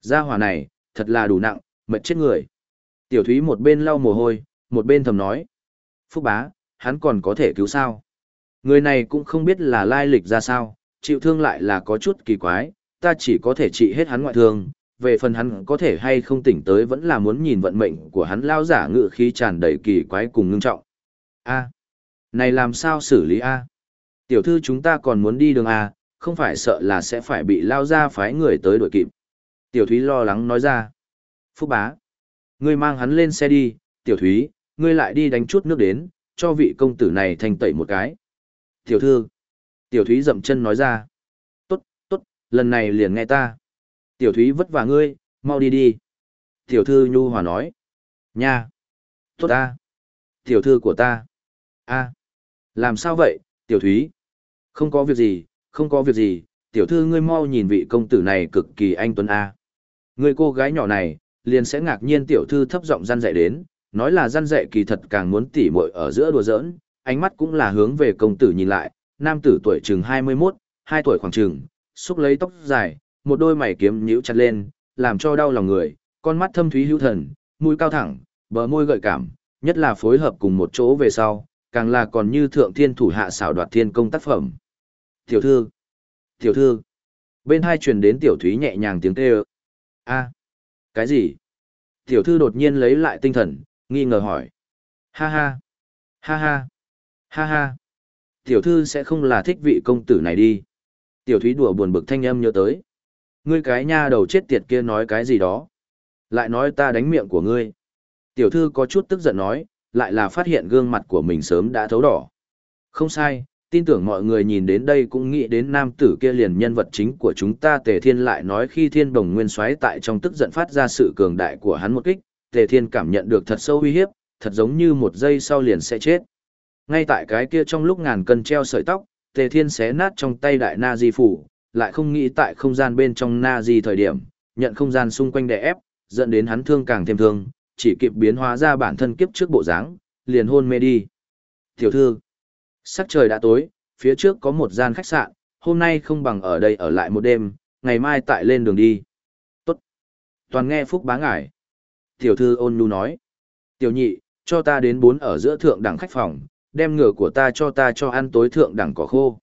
Gia hỏa này, thật là đủ nặng, mệt chết người. Tiểu Thúy một bên lau mồ hôi, một bên thầm nói. Phúc bá, hắn còn có thể cứu sao? Người này cũng không biết là lai lịch ra sao, chịu thương lại là có chút kỳ quái, ta chỉ có thể trị hết hắn ngoại thương, về phần hắn có thể hay không tỉnh tới vẫn là muốn nhìn vận mệnh của hắn lao giả ngự khí tràn đầy kỳ quái cùng ngưng trọng. A, này làm sao xử lý A? Tiểu thư chúng ta còn muốn đi đường A, không phải sợ là sẽ phải bị lao ra phái người tới đuổi kịp. Tiểu Thúy lo lắng nói ra. Phúc bá, ngươi mang hắn lên xe đi, Tiểu Thúy, ngươi lại đi đánh chút nước đến, cho vị công tử này thành tẩy một cái. Tiểu thư, Tiểu Thúy dậm chân nói ra. Tốt, tốt, lần này liền nghe ta. Tiểu Thúy vất vả ngươi, mau đi đi. Tiểu thư nhu hòa nói. Nha. Tốt ta. Tiểu thư của ta. a Làm sao vậy, Tiểu Thúy? Không có việc gì, không có việc gì. Tiểu thư ngươi mau nhìn vị công tử này cực kỳ anh tuấn a. Người cô gái nhỏ này, liền sẽ ngạc nhiên tiểu thư thấp giọng răn dạy đến, nói là răn dạy kỳ thật càng muốn tỉ muội ở giữa đùa giỡn, ánh mắt cũng là hướng về công tử nhìn lại, nam tử tuổi chừng 21, hai tuổi khoảng chừng, xúc lấy tóc dài, một đôi mày kiếm nhíu chặt lên, làm cho đau lòng người, con mắt thâm thúy hữu thần, mũi cao thẳng, bờ môi gợi cảm, nhất là phối hợp cùng một chỗ về sau, càng là còn như thượng thiên thủ hạ xảo đoạt thiên công tác phẩm. Tiểu thư, tiểu thư, bên hai truyền đến tiểu thúy nhẹ nhàng tiếng kêu a cái gì? Tiểu thư đột nhiên lấy lại tinh thần, nghi ngờ hỏi. Ha ha, ha ha, ha ha. Tiểu thư sẽ không là thích vị công tử này đi. Tiểu thúy đùa buồn bực thanh âm nhớ tới. Ngươi cái nha đầu chết tiệt kia nói cái gì đó. Lại nói ta đánh miệng của ngươi. Tiểu thư có chút tức giận nói, lại là phát hiện gương mặt của mình sớm đã thấu đỏ. Không sai, tin tưởng mọi người nhìn đến đây cũng nghĩ đến nam tử kia liền nhân vật chính của chúng ta Tề Thiên lại nói khi Thiên Đồng Nguyên xoáy tại trong tức giận phát ra sự cường đại của hắn một kích, Tề Thiên cảm nhận được thật sâu uy hiếp, thật giống như một giây sau liền sẽ chết. Ngay tại cái kia trong lúc ngàn cân treo sợi tóc, Tề Thiên xé nát trong tay đại na di phủ, lại không nghĩ tại không gian bên trong na di thời điểm, nhận không gian xung quanh đè ép, dẫn đến hắn thương càng thêm thương, chỉ kịp biến hóa ra bản thân kiếp trước bộ dáng, liền hôn mê đi. Tiểu thư, sắc trời đã tối, phía trước có một gian khách sạn, hôm nay không bằng ở đây ở lại một đêm, ngày mai tại lên đường đi. Tốt. Toàn nghe phúc bá ngải. Tiểu thư ôn nhu nói. Tiểu nhị, cho ta đến bốn ở giữa thượng đẳng khách phòng, đem ngựa của ta cho ta cho ăn tối thượng đẳng cỏ khô.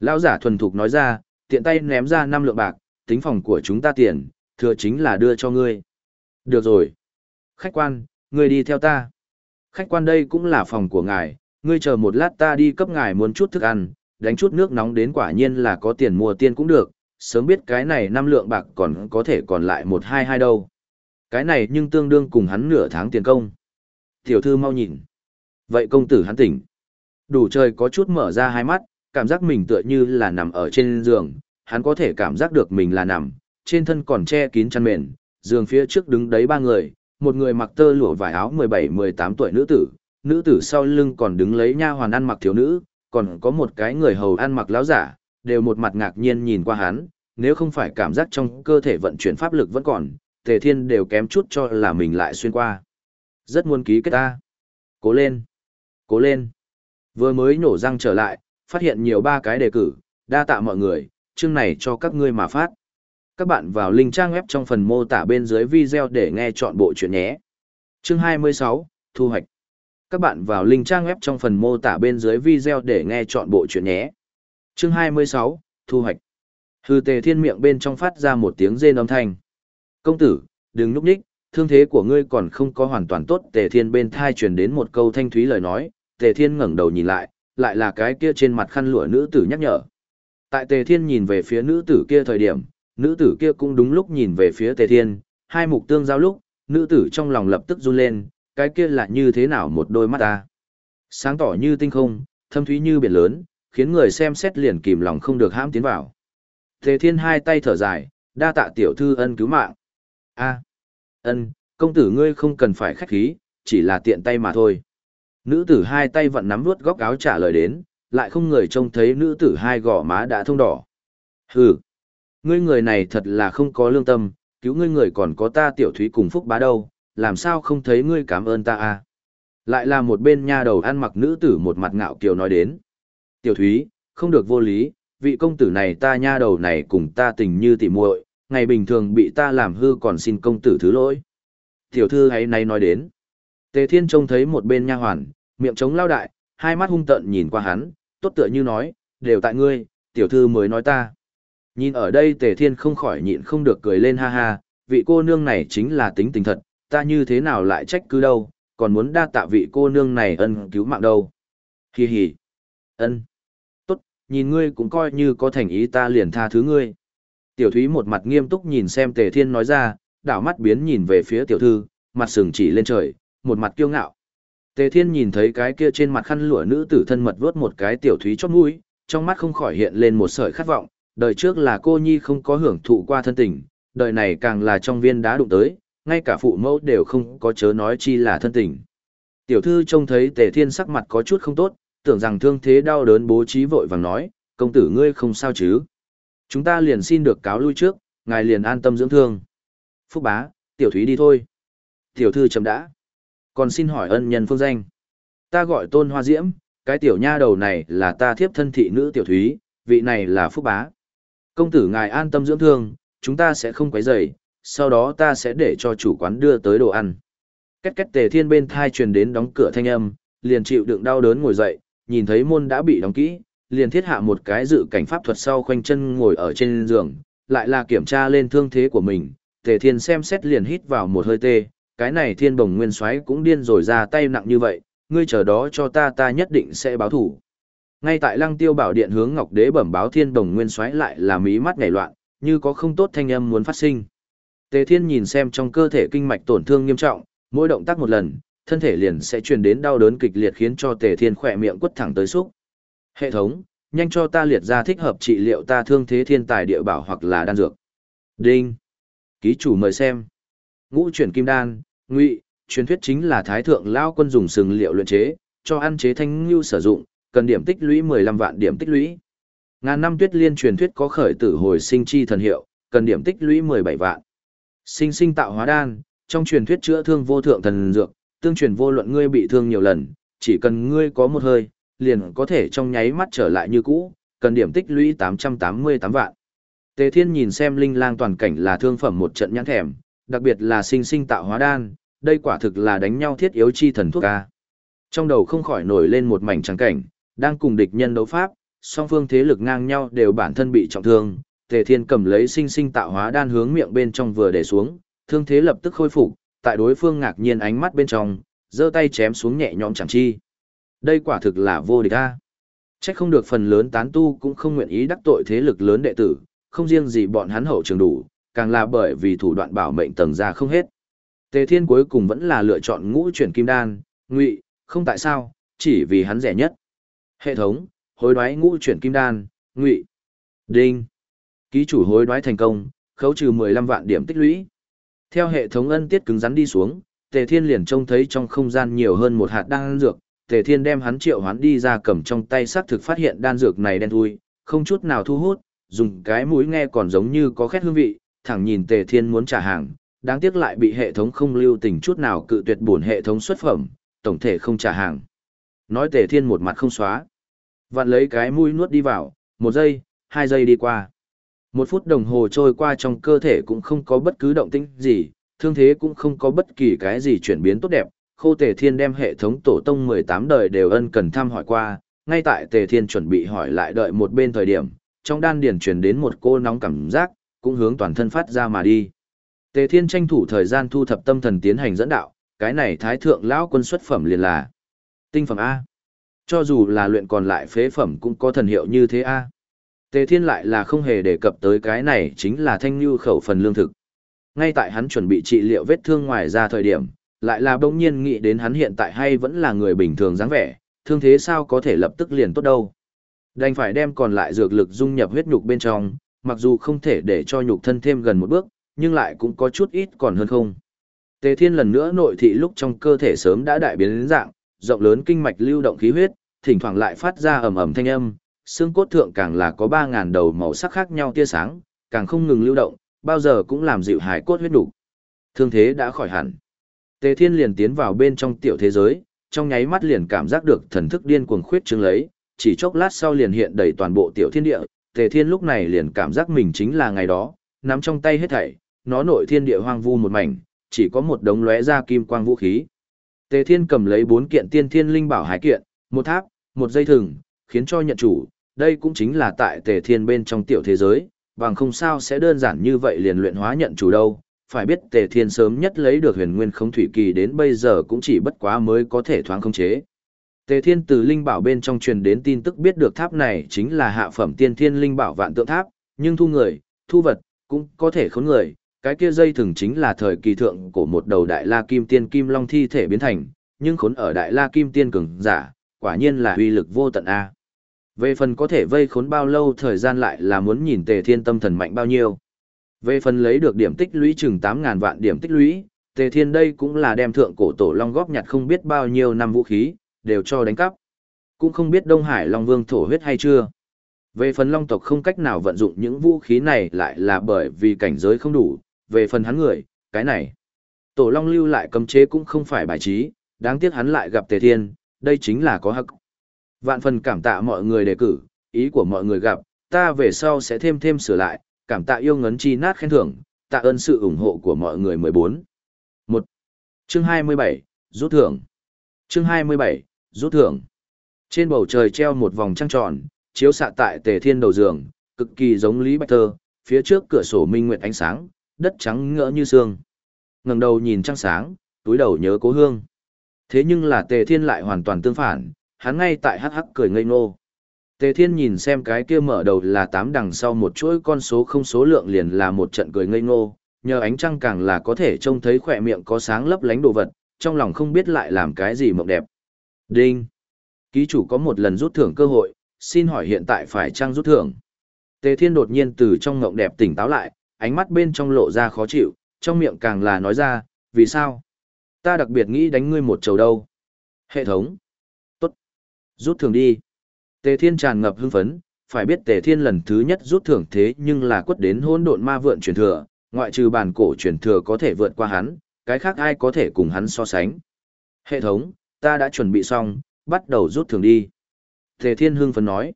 Lão giả thuần thục nói ra, tiện tay ném ra năm lượng bạc, tính phòng của chúng ta tiền, thừa chính là đưa cho ngươi. Được rồi. Khách quan, ngươi đi theo ta. Khách quan đây cũng là phòng của ngài, ngươi chờ một lát ta đi cấp ngài muốn chút thức ăn, đánh chút nước nóng đến quả nhiên là có tiền mua tiên cũng được, sớm biết cái này năm lượng bạc còn có thể còn lại một hai hai đâu. Cái này nhưng tương đương cùng hắn nửa tháng tiền công. Tiểu thư mau nhìn. Vậy công tử hắn tỉnh. Đủ trời có chút mở ra hai mắt, cảm giác mình tựa như là nằm ở trên giường, hắn có thể cảm giác được mình là nằm, trên thân còn che kín chăn mền, giường phía trước đứng đấy ba người, một người mặc tơ lụa vải áo 17-18 tuổi nữ tử, nữ tử sau lưng còn đứng lấy nha hoàn ăn mặc thiếu nữ, còn có một cái người hầu ăn mặc lão giả, đều một mặt ngạc nhiên nhìn qua hắn, nếu không phải cảm giác trong cơ thể vận chuyển pháp lực vẫn còn, Tề Thiên đều kém chút cho là mình lại xuyên qua. Rất muốn ký kết ta. Cố lên. Cố lên. Vừa mới nổ răng trở lại, phát hiện nhiều ba cái đề cử, đa tạ mọi người, chương này cho các ngươi mà phát. Các bạn vào link trang web trong phần mô tả bên dưới video để nghe chọn bộ chuyện nhé. Chương 26, Thu hoạch. Các bạn vào link trang web trong phần mô tả bên dưới video để nghe chọn bộ chuyện nhé. Chương 26, Thu hoạch. Hư tề thiên miệng bên trong phát ra một tiếng rên âm thanh. Công tử, đừng núp nhích, thương thế của ngươi còn không có hoàn toàn tốt. Tề thiên bên thai truyền đến một câu thanh thúy lời nói, tề thiên ngẩng đầu nhìn lại, lại là cái kia trên mặt khăn lụa nữ tử nhắc nhở. Tại tề thiên nhìn về phía nữ tử kia thời điểm, nữ tử kia cũng đúng lúc nhìn về phía tề thiên, hai mục tương giao lúc, nữ tử trong lòng lập tức run lên, cái kia là như thế nào một đôi mắt ta. Sáng tỏ như tinh không, thâm thúy như biển lớn, khiến người xem xét liền kìm lòng không được hãm tiến vào. Tề thiên hai tay thở dài, đa tạ tiểu thư ân cứu mạng. a ân, công tử ngươi không cần phải khách khí, chỉ là tiện tay mà thôi. Nữ tử hai tay vẫn nắm vuốt góc áo trả lời đến, lại không người trông thấy nữ tử hai gò má đã thông đỏ. Hừ, ngươi người này thật là không có lương tâm, cứu ngươi người còn có ta tiểu thúy cùng phúc bá đâu, làm sao không thấy ngươi cảm ơn ta à? Lại là một bên nha đầu ăn mặc nữ tử một mặt ngạo kiều nói đến. Tiểu thúy, không được vô lý, vị công tử này ta nha đầu này cùng ta tình như tỉ muội, ngày bình thường bị ta làm hư còn xin công tử thứ lỗi. Tiểu thư hãy nay nói đến. Tề Thiên trông thấy một bên nha hoàn, miệng trống lao đại, hai mắt hung tợn nhìn qua hắn, tốt tựa như nói, đều tại ngươi, tiểu thư mới nói ta. Nhìn ở đây Tề Thiên không khỏi nhịn không được cười lên ha ha, vị cô nương này chính là tính tình thật, ta như thế nào lại trách cứ đâu, còn muốn đa tạ vị cô nương này ân cứu mạng đâu. Hi hi. Ân. Tốt, nhìn ngươi cũng coi như có thành ý ta liền tha thứ ngươi. Tiểu Thúy một mặt nghiêm túc nhìn xem Tề Thiên nói ra, đảo mắt biến nhìn về phía tiểu thư, mặt sừng chỉ lên trời, một mặt kiêu ngạo. Tề Thiên nhìn thấy cái kia trên mặt khăn lụa nữ tử thân mật vớt một cái tiểu thúy chót mũi, trong mắt không khỏi hiện lên một sợi khát vọng, đời trước là cô nhi không có hưởng thụ qua thân tình, đời này càng là trong viên đá đụng tới, ngay cả phụ mẫu đều không có chớ nói chi là thân tình. Tiểu thư trông thấy Tề Thiên sắc mặt có chút không tốt, tưởng rằng thương thế đau đớn bố trí vội vàng nói, công tử ngươi không sao chứ. Chúng ta liền xin được cáo lui trước, ngài liền an tâm dưỡng thương. Phúc bá, tiểu thúy đi thôi. Tiểu thư chấm đã. Còn xin hỏi ân nhân phương danh. Ta gọi tôn hoa diễm, cái tiểu nha đầu này là ta thiếp thân thị nữ tiểu thúy, vị này là phúc bá. Công tử ngài an tâm dưỡng thương, chúng ta sẽ không quấy rầy, sau đó ta sẽ để cho chủ quán đưa tới đồ ăn. Két két tề thiên bên thai truyền đến đóng cửa thanh âm, liền chịu đựng đau đớn ngồi dậy, nhìn thấy môn đã bị đóng kỹ, liền thiết hạ một cái dự cảnh pháp thuật sau khoanh chân ngồi ở trên giường, lại là kiểm tra lên thương thế của mình, tề thiên xem xét liền hít vào một hơi tê, cái này thiên bồng nguyên soái cũng điên rồi ra tay nặng như vậy, ngươi chờ đó cho ta ta nhất định sẽ báo thủ. Ngay tại lăng tiêu bảo điện hướng ngọc đế bẩm báo thiên Đồng nguyên Xoáy lại là mí mắt ngảy loạn, như có không tốt thanh âm muốn phát sinh. Tề thiên nhìn xem trong cơ thể kinh mạch tổn thương nghiêm trọng, mỗi động tác một lần, thân thể liền sẽ truyền đến đau đớn kịch liệt khiến cho tề thiên khỏe miệng quất thẳng tới xúc. Hệ thống, nhanh cho ta liệt ra thích hợp trị liệu ta thương thế thiên tài địa bảo hoặc là đan dược. Đinh. Ký chủ mời xem. Ngũ chuyển kim đan, ngụy, truyền thuyết chính là thái thượng lao quân dùng sừng liệu luyện chế, cho ăn chế thanh lưu sử dụng, cần điểm tích lũy 15 vạn điểm tích lũy. Ngàn năm tuyết liên truyền thuyết có khởi tử hồi sinh chi thần hiệu, cần điểm tích lũy 17 vạn. Sinh sinh tạo hóa đan, trong truyền thuyết chữa thương vô thượng thần dược, tương truyền vô luận ngươi bị thương nhiều lần, chỉ cần ngươi có một hơi, liền có thể trong nháy mắt trở lại như cũ, cần điểm tích lũy 888 vạn. Tề Thiên nhìn xem linh lang toàn cảnh là thương phẩm một trận nhãn thèm, đặc biệt là sinh sinh tạo hóa đan, đây quả thực là đánh nhau thiết yếu chi thần thuốc ca. Trong đầu không khỏi nổi lên một mảnh trắng cảnh, đang cùng địch nhân đấu pháp, song phương thế lực ngang nhau đều bản thân bị trọng thương, Tề Thiên cầm lấy sinh sinh tạo hóa đan hướng miệng bên trong vừa để xuống, thương thế lập tức khôi phục, tại đối phương ngạc nhiên ánh mắt bên trong, giơ tay chém xuống nhẹ nhõm chẳng chi. Đây quả thực là vô địch a. Chắc không được phần lớn tán tu cũng không nguyện ý đắc tội thế lực lớn đệ tử, không riêng gì bọn hắn hậu trường đủ, càng là bởi vì thủ đoạn bảo mệnh tầng ra không hết. Tề Thiên cuối cùng vẫn là lựa chọn ngũ chuyển kim đan, ngụy, không tại sao, chỉ vì hắn rẻ nhất. Hệ thống, hối đoái ngũ chuyển kim đan, ngụy. Đinh. Ký chủ hối đoái thành công, khấu trừ 15 vạn điểm tích lũy. Theo hệ thống ân tiết cứng rắn đi xuống, Tề Thiên liền trông thấy trong không gian nhiều hơn một hạt đan dược, Tề Thiên đem hắn triệu hoán đi ra cầm trong tay xác thực phát hiện đan dược này đen thui, không chút nào thu hút, dùng cái mũi nghe còn giống như có khét hương vị, thẳng nhìn Tề Thiên muốn trả hàng, đáng tiếc lại bị hệ thống không lưu tình chút nào cự tuyệt buồn hệ thống xuất phẩm, tổng thể không trả hàng. Nói Tề Thiên một mặt không xóa. Vặn lấy cái mũi nuốt đi vào, một giây, hai giây đi qua. Một phút đồng hồ trôi qua trong cơ thể cũng không có bất cứ động tĩnh gì, thương thế cũng không có bất kỳ cái gì chuyển biến tốt đẹp. Khô Tề Thiên đem hệ thống tổ tông 18 đời đều ân cần thăm hỏi qua, ngay tại Tề Thiên chuẩn bị hỏi lại đợi một bên thời điểm, trong đan điển truyền đến một cô nóng cảm giác, cũng hướng toàn thân phát ra mà đi. Tề Thiên tranh thủ thời gian thu thập tâm thần tiến hành dẫn đạo, cái này thái thượng lão quân xuất phẩm liền là tinh phẩm A. Cho dù là luyện còn lại phế phẩm cũng có thần hiệu như thế A. Tề Thiên lại là không hề đề cập tới cái này chính là thanh như khẩu phần lương thực. Ngay tại hắn chuẩn bị trị liệu vết thương ngoài ra thời điểm, lại là bỗng nhiên nghĩ đến hắn hiện tại hay vẫn là người bình thường dáng vẻ, thương thế sao có thể lập tức liền tốt đâu. Đành phải đem còn lại dược lực dung nhập huyết nhục bên trong, mặc dù không thể để cho nhục thân thêm gần một bước, nhưng lại cũng có chút ít còn hơn không. Tề Thiên lần nữa nội thị lúc trong cơ thể sớm đã đại biến đến dạng, rộng lớn kinh mạch lưu động khí huyết, thỉnh thoảng lại phát ra ầm ầm thanh âm, xương cốt thượng càng là có 3000 đầu màu sắc khác nhau tia sáng, càng không ngừng lưu động, bao giờ cũng làm dịu hải cốt huyết đủ. Thương thế đã khỏi hẳn. Tề Thiên liền tiến vào bên trong tiểu thế giới, trong nháy mắt liền cảm giác được thần thức điên cuồng khuyết trương lấy, chỉ chốc lát sau liền hiện đầy toàn bộ tiểu thiên địa, Tề Thiên lúc này liền cảm giác mình chính là ngày đó, nắm trong tay hết thảy, nó nội thiên địa hoang vu một mảnh, chỉ có một đống lóe ra kim quang vũ khí. Tề Thiên cầm lấy bốn kiện tiên thiên linh bảo hải kiện, một tháp, một dây thừng, khiến cho nhận chủ, đây cũng chính là tại Tề Thiên bên trong tiểu thế giới, bằng không sao sẽ đơn giản như vậy liền luyện hóa nhận chủ đâu. Phải biết Tề Thiên sớm nhất lấy được huyền nguyên không thủy kỳ đến bây giờ cũng chỉ bất quá mới có thể thoáng không chế. Tề Thiên từ linh bảo bên trong truyền đến tin tức biết được tháp này chính là hạ phẩm tiên thiên linh bảo vạn tượng tháp, nhưng thu người, thu vật, cũng có thể khốn người, cái kia dây thừng chính là thời kỳ thượng của một đầu đại la kim tiên kim long thi thể biến thành, nhưng khốn ở đại la kim tiên cường giả, quả nhiên là uy lực vô tận a. Về phần có thể vây khốn bao lâu thời gian lại là muốn nhìn Tề Thiên tâm thần mạnh bao nhiêu. Về phần lấy được điểm tích lũy chừng 8000 vạn điểm tích lũy, Tề Thiên đây cũng là đem thượng cổ tổ long góp nhặt không biết bao nhiêu năm vũ khí, đều cho đánh cắp. Cũng không biết Đông Hải Long Vương thổ huyết hay chưa. Về phần Long tộc không cách nào vận dụng những vũ khí này lại là bởi vì cảnh giới không đủ, về phần hắn người, cái này. Tổ Long lưu lại cấm chế cũng không phải bài trí, đáng tiếc hắn lại gặp Tề Thiên, đây chính là có hắc. Vạn phần cảm tạ mọi người đề cử, ý của mọi người gặp, ta về sau sẽ thêm thêm sửa lại, cảm tạ yêu ngấn chi nát khen thưởng, tạ ơn sự ủng hộ của mọi người 14. 1. Chương 27, rút thưởng. Chương 27, rút thưởng. Trên bầu trời treo một vòng trăng tròn, chiếu xạ tại Tề Thiên đầu giường, cực kỳ giống Lý Bạch Thơ, phía trước cửa sổ minh nguyệt ánh sáng, đất trắng ngỡ như sương. Ngẩng đầu nhìn trăng sáng, túi đầu nhớ cố hương. Thế nhưng là Tề Thiên lại hoàn toàn tương phản, hắn ngay tại hắc hắc cười ngây ngô. Tề Thiên nhìn xem cái kia mở đầu là tám đằng sau một chuỗi con số không số lượng liền là một trận cười ngây ngô, nhờ ánh trăng càng là có thể trông thấy khỏe miệng có sáng lấp lánh đồ vật, trong lòng không biết lại làm cái gì mộng đẹp. Đinh! Ký chủ có một lần rút thưởng cơ hội, xin hỏi hiện tại phải trăng rút thưởng? Tề Thiên đột nhiên từ trong mộng đẹp tỉnh táo lại, ánh mắt bên trong lộ ra khó chịu, trong miệng càng là nói ra, vì sao? Ta đặc biệt nghĩ đánh ngươi một trầu đâu. Hệ thống. Rút thưởng đi. Tề Thiên tràn ngập hưng phấn, phải biết Tề Thiên lần thứ nhất rút thưởng thế nhưng là quất đến hỗn độn ma vượn truyền thừa, ngoại trừ bản cổ truyền thừa có thể vượt qua hắn, cái khác ai có thể cùng hắn so sánh. Hệ thống, ta đã chuẩn bị xong, bắt đầu rút thưởng đi. Tề Thiên hưng phấn nói.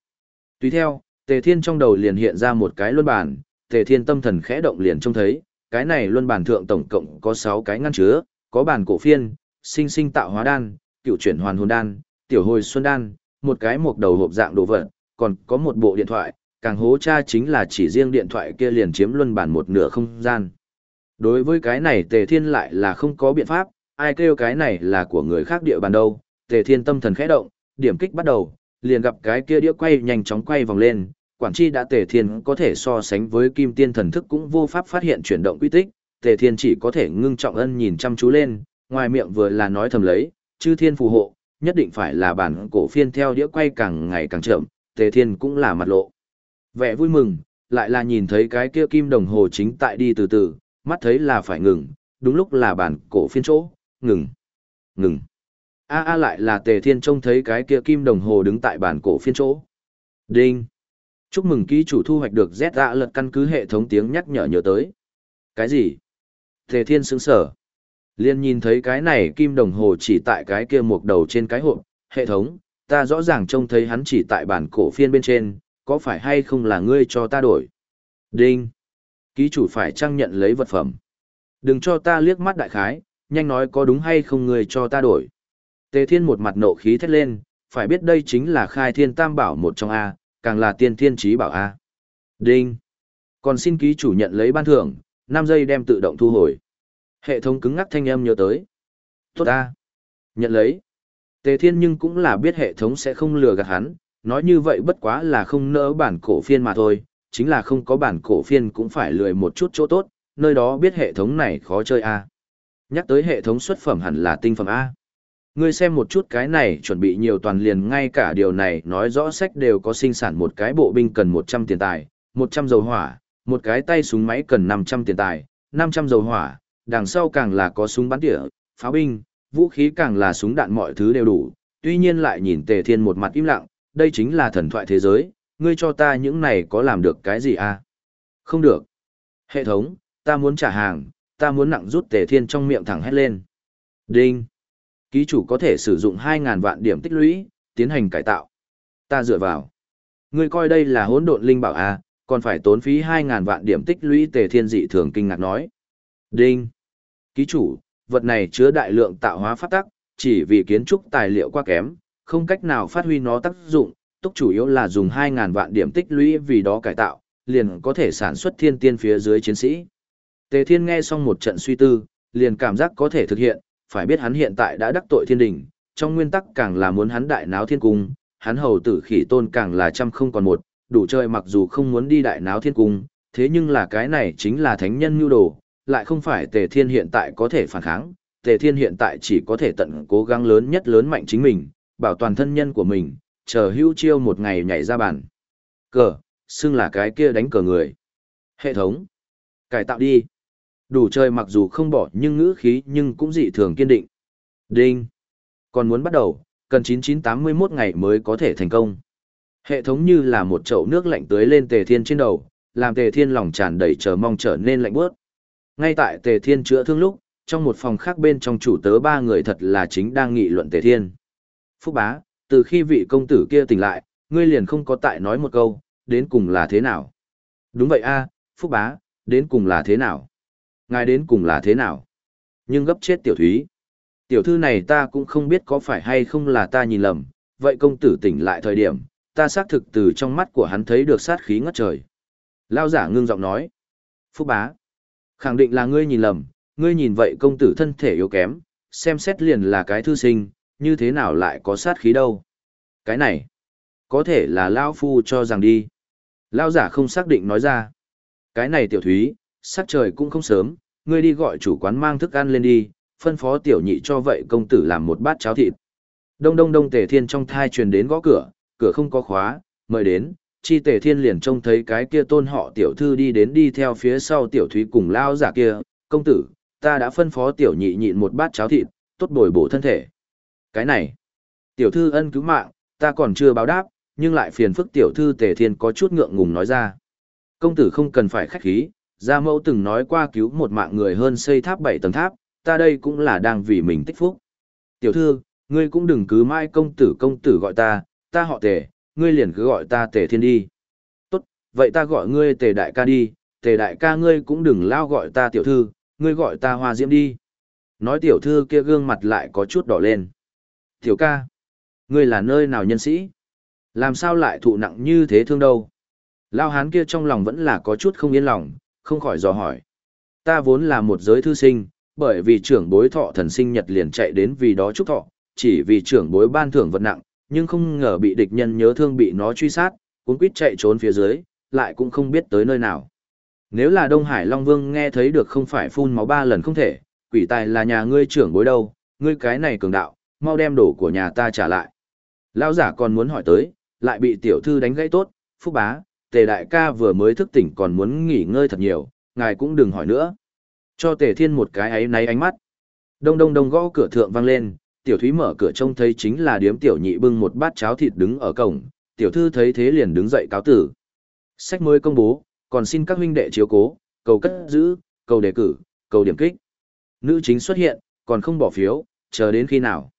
Tùy theo, Tề Thiên trong đầu liền hiện ra một cái luân bản, Tề Thiên tâm thần khẽ động liền trông thấy, cái này luân bản thượng tổng cộng có 6 cái ngăn chứa, có bản cổ phiên, sinh sinh tạo hóa đan, cựu chuyển hoàn hồn đan, tiểu hồi xuân đan, một cái mộc đầu hộp dạng đồ vật, còn có một bộ điện thoại, càng hố cha chính là chỉ riêng điện thoại kia liền chiếm luân bản một nửa không gian. Đối với cái này Tề Thiên lại là không có biện pháp, ai kêu cái này là của người khác địa bàn đâu, Tề Thiên tâm thần khẽ động, điểm kích bắt đầu, liền gặp cái kia đĩa quay nhanh chóng quay vòng lên, quản chi đã Tề Thiên có thể so sánh với Kim Tiên thần thức cũng vô pháp phát hiện chuyển động quy tích, Tề Thiên chỉ có thể ngưng trọng ân nhìn chăm chú lên, ngoài miệng vừa là nói thầm lấy, chư thiên phù hộ, nhất định phải là bản cổ phiên theo đĩa quay càng ngày càng chậm, Tề Thiên cũng là mặt lộ. Vẻ vui mừng, lại là nhìn thấy cái kia kim đồng hồ chính tại đi từ từ, mắt thấy là phải ngừng, đúng lúc là bản cổ phiên chỗ, ngừng, ngừng. A a lại là Tề Thiên trông thấy cái kia kim đồng hồ đứng tại bản cổ phiên chỗ. Đinh. Chúc mừng ký chủ thu hoạch được Z ạ lật căn cứ hệ thống tiếng nhắc nhở nhớ tới. Cái gì? Tề Thiên sững sở. Liên nhìn thấy cái này kim đồng hồ chỉ tại cái kia một đầu trên cái hộp, hệ thống, ta rõ ràng trông thấy hắn chỉ tại bản cổ phiên bên trên, có phải hay không là ngươi cho ta đổi? Đinh. Ký chủ phải trang nhận lấy vật phẩm. Đừng cho ta liếc mắt đại khái, nhanh nói có đúng hay không ngươi cho ta đổi. Tề Thiên một mặt nộ khí thét lên, phải biết đây chính là khai thiên tam bảo một trong A, càng là tiên thiên trí bảo A. Đinh. Còn xin ký chủ nhận lấy ban thưởng, 5 giây đem tự động thu hồi. Hệ thống cứng ngắc thanh âm nhớ tới. Tốt ta. Nhận lấy. Tề Thiên nhưng cũng là biết hệ thống sẽ không lừa gạt hắn, nói như vậy bất quá là không nỡ bản cổ phiên mà thôi, chính là không có bản cổ phiên cũng phải lười một chút chỗ tốt, nơi đó biết hệ thống này khó chơi A. Nhắc tới hệ thống xuất phẩm hẳn là tinh phẩm A. Ngươi xem một chút cái này chuẩn bị nhiều toàn liền ngay cả điều này nói rõ sách đều có sinh sản một cái bộ binh cần 100 tiền tài, 100 dầu hỏa, một cái tay súng máy cần 500 tiền tài, 500 dầu hỏa, đằng sau càng là có súng bắn tỉa, pháo binh, vũ khí càng là súng đạn mọi thứ đều đủ, tuy nhiên lại nhìn Tề Thiên một mặt im lặng, đây chính là thần thoại thế giới, ngươi cho ta những này có làm được cái gì à? Không được. Hệ thống, ta muốn trả hàng, ta muốn nặng rút Tề Thiên trong miệng thẳng hét lên. Đinh. Ký chủ có thể sử dụng 2.000 vạn điểm tích lũy, tiến hành cải tạo. Ta dựa vào. Ngươi coi đây là hỗn độn linh bảo à, còn phải tốn phí 2.000 vạn điểm tích lũy tề thiên dị thường kinh ngạc nói. Đinh! Ký chủ, vật này chứa đại lượng tạo hóa pháp tắc, chỉ vì kiến trúc tài liệu quá kém, không cách nào phát huy nó tác dụng, túc chủ yếu là dùng 2.000 vạn điểm tích lũy vì đó cải tạo, liền có thể sản xuất thiên tiên phía dưới chiến sĩ. Tề thiên nghe xong một trận suy tư, liền cảm giác có thể thực hiện, phải biết hắn hiện tại đã đắc tội thiên đình, trong nguyên tắc càng là muốn hắn đại náo thiên cung, hắn hầu tử khỉ tôn càng là trăm không còn một, đủ chơi mặc dù không muốn đi đại náo thiên cung, thế nhưng là cái này chính là thánh nhân nhu đồ, lại không phải tề thiên hiện tại có thể phản kháng, tề thiên hiện tại chỉ có thể tận cố gắng lớn nhất lớn mạnh chính mình, bảo toàn thân nhân của mình, chờ hưu chiêu một ngày nhảy ra bàn. Cờ, xưng là cái kia đánh cờ người. Hệ thống. Cải tạo đi. Đủ chơi mặc dù không bỏ nhưng ngữ khí nhưng cũng dị thường kiên định. Đinh. Còn muốn bắt đầu, cần 9981 ngày mới có thể thành công. Hệ thống như là một chậu nước lạnh tưới lên tề thiên trên đầu, làm tề thiên lòng tràn đầy chờ mong trở nên lạnh bớt. Ngay tại tề thiên chữa thương lúc, trong một phòng khác bên trong chủ tớ ba người thật là chính đang nghị luận tề thiên. Phúc bá, từ khi vị công tử kia tỉnh lại, ngươi liền không có tại nói một câu, đến cùng là thế nào? Đúng vậy a, Phúc bá, đến cùng là thế nào? Ngài đến cùng là thế nào? Nhưng gấp chết tiểu thúy. Tiểu thư này ta cũng không biết có phải hay không là ta nhìn lầm, vậy công tử tỉnh lại thời điểm, ta xác thực từ trong mắt của hắn thấy được sát khí ngất trời. Lao giả ngưng giọng nói. Phúc bá. Khẳng định là ngươi nhìn lầm, ngươi nhìn vậy công tử thân thể yếu kém, xem xét liền là cái thư sinh, như thế nào lại có sát khí đâu. Cái này, có thể là Lao Phu cho rằng đi. Lao giả không xác định nói ra. Cái này tiểu thúy, sắc trời cũng không sớm, ngươi đi gọi chủ quán mang thức ăn lên đi, phân phó tiểu nhị cho vậy công tử làm một bát cháo thịt. Đông đông đông tề thiên trong thai truyền đến gõ cửa, cửa không có khóa, mời đến, chi tề thiên liền trông thấy cái kia tôn họ tiểu thư đi đến đi theo phía sau tiểu thúy cùng lao giả kia, công tử, ta đã phân phó tiểu nhị nhịn một bát cháo thịt, tốt bồi bổ thân thể. Cái này, tiểu thư ân cứu mạng, ta còn chưa báo đáp, nhưng lại phiền phức tiểu thư tề thiên có chút ngượng ngùng nói ra. Công tử không cần phải khách khí, gia mẫu từng nói qua cứu một mạng người hơn xây tháp bảy tầng tháp, ta đây cũng là đang vì mình tích phúc. Tiểu thư, ngươi cũng đừng cứ mãi công tử công tử gọi ta, ta họ tề, ngươi liền cứ gọi ta tề thiên đi. Tốt, vậy ta gọi ngươi tề đại ca đi, tề đại ca ngươi cũng đừng lao gọi ta tiểu thư, ngươi gọi ta hoa diễm đi. Nói tiểu thư kia gương mặt lại có chút đỏ lên. Tiểu ca, ngươi là nơi nào nhân sĩ? Làm sao lại thụ nặng như thế thương đâu? Lao hán kia trong lòng vẫn là có chút không yên lòng, không khỏi dò hỏi. Ta vốn là một giới thư sinh, bởi vì trưởng bối thọ thần sinh nhật liền chạy đến vì đó chúc thọ, chỉ vì trưởng bối ban thưởng vật nặng, nhưng không ngờ bị địch nhân nhớ thương bị nó truy sát, cuốn quýt chạy trốn phía dưới, lại cũng không biết tới nơi nào. Nếu là Đông Hải Long Vương nghe thấy được không phải phun máu ba lần không thể, quỷ tài là nhà ngươi trưởng bối đâu, ngươi cái này cường đạo, mau đem đồ của nhà ta trả lại. Lão giả còn muốn hỏi tới, lại bị tiểu thư đánh gãy tốt, phúc bá, tề đại ca vừa mới thức tỉnh còn muốn nghỉ ngơi thật nhiều, ngài cũng đừng hỏi nữa. Cho tề thiên một cái ấy náy ánh mắt. Đông đông đông gõ cửa thượng vang lên, tiểu thúy mở cửa trông thấy chính là điếm tiểu nhị bưng một bát cháo thịt đứng ở cổng, tiểu thư thấy thế liền đứng dậy cáo tử. Sách mới công bố, còn xin các huynh đệ chiếu cố, cầu cất giữ, cầu đề cử, cầu điểm kích. Nữ chính xuất hiện, còn không bỏ phiếu, chờ đến khi nào.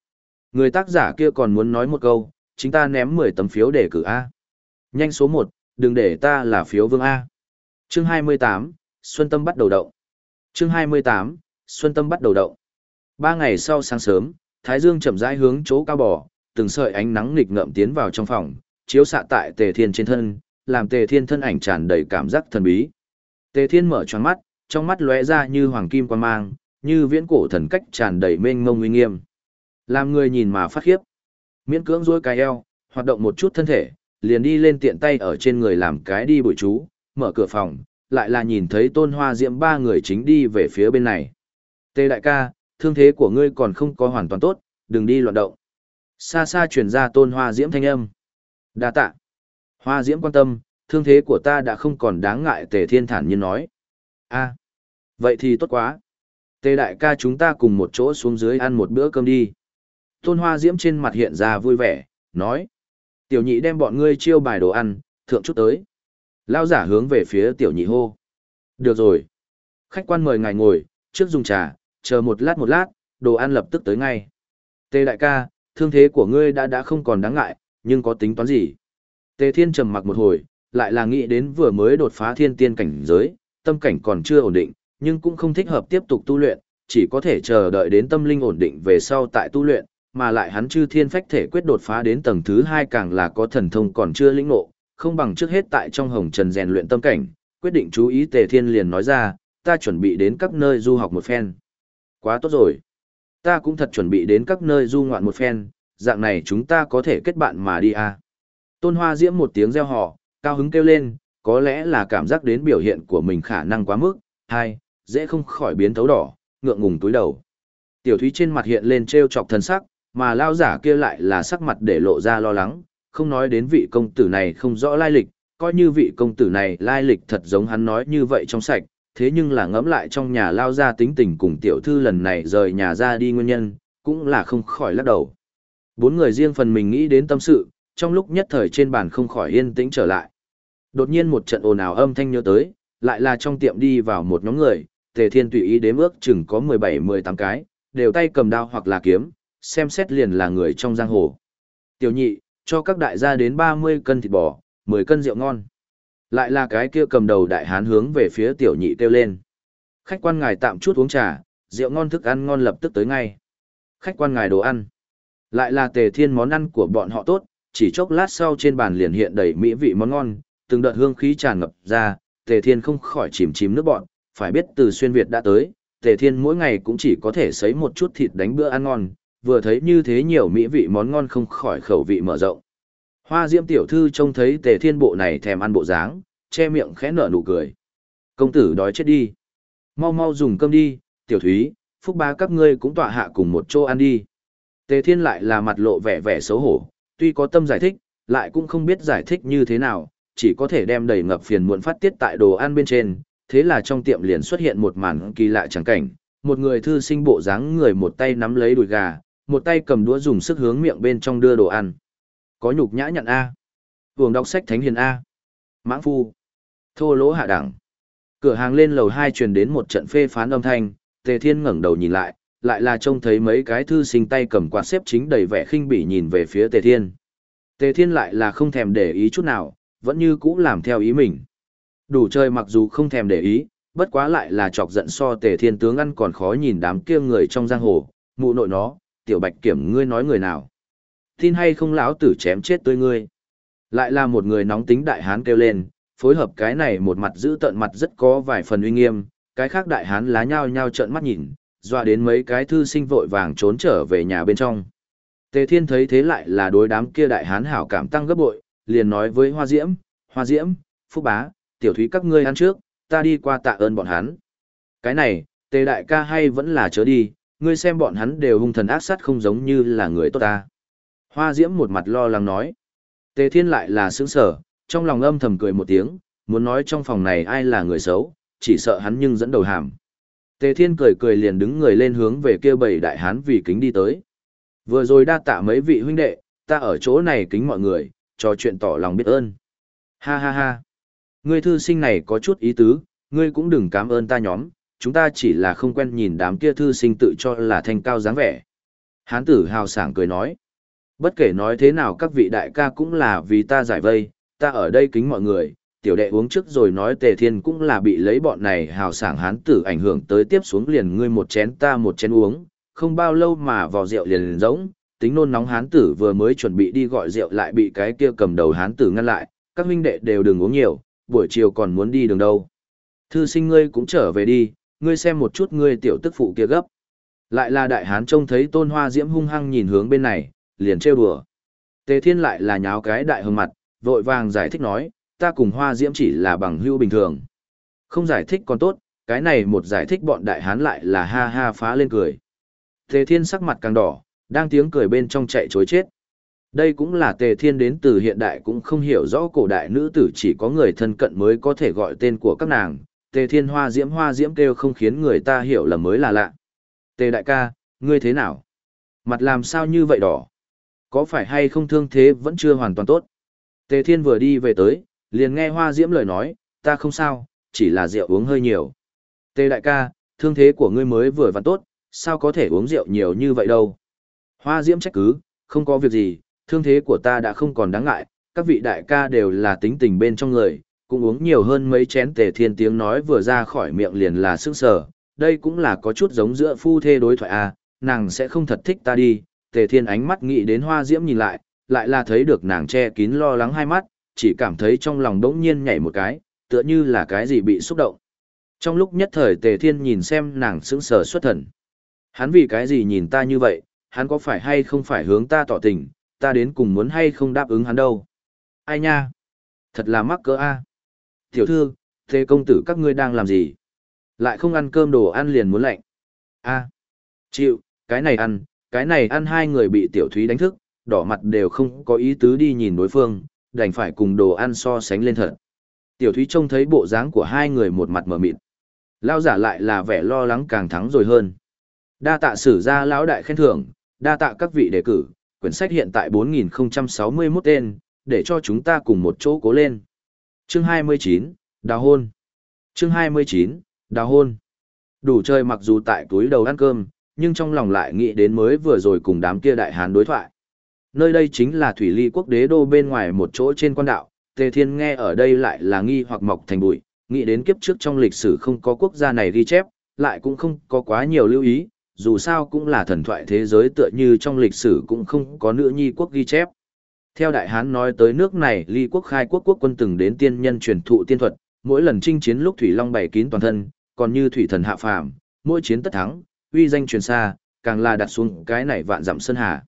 Người tác giả kia còn muốn nói một câu, chính ta ném 10 tấm phiếu đề cử A. Nhanh số 1, đừng để ta là phiếu vương A. Chương 28, Xuân Tâm bắt đầu động. Chương 28, Xuân Tâm bắt đầu động. Ba ngày sau sáng sớm, Thái Dương chậm rãi hướng chỗ cao bò, từng sợi ánh nắng nghịch ngợm tiến vào trong phòng, chiếu xạ tại Tề Thiên trên thân, làm Tề Thiên thân ảnh tràn đầy cảm giác thần bí. Tề Thiên mở choáng mắt, trong mắt lóe ra như hoàng kim quan mang, như viễn cổ thần cách tràn đầy mênh mông uy nghiêm. Làm người nhìn mà phát khiếp. Miễn cưỡng duỗi cái eo, hoạt động một chút thân thể, liền đi lên tiện tay ở trên người làm cái đi bụi chú, mở cửa phòng, lại là nhìn thấy tôn hoa diễm ba người chính đi về phía bên này. Tề đại ca, thương thế của ngươi còn không có hoàn toàn tốt, đừng đi loạn động. Xa xa truyền ra tôn hoa diễm thanh âm. đa tạ. Hoa diễm quan tâm, thương thế của ta đã không còn đáng ngại tề thiên thản nhiên nói. a vậy thì tốt quá. Tề đại ca chúng ta cùng một chỗ xuống dưới ăn một bữa cơm đi. Tôn hoa diễm trên mặt hiện ra vui vẻ, nói. Tiểu nhị đem bọn ngươi chiêu bài đồ ăn, thượng chút tới. Lao giả hướng về phía tiểu nhị hô. Được rồi. Khách quan mời ngài ngồi, trước dùng trà, chờ một lát một lát, đồ ăn lập tức tới ngay. Tề đại ca, thương thế của ngươi đã đã không còn đáng ngại, nhưng có tính toán gì? Tề thiên trầm mặc một hồi, lại là nghĩ đến vừa mới đột phá thiên tiên cảnh giới, tâm cảnh còn chưa ổn định, nhưng cũng không thích hợp tiếp tục tu luyện, chỉ có thể chờ đợi đến tâm linh ổn định về sau tại tu luyện, mà lại hắn chư thiên phách thể quyết đột phá đến tầng thứ hai càng là có thần thông còn chưa lĩnh ngộ, không bằng trước hết tại trong hồng trần rèn luyện tâm cảnh, quyết định chú ý Tề Thiên liền nói ra, ta chuẩn bị đến các nơi du học một phen. Quá tốt rồi. Ta cũng thật chuẩn bị đến các nơi du ngoạn một phen, dạng này chúng ta có thể kết bạn mà đi à. Tôn Hoa Diễm một tiếng reo hò, cao hứng kêu lên, có lẽ là cảm giác đến biểu hiện của mình khả năng quá mức, hai, dễ không khỏi biến thấu đỏ, ngượng ngùng túi đầu. Tiểu Thúy trên mặt hiện lên trêu chọc thần sắc, mà lao giả kia lại là sắc mặt để lộ ra lo lắng, không nói đến vị công tử này không rõ lai lịch, coi như vị công tử này lai lịch thật giống hắn nói như vậy trong sạch, thế nhưng là ngẫm lại trong nhà lao ra tính tình cùng tiểu thư lần này rời nhà ra đi nguyên nhân, cũng là không khỏi lắc đầu. Bốn người riêng phần mình nghĩ đến tâm sự, trong lúc nhất thời trên bàn không khỏi yên tĩnh trở lại. Đột nhiên một trận ồn ào âm thanh nhớ tới, lại là trong tiệm đi vào một nhóm người, Tề Thiên tùy ý đếm ước chừng có 17-18 cái, đều tay cầm đao hoặc là kiếm, xem xét liền là người trong giang hồ. Tiểu nhị, cho các đại gia đến 30 cân thịt bò, 10 cân rượu ngon. Lại là cái kia cầm đầu đại hán hướng về phía tiểu nhị kêu lên. Khách quan ngài tạm chút uống trà, rượu ngon thức ăn ngon lập tức tới ngay. Khách quan ngài đồ ăn. Lại là tề thiên món ăn của bọn họ tốt, chỉ chốc lát sau trên bàn liền hiện đầy mỹ vị món ngon, từng đợt hương khí tràn ngập ra, tề thiên không khỏi chìm chìm nước bọn, phải biết từ xuyên Việt đã tới, tề thiên mỗi ngày cũng chỉ có thể sấy một chút thịt đánh bữa ăn ngon, vừa thấy như thế nhiều mỹ vị món ngon không khỏi khẩu vị mở rộng. Hoa Diễm tiểu thư trông thấy Tề Thiên bộ này thèm ăn bộ dáng, che miệng khẽ nở nụ cười. Công tử đói chết đi. Mau mau dùng cơm đi, tiểu thúy, phúc ba các ngươi cũng tọa hạ cùng một chỗ ăn đi. Tề Thiên lại là mặt lộ vẻ vẻ xấu hổ, tuy có tâm giải thích, lại cũng không biết giải thích như thế nào, chỉ có thể đem đầy ngập phiền muộn phát tiết tại đồ ăn bên trên. Thế là trong tiệm liền xuất hiện một màn kỳ lạ chẳng cảnh, một người thư sinh bộ dáng người một tay nắm lấy đùi gà, một tay cầm đũa dùng sức hướng miệng bên trong đưa đồ ăn. Có nhục nhã nhận A. Vườn đọc sách thánh hiền A. Mãng phu. Thô lỗ hạ đẳng. Cửa hàng lên lầu hai truyền đến một trận phê phán âm thanh, Tề Thiên ngẩng đầu nhìn lại, lại là trông thấy mấy cái thư sinh tay cầm quạt xếp chính đầy vẻ khinh bỉ nhìn về phía Tề Thiên. Tề Thiên lại là không thèm để ý chút nào, vẫn như cũ làm theo ý mình. Đủ chơi mặc dù không thèm để ý, bất quá lại là chọc giận so Tề Thiên tướng ăn còn khó nhìn đám kia người trong giang hồ, mụ nội nó, tiểu bạch kiểm ngươi nói người nào tin hay không lão tử chém chết tươi ngươi. Lại là một người nóng tính đại hán kêu lên, phối hợp cái này một mặt giữ tận mặt rất có vài phần uy nghiêm, cái khác đại hán lá nhao nhao trợn mắt nhìn, dọa đến mấy cái thư sinh vội vàng trốn trở về nhà bên trong. Tề thiên thấy thế lại là đối đám kia đại hán hảo cảm tăng gấp bội, liền nói với hoa diễm hoa diễm, phúc bá, tiểu thúy các ngươi ăn trước, ta đi qua tạ ơn bọn hắn. Cái này, tề đại ca hay vẫn là chớ đi, ngươi xem bọn hắn đều hung thần ác sát không giống như là người tốt ta. Hoa Diễm một mặt lo lắng nói. Tề Thiên lại là sướng sở, trong lòng âm thầm cười một tiếng, muốn nói trong phòng này ai là người xấu, chỉ sợ hắn nhưng dẫn đầu hàm. Tề Thiên cười cười liền đứng người lên hướng về kia bảy đại hán vì kính đi tới. Vừa rồi đa tạ mấy vị huynh đệ, ta ở chỗ này kính mọi người, trò chuyện tỏ lòng biết ơn. Ha ha ha. Ngươi thư sinh này có chút ý tứ, ngươi cũng đừng cảm ơn ta nhóm, chúng ta chỉ là không quen nhìn đám kia thư sinh tự cho là thành cao dáng vẻ. Hán tử hào sảng cười nói. Bất kể nói thế nào các vị đại ca cũng là vì ta giải vây, ta ở đây kính mọi người, tiểu đệ uống trước rồi nói tề thiên cũng là bị lấy bọn này hào sảng hán tử ảnh hưởng tới tiếp xuống liền ngươi một chén ta một chén uống, không bao lâu mà vò rượu liền, liền giống, tính nôn nóng hán tử vừa mới chuẩn bị đi gọi rượu lại bị cái kia cầm đầu hán tử ngăn lại, các huynh đệ đều đừng uống nhiều, buổi chiều còn muốn đi đường đâu. Thư sinh ngươi cũng trở về đi, ngươi xem một chút ngươi tiểu tức phụ kia gấp. Lại là đại hán trông thấy tôn hoa diễm hung hăng nhìn hướng bên này, liền trêu đùa. Tề thiên lại là nháo cái đại hương mặt, vội vàng giải thích nói, ta cùng hoa diễm chỉ là bằng hữu bình thường. Không giải thích còn tốt, cái này một giải thích bọn đại hán lại là ha ha phá lên cười. Tề thiên sắc mặt càng đỏ, đang tiếng cười bên trong chạy chối chết. Đây cũng là tề thiên đến từ hiện đại cũng không hiểu rõ cổ đại nữ tử chỉ có người thân cận mới có thể gọi tên của các nàng, tề thiên hoa diễm hoa diễm kêu không khiến người ta hiểu là mới là lạ. Tề đại ca, ngươi thế nào? Mặt làm sao như vậy đỏ? Có phải hay không thương thế vẫn chưa hoàn toàn tốt? Tề thiên vừa đi về tới, liền nghe hoa diễm lời nói, ta không sao, chỉ là rượu uống hơi nhiều. Tề đại ca, thương thế của ngươi mới vừa vặn tốt, sao có thể uống rượu nhiều như vậy đâu? Hoa diễm trách cứ, không có việc gì, thương thế của ta đã không còn đáng ngại, các vị đại ca đều là tính tình bên trong người, cũng uống nhiều hơn mấy chén tề thiên tiếng nói vừa ra khỏi miệng liền là sức sở, đây cũng là có chút giống giữa phu thê đối thoại à, nàng sẽ không thật thích ta đi, tề thiên ánh mắt nghĩ đến hoa diễm nhìn lại, lại là thấy được nàng che kín lo lắng hai mắt, chỉ cảm thấy trong lòng đống nhiên nhảy một cái, tựa như là cái gì bị xúc động. Trong lúc nhất thời tề thiên nhìn xem nàng sững sờ xuất thần. Hắn vì cái gì nhìn ta như vậy, hắn có phải hay không phải hướng ta tỏ tình, ta đến cùng muốn hay không đáp ứng hắn đâu. Ai nha? Thật là mắc cỡ a. Tiểu thư, thế công tử các ngươi đang làm gì? Lại không ăn cơm đồ ăn liền muốn lạnh. A. Chịu, cái này ăn, cái này ăn hai người bị tiểu thúy đánh thức, đỏ mặt đều không có ý tứ đi nhìn đối phương, đành phải cùng đồ ăn so sánh lên thật. Tiểu thúy trông thấy bộ dáng của hai người một mặt mở mịt. Lao giả lại là vẻ lo lắng càng thắng rồi hơn. Đa tạ sử ra lão đại khen thưởng, đa tạ các vị đề cử, quyển sách hiện tại 4061 tên, để cho chúng ta cùng một chỗ cố lên. Chương 29, Đào hôn. Chương 29, Đào hôn. Đủ chơi mặc dù tại túi đầu ăn cơm, nhưng trong lòng lại nghĩ đến mới vừa rồi cùng đám kia đại hán đối thoại. Nơi đây chính là thủy ly quốc đế đô bên ngoài một chỗ trên quan đạo, Tề Thiên nghe ở đây lại là nghi hoặc mọc thành bụi, nghĩ đến kiếp trước trong lịch sử không có quốc gia này ghi chép, lại cũng không có quá nhiều lưu ý, dù sao cũng là thần thoại thế giới tựa như trong lịch sử cũng không có nữ nhi quốc ghi chép. Theo Đại Hán nói tới nước này ly quốc khai quốc quốc quân từng đến tiên nhân truyền thụ tiên thuật, mỗi lần chinh chiến lúc Thủy Long bày kín toàn thân, còn như Thủy Thần hạ phàm, mỗi chiến tất thắng, uy danh truyền xa, càng là đặt xuống cái này vạn dặm sơn hà.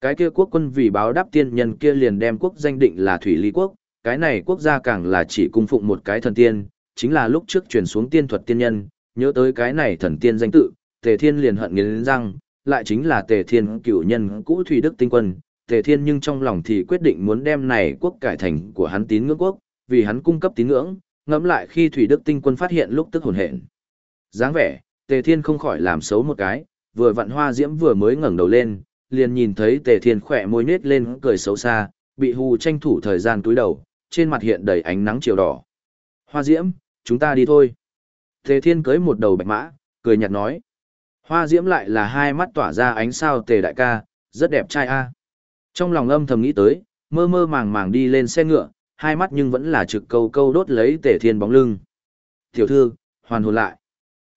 Cái kia quốc quân vì báo đáp tiên nhân kia liền đem quốc danh định là Thủy Ly quốc, cái này quốc gia càng là chỉ cung phụng một cái thần tiên, chính là lúc trước truyền xuống tiên thuật tiên nhân, nhớ tới cái này thần tiên danh tự, Tề Thiên liền hận nghiến răng, lại chính là Tề Thiên cựu nhân cũ Thủy Đức Tinh Quân, Tề Thiên nhưng trong lòng thì quyết định muốn đem này quốc cải thành của hắn tín ngưỡng quốc, vì hắn cung cấp tín ngưỡng, ngẫm lại khi Thủy Đức Tinh Quân phát hiện lúc tức hồn hện. dáng vẻ, Tề Thiên không khỏi làm xấu một cái, vừa vặn hoa diễm vừa mới ngẩng đầu lên, liền nhìn thấy Tề Thiên khỏe môi nết lên cười xấu xa, bị hù tranh thủ thời gian túi đầu, trên mặt hiện đầy ánh nắng chiều đỏ. Hoa diễm, chúng ta đi thôi. Tề Thiên cưới một đầu bạch mã, cười nhạt nói. Hoa diễm lại là hai mắt tỏa ra ánh sao Tề đại ca, rất đẹp trai a. Trong lòng âm thầm nghĩ tới, mơ mơ màng màng đi lên xe ngựa, hai mắt nhưng vẫn là trực câu câu đốt lấy Tề Thiên bóng lưng. Tiểu thư, hoàn hồn lại.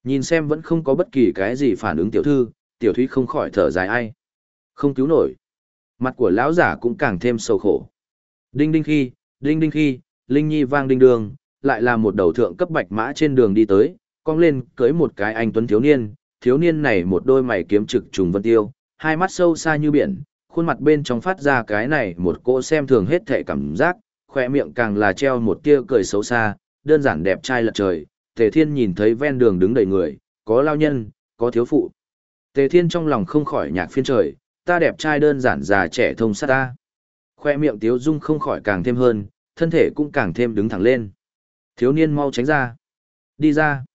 Nhìn xem vẫn không có bất kỳ cái gì phản ứng tiểu thư, tiểu thúy không khỏi thở dài ai. Không cứu nổi. Mặt của lão giả cũng càng thêm sầu khổ. Đinh đinh khi, đinh đinh khi, linh nhi vang đinh đường, lại là một đầu thượng cấp bạch mã trên đường đi tới, cong lên cưới một cái anh tuấn thiếu niên, thiếu niên này một đôi mày kiếm trực trùng vân tiêu, hai mắt sâu xa như biển, khuôn mặt bên trong phát ra cái này một cỗ xem thường hết thệ cảm giác, khỏe miệng càng là treo một tia cười xấu xa, đơn giản đẹp trai lật trời, Tề Thiên nhìn thấy ven đường đứng đầy người, có lao nhân, có thiếu phụ. Tề Thiên trong lòng không khỏi nhạc phiên trời, ta đẹp trai đơn giản già trẻ thông sát ta. Khoe miệng Tiếu Dung không khỏi càng thêm hơn, thân thể cũng càng thêm đứng thẳng lên. Thiếu niên mau tránh ra. Đi ra.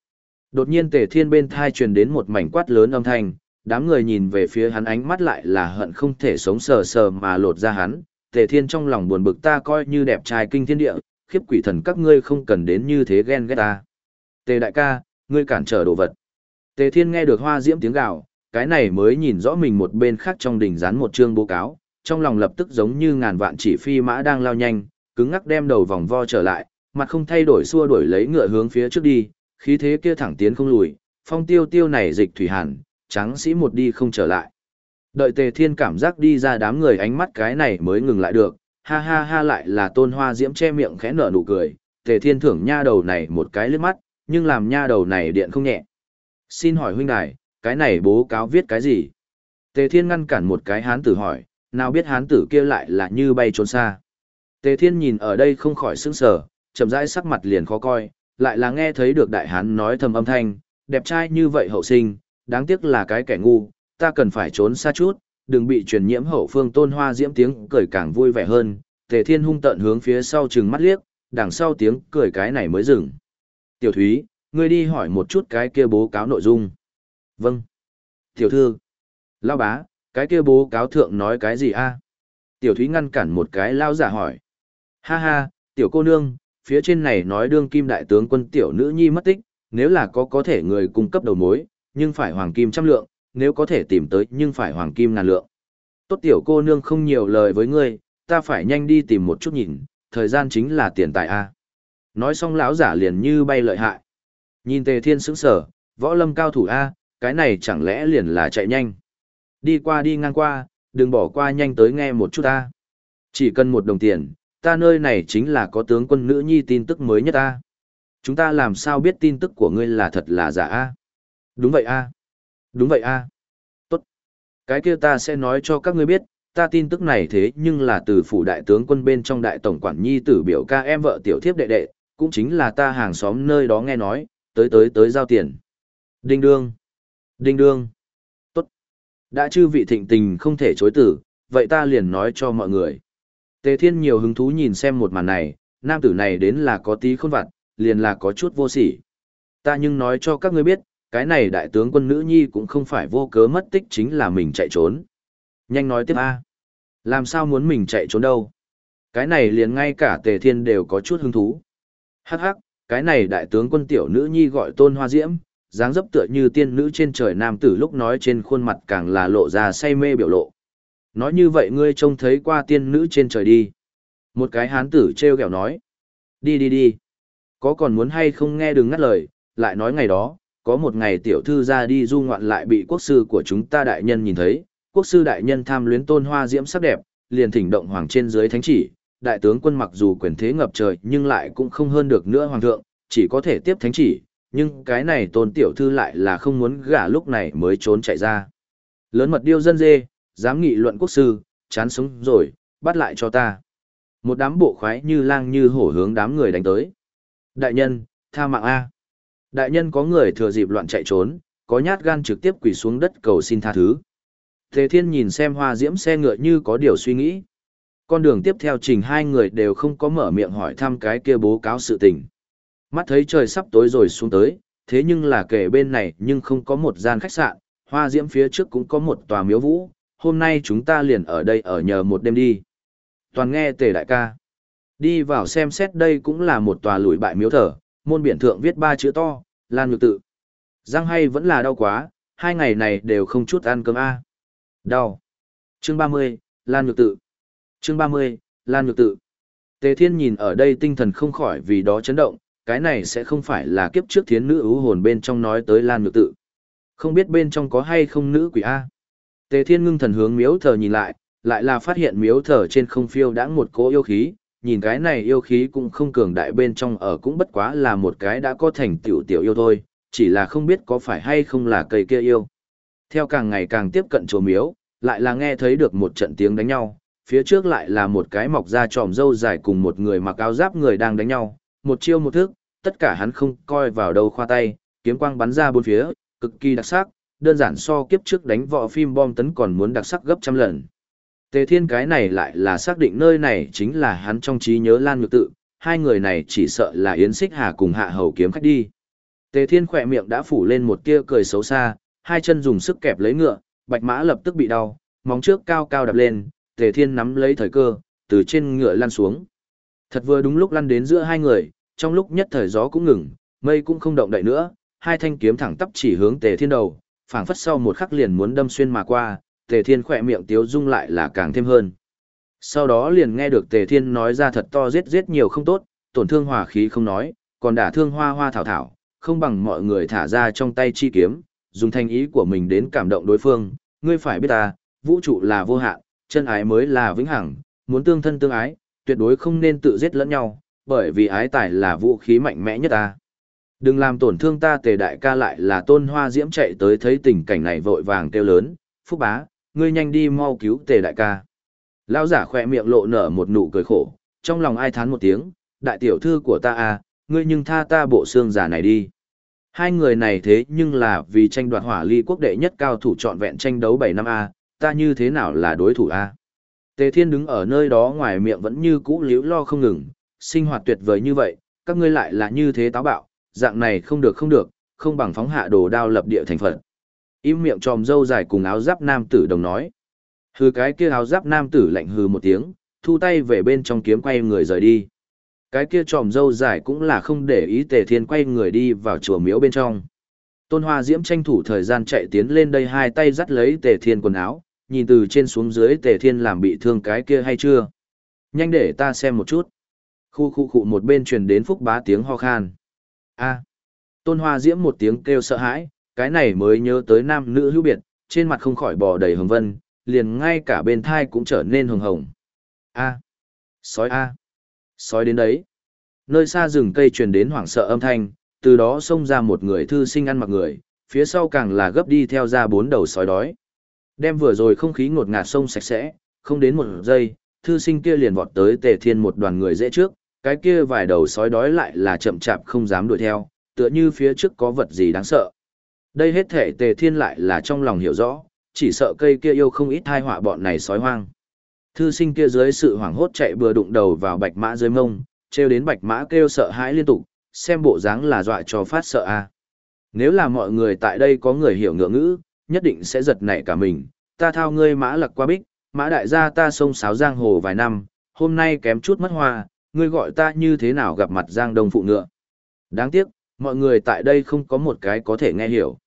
Đột nhiên Tề Thiên bên thai truyền đến một mảnh quát lớn âm thanh, đám người nhìn về phía hắn ánh mắt lại là hận không thể sống sờ sờ mà lột ra hắn. Tề Thiên trong lòng buồn bực ta coi như đẹp trai kinh thiên địa, khiếp quỷ thần các ngươi không cần đến như thế ghen ghét ta. Tề đại ca, ngươi cản trở đồ vật. Tề Thiên nghe được hoa diễm tiếng gào, cái này mới nhìn rõ mình một bên khác trong đỉnh dán một chương bố cáo, trong lòng lập tức giống như ngàn vạn chỉ phi mã đang lao nhanh, cứng ngắc đem đầu vòng vo trở lại, mặt không thay đổi xua đuổi lấy ngựa hướng phía trước đi, khí thế kia thẳng tiến không lùi, phong tiêu tiêu này dịch thủy hàn, trắng sĩ một đi không trở lại. Đợi tề thiên cảm giác đi ra đám người ánh mắt cái này mới ngừng lại được, ha ha ha lại là tôn hoa diễm che miệng khẽ nở nụ cười, tề thiên thưởng nha đầu này một cái lướt mắt, nhưng làm nha đầu này điện không nhẹ. Xin hỏi huynh đài, cái này bố cáo viết cái gì? Tề thiên ngăn cản một cái hán tử hỏi, nào biết hán tử kia lại là như bay trốn xa. Tề thiên nhìn ở đây không khỏi sững sờ, chậm rãi sắc mặt liền khó coi, lại là nghe thấy được đại hán nói thầm âm thanh, đẹp trai như vậy hậu sinh, đáng tiếc là cái kẻ ngu, ta cần phải trốn xa chút, đừng bị truyền nhiễm hậu phương tôn hoa diễm tiếng cười càng vui vẻ hơn, tề thiên hung tận hướng phía sau trừng mắt liếc, đằng sau tiếng cười cái này mới dừng. Tiểu thúy, ngươi đi hỏi một chút cái kia bố cáo nội dung. Vâng. Tiểu thư. Lao bá, cái kia bố cáo thượng nói cái gì a? Tiểu thúy ngăn cản một cái lao giả hỏi. Ha ha, tiểu cô nương, phía trên này nói đương kim đại tướng quân tiểu nữ nhi mất tích, nếu là có có thể người cung cấp đầu mối, nhưng phải hoàng kim trăm lượng, nếu có thể tìm tới nhưng phải hoàng kim ngàn lượng. Tốt tiểu cô nương không nhiều lời với ngươi, ta phải nhanh đi tìm một chút nhìn, thời gian chính là tiền tài a. Nói xong lão giả liền như bay lợi hại. Nhìn Tề Thiên sững sờ, võ lâm cao thủ a, cái này chẳng lẽ liền là chạy nhanh. Đi qua đi ngang qua, đừng bỏ qua nhanh tới nghe một chút ta. Chỉ cần một đồng tiền, ta nơi này chính là có tướng quân nữ nhi tin tức mới nhất ta. Chúng ta làm sao biết tin tức của ngươi là thật là giả a? Đúng vậy a. Đúng vậy a. Tốt. Cái kia ta sẽ nói cho các ngươi biết, ta tin tức này thế nhưng là từ phủ đại tướng quân bên trong đại tổng quản nhi tử biểu ca em vợ tiểu thiếp đệ đệ, cũng chính là ta hàng xóm nơi đó nghe nói, tới tới tới giao tiền. Đinh đương. Đinh đương. Tốt. Đã chư vị thịnh tình không thể chối tử, vậy ta liền nói cho mọi người. Tề thiên nhiều hứng thú nhìn xem một màn này, nam tử này đến là có tí khôn vặt, liền là có chút vô sỉ. Ta nhưng nói cho các ngươi biết, cái này đại tướng quân nữ nhi cũng không phải vô cớ mất tích chính là mình chạy trốn. Nhanh nói tiếp A. Làm sao muốn mình chạy trốn đâu? Cái này liền ngay cả tề thiên đều có chút hứng thú. Hắc hắc, cái này đại tướng quân tiểu nữ nhi gọi tôn hoa diễm, dáng dấp tựa như tiên nữ trên trời nam tử lúc nói trên khuôn mặt càng là lộ ra say mê biểu lộ. Nói như vậy ngươi trông thấy qua tiên nữ trên trời đi. Một cái hán tử treo kẹo nói. Đi đi đi. Có còn muốn hay không nghe đừng ngắt lời, lại nói ngày đó, có một ngày tiểu thư ra đi du ngoạn lại bị quốc sư của chúng ta đại nhân nhìn thấy, quốc sư đại nhân tham luyến tôn hoa diễm sắc đẹp, liền thỉnh động hoàng trên dưới thánh chỉ, đại tướng quân mặc dù quyền thế ngập trời nhưng lại cũng không hơn được nữa hoàng thượng, chỉ có thể tiếp thánh chỉ, nhưng cái này tôn tiểu thư lại là không muốn gả lúc này mới trốn chạy ra. Lớn mật điêu dân dê, dám nghị luận quốc sư, chán sống rồi, bắt lại cho ta. Một đám bộ khoái như lang như hổ hướng đám người đánh tới. Đại nhân, tha mạng A. Đại nhân có người thừa dịp loạn chạy trốn, có nhát gan trực tiếp quỳ xuống đất cầu xin tha thứ. Thế Thiên nhìn xem hoa diễm xe ngựa như có điều suy nghĩ. Con đường tiếp theo trình hai người đều không có mở miệng hỏi thăm cái kia bố cáo sự tình. Mắt thấy trời sắp tối rồi xuống tới, thế nhưng là kể bên này nhưng không có một gian khách sạn, hoa diễm phía trước cũng có một tòa miếu vũ, hôm nay chúng ta liền ở đây ở nhờ một đêm đi. Toàn nghe tề đại ca. Đi vào xem xét đây cũng là một tòa lùi bại miếu thờ, môn biển thượng viết ba chữ to, Lan Nhược Tự. Giang hay vẫn là đau quá, hai ngày này đều không chút ăn cơm a. Đau. Chương 30, Lan Nhược Tự. Chương 30, Lan Nhược Tự. Tề Thiên nhìn ở đây tinh thần không khỏi vì đó chấn động, cái này sẽ không phải là kiếp trước thiến nữ ưu hồn bên trong nói tới Lan Nhược Tự. Không biết bên trong có hay không nữ quỷ A. Tề Thiên ngưng thần hướng miếu thờ nhìn lại, lại là phát hiện miếu thờ trên không phiêu đã một cỗ yêu khí, nhìn cái này yêu khí cũng không cường đại bên trong ở cũng bất quá là một cái đã có thành tiểu tiểu yêu thôi, chỉ là không biết có phải hay không là cây kia yêu. Theo càng ngày càng tiếp cận chùa miếu, lại là nghe thấy được một trận tiếng đánh nhau, phía trước lại là một cái mọc da tròm râu dài cùng một người mặc áo giáp người đang đánh nhau, một chiêu một thức, tất cả hắn không coi vào đâu khoa tay, kiếm quang bắn ra bốn phía, cực kỳ đặc sắc, đơn giản so kiếp trước đánh vọ phim bom tấn còn muốn đặc sắc gấp trăm lần. Tề Thiên cái này lại là xác định nơi này chính là hắn trong trí nhớ Lan Nhược Tự, hai người này chỉ sợ là Yến Xích Hà cùng Hạ Hầu kiếm khách đi. Tề Thiên khỏe miệng đã phủ lên một tia cười xấu xa, hai chân dùng sức kẹp lấy ngựa, bạch mã lập tức bị đau, móng trước cao cao đập lên, Tề Thiên nắm lấy thời cơ, từ trên ngựa lăn xuống. Thật vừa đúng lúc lăn đến giữa hai người, trong lúc nhất thời gió cũng ngừng, mây cũng không động đậy nữa, hai thanh kiếm thẳng tắp chỉ hướng Tề Thiên đầu, phảng phất sau một khắc liền muốn đâm xuyên mà qua, Tề Thiên khỏe miệng tiếu dung lại là càng thêm hơn. Sau đó liền nghe được Tề Thiên nói ra thật to giết giết nhiều không tốt, tổn thương hòa khí không nói, còn đả thương hoa hoa thảo thảo, không bằng mọi người thả ra trong tay chi kiếm, dùng thanh ý của mình đến cảm động đối phương, ngươi phải biết ta, vũ trụ là vô hạn, chân ái mới là vĩnh hằng, muốn tương thân tương ái, tuyệt đối không nên tự giết lẫn nhau, bởi vì ái tài là vũ khí mạnh mẽ nhất ta. Đừng làm tổn thương ta tề đại ca lại là tôn hoa diễm chạy tới thấy tình cảnh này vội vàng kêu lớn, phúc bá, ngươi nhanh đi mau cứu tề đại ca. Lão giả khỏe miệng lộ nở một nụ cười khổ, trong lòng ai thán một tiếng, đại tiểu thư của ta à, ngươi nhưng tha ta bộ xương giả này đi. Hai người này thế nhưng là vì tranh đoạt hỏa ly quốc đệ nhất cao thủ trọn vẹn tranh đấu 7 năm A, ta như thế nào là đối thủ A. Tề Thiên đứng ở nơi đó ngoài miệng vẫn như cũ liễu lo không ngừng, sinh hoạt tuyệt vời như vậy, các ngươi lại là như thế táo bạo, dạng này không được không được, không bằng phóng hạ đồ đao lập địa thành phận. Im miệng tròm dâu dài cùng áo giáp nam tử đồng nói. Hừ cái kia áo giáp nam tử lạnh hừ một tiếng, thu tay về bên trong kiếm quay người rời đi. Cái kia tròm dâu dài cũng là không để ý tề thiên quay người đi vào chùa miếu bên trong. Tôn Hoa Diễm tranh thủ thời gian chạy tiến lên đây hai tay dắt lấy tề thiên quần áo, nhìn từ trên xuống dưới tề thiên làm bị thương cái kia hay chưa. Nhanh để ta xem một chút. Khu khu khu một bên truyền đến phúc bá tiếng ho khan. a Tôn Hoa Diễm một tiếng kêu sợ hãi, cái này mới nhớ tới nam nữ hữu biệt, trên mặt không khỏi bò đầy hồng vân, liền ngay cả bên thai cũng trở nên hồng hồng. A. Sói A. Sói đến đấy. Nơi xa rừng cây truyền đến hoảng sợ âm thanh, từ đó xông ra một người thư sinh ăn mặc người, phía sau càng là gấp đi theo ra bốn đầu sói đói. Đem vừa rồi không khí ngột ngạt sông sạch sẽ, không đến một giây, thư sinh kia liền vọt tới tề thiên một đoàn người dễ trước, cái kia vài đầu sói đói lại là chậm chạp không dám đuổi theo, tựa như phía trước có vật gì đáng sợ. Đây hết thể tề thiên lại là trong lòng hiểu rõ, chỉ sợ cây kia yêu không ít thai họa bọn này sói hoang. Thư sinh kia dưới sự hoảng hốt chạy bừa đụng đầu vào bạch mã dưới mông, treo đến bạch mã kêu sợ hãi liên tục, xem bộ dáng là dọa cho phát sợ a. Nếu là mọi người tại đây có người hiểu ngựa ngữ, nhất định sẽ giật nảy cả mình, ta thao ngươi mã lặc qua bích, mã đại gia ta sông sáo giang hồ vài năm, hôm nay kém chút mất hoa, ngươi gọi ta như thế nào gặp mặt giang đông phụ ngựa. Đáng tiếc, mọi người tại đây không có một cái có thể nghe hiểu.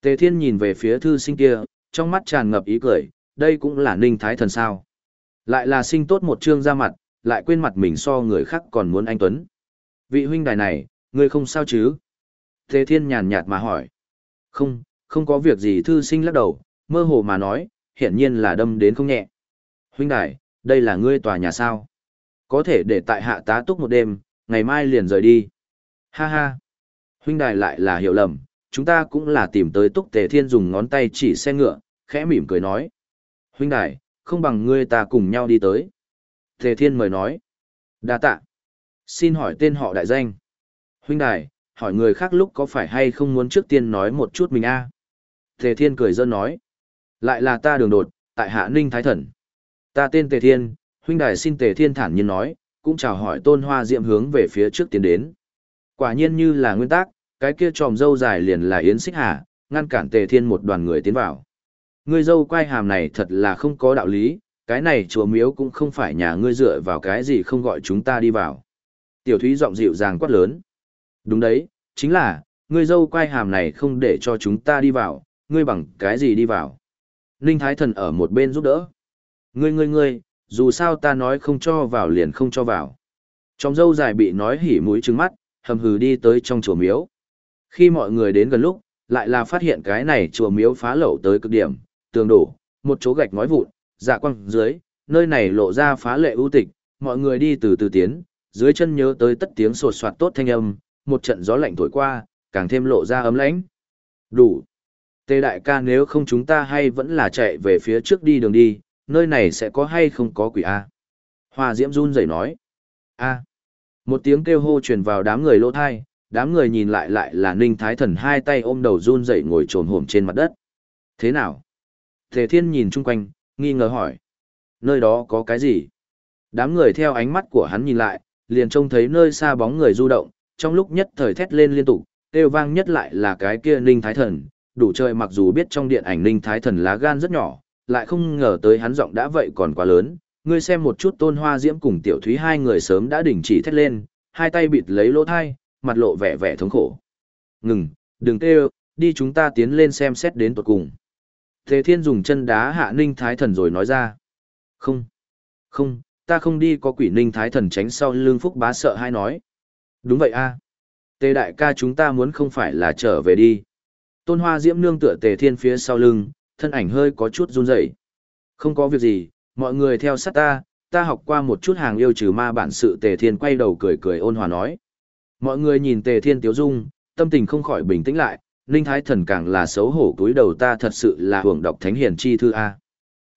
Tề Thiên nhìn về phía thư sinh kia, trong mắt tràn ngập ý cười, đây cũng là ninh thái thần sao. Lại là sinh tốt một trương ra mặt, lại quên mặt mình so người khác còn muốn anh Tuấn. Vị huynh đài này, ngươi không sao chứ? Tề Thiên nhàn nhạt mà hỏi. Không, không có việc gì thư sinh lắc đầu, mơ hồ mà nói, hiển nhiên là đâm đến không nhẹ. Huynh đài, đây là ngươi tòa nhà sao? Có thể để tại hạ tá túc một đêm, ngày mai liền rời đi. Ha ha. Huynh đài lại là hiểu lầm, chúng ta cũng là tìm tới túc tề thiên dùng ngón tay chỉ xe ngựa, khẽ mỉm cười nói. Huynh đài, không bằng ngươi ta cùng nhau đi tới. Tề thiên mời nói. đa tạ. Xin hỏi tên họ đại danh. Huynh đài, hỏi người khác lúc có phải hay không muốn trước tiên nói một chút mình a Tề thiên cười dân nói. Lại là ta đường đột, tại hạ ninh thái thần. Ta tên Tề thiên, huynh đài xin Tề thiên thản nhiên nói, cũng chào hỏi tôn hoa diệm hướng về phía trước tiến đến. Quả nhiên như là nguyên tắc, cái kia tròm dâu dài liền là Yến Xích Hà, ngăn cản Tề Thiên một đoàn người tiến vào. Ngươi dâu quay hàm này thật là không có đạo lý, cái này chùa miếu cũng không phải nhà ngươi dựa vào cái gì không gọi chúng ta đi vào. Tiểu Thúy giọng dịu dàng quát lớn. Đúng đấy, chính là, ngươi dâu quay hàm này không để cho chúng ta đi vào, ngươi bằng cái gì đi vào. Ninh Thái Thần ở một bên giúp đỡ. Ngươi ngươi ngươi, dù sao ta nói không cho vào liền không cho vào. Trong dâu dài bị nói hỉ mũi trứng mắt, hầm hừ đi tới trong chùa miếu. Khi mọi người đến gần lúc, lại là phát hiện cái này chùa miếu phá lẩu tới cực điểm, tường đổ, một chỗ gạch ngói vụn, dạ quăng dưới, nơi này lộ ra phá lệ ưu tịch, mọi người đi từ từ tiến, dưới chân nhớ tới tất tiếng sột soạt tốt thanh âm, một trận gió lạnh thổi qua, càng thêm lộ ra ấm lãnh. Đủ. Tề đại ca nếu không chúng ta hay vẫn là chạy về phía trước đi đường đi, nơi này sẽ có hay không có quỷ A. Hoa Diễm run rẩy nói. A. Một tiếng kêu hô truyền vào đám người lỗ thai, đám người nhìn lại lại là Ninh Thái Thần hai tay ôm đầu run rẩy ngồi trồn hổm trên mặt đất. Thế nào? Tề Thiên nhìn chung quanh, nghi ngờ hỏi. Nơi đó có cái gì? Đám người theo ánh mắt của hắn nhìn lại, liền trông thấy nơi xa bóng người du động, trong lúc nhất thời thét lên liên tục, kêu vang nhất lại là cái kia Ninh Thái Thần, đủ trời mặc dù biết trong điện ảnh Ninh Thái Thần lá gan rất nhỏ, lại không ngờ tới hắn giọng đã vậy còn quá lớn. Ngươi xem một chút tôn hoa diễm cùng tiểu thúy hai người sớm đã đình chỉ thét lên, hai tay bịt lấy lỗ thai, mặt lộ vẻ vẻ thống khổ. Ngừng, đừng kêu, đi chúng ta tiến lên xem xét đến tuột cùng. Thế thiên dùng chân đá hạ ninh thái thần rồi nói ra. Không, không, ta không đi có quỷ ninh thái thần tránh sau Lương phúc bá sợ hay nói. Đúng vậy a Tề đại ca chúng ta muốn không phải là trở về đi. Tôn hoa diễm nương tựa tề thiên phía sau lưng, thân ảnh hơi có chút run rẩy. Không có việc gì, mọi người theo sát ta, ta học qua một chút hàng yêu trừ ma bản sự tề thiên quay đầu cười cười ôn hòa nói. Mọi người nhìn Tề Thiên Tiếu Dung, tâm tình không khỏi bình tĩnh lại, Ninh Thái Thần càng là xấu hổ cúi đầu ta thật sự là hưởng đọc thánh hiền chi thư A.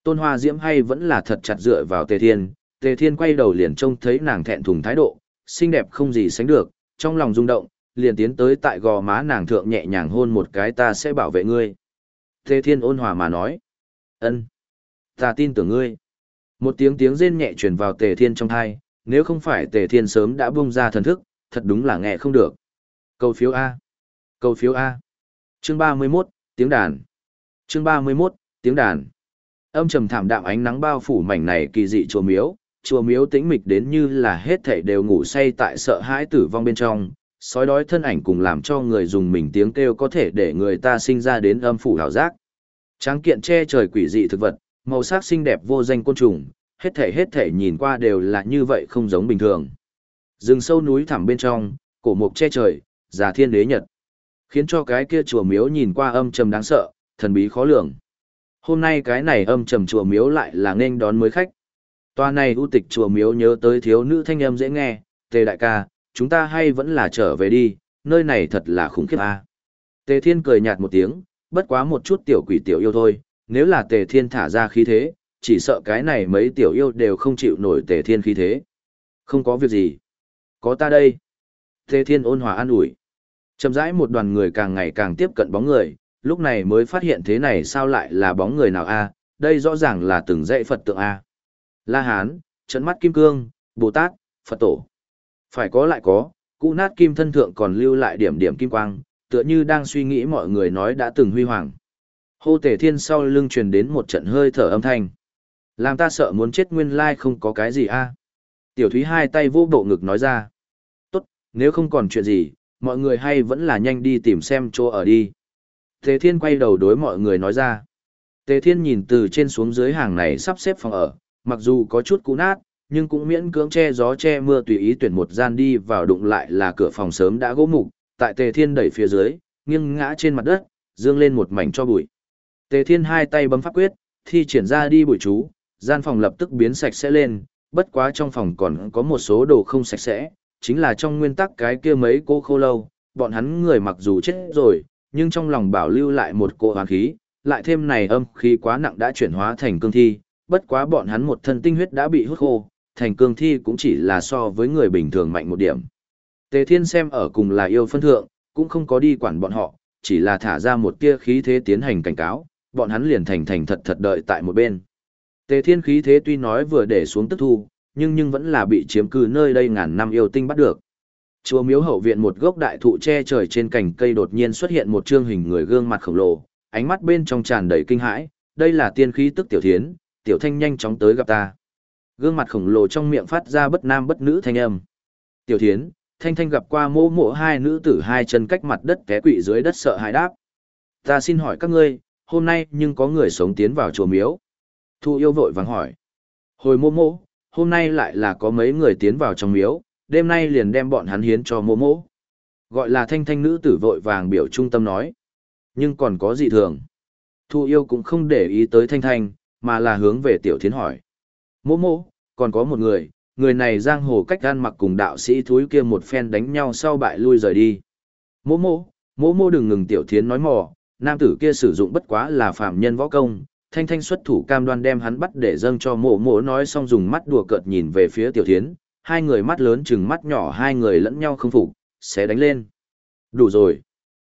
Tôn Hoa Diễm hay vẫn là thật chặt dựa vào Tề Thiên, Tề Thiên quay đầu liền trông thấy nàng thẹn thùng thái độ, xinh đẹp không gì sánh được, trong lòng rung động, liền tiến tới tại gò má nàng thượng nhẹ nhàng hôn một cái ta sẽ bảo vệ ngươi. Tề Thiên ôn hòa mà nói, ân, ta tin tưởng ngươi. Một tiếng tiếng rên nhẹ truyền vào Tề Thiên trong thai, nếu không phải Tề Thiên sớm đã bung ra thần thức, thật đúng là nghe không được. câu phiếu A. câu phiếu A. Chương 31, tiếng đàn. Chương 31, tiếng đàn. Âm trầm thảm đạm ánh nắng bao phủ mảnh này kỳ dị chùa miếu, chùa miếu tĩnh mịch đến như là hết thảy đều ngủ say tại sợ hãi tử vong bên trong, sói đói thân ảnh cùng làm cho người dùng mình tiếng kêu có thể để người ta sinh ra đến âm phủ hào giác. Tráng kiện che trời quỷ dị thực vật, màu sắc xinh đẹp vô danh côn trùng, hết thể hết thể nhìn qua đều là như vậy không giống bình thường. Rừng sâu núi thẳm bên trong, cổ mục che trời, già thiên đế nhật. Khiến cho cái kia chùa miếu nhìn qua âm trầm đáng sợ, thần bí khó lường. Hôm nay cái này âm trầm chùa miếu lại là nên đón mới khách. Toa này ưu tịch chùa miếu nhớ tới thiếu nữ thanh âm dễ nghe, tề đại ca, chúng ta hay vẫn là trở về đi, nơi này thật là khủng khiếp a. Tề thiên cười nhạt một tiếng, bất quá một chút tiểu quỷ tiểu yêu thôi, nếu là tề thiên thả ra khí thế, chỉ sợ cái này mấy tiểu yêu đều không chịu nổi tề thiên khí thế. Không có việc gì. Có ta đây. Tề thiên ôn hòa an ủi. Chậm rãi một đoàn người càng ngày càng tiếp cận bóng người, lúc này mới phát hiện thế này sao lại là bóng người nào a? đây rõ ràng là từng dãy Phật tượng a. La Hán, trận mắt kim cương, Bồ Tát, Phật tổ. Phải có lại có, cụ nát kim thân thượng còn lưu lại điểm điểm kim quang, tựa như đang suy nghĩ mọi người nói đã từng huy hoàng. Hô tể thiên sau lưng truyền đến một trận hơi thở âm thanh. Làm ta sợ muốn chết nguyên lai không có cái gì a. Tiểu thúy hai tay vô bộ ngực nói ra. Tốt, nếu không còn chuyện gì, mọi người hay vẫn là nhanh đi tìm xem chỗ ở đi. Tề thiên quay đầu đối mọi người nói ra. Tề thiên nhìn từ trên xuống dưới hàng này sắp xếp phòng ở, mặc dù có chút cũ nát, nhưng cũng miễn cưỡng che gió che mưa tùy ý tuyển một gian đi vào đụng lại là cửa phòng sớm đã gỗ mục, tại Tề Thiên đẩy phía dưới, nghiêng ngã trên mặt đất, dương lên một mảnh cho bụi. Tề Thiên hai tay bấm pháp quyết, thi triển ra đi bụi chú, gian phòng lập tức biến sạch sẽ lên, bất quá trong phòng còn có một số đồ không sạch sẽ, chính là trong nguyên tắc cái kia mấy cô khô lâu, bọn hắn người mặc dù chết rồi, nhưng trong lòng bảo lưu lại một cỗ hoàn khí, lại thêm này âm khí quá nặng đã chuyển hóa thành cương thi, bất quá bọn hắn một thân tinh huyết đã bị hút khô, thành cương thi cũng chỉ là so với người bình thường mạnh một điểm. Tề Thiên xem ở cùng là yêu phân thượng, cũng không có đi quản bọn họ, chỉ là thả ra một tia khí thế tiến hành cảnh cáo, bọn hắn liền thành thành thật thật đợi tại một bên. Tề Thiên khí thế tuy nói vừa để xuống tức thu, nhưng nhưng vẫn là bị chiếm cư nơi đây ngàn năm yêu tinh bắt được. Chùa miếu hậu viện một gốc đại thụ che trời trên cành cây đột nhiên xuất hiện một trương hình người gương mặt khổng lồ, ánh mắt bên trong tràn đầy kinh hãi, đây là tiên khí tức tiểu thiến, tiểu thanh nhanh chóng tới gặp ta. Gương mặt khổng lồ trong miệng phát ra bất nam bất nữ thanh âm. Tiểu thiến, thanh thanh gặp qua mô mộ hai nữ tử hai chân cách mặt đất té quỵ dưới đất sợ hãi đáp. Ta xin hỏi các ngươi, hôm nay nhưng có người sống tiến vào chùa miếu. Thu yêu vội vàng hỏi. Hồi mô mộ, hôm nay lại là có mấy người tiến vào trong miếu, đêm nay liền đem bọn hắn hiến cho mô mộ. Gọi là thanh thanh nữ tử vội vàng biểu trung tâm nói. Nhưng còn có gì thường. Thu yêu cũng không để ý tới thanh thanh, mà là hướng về tiểu thiến hỏi. Mô mô, còn có một người, người này giang hồ cách gan mặc cùng đạo sĩ thúi kia một phen đánh nhau sau bại lui rời đi. Mô mô, mô mô đừng ngừng tiểu thiến nói mò, nam tử kia sử dụng bất quá là phạm nhân võ công, thanh thanh xuất thủ cam đoan đem hắn bắt để dâng cho mộ mộ nói xong dùng mắt đùa cợt nhìn về phía tiểu thiến, hai người mắt lớn chừng mắt nhỏ hai người lẫn nhau không phục, sẽ đánh lên. Đủ rồi.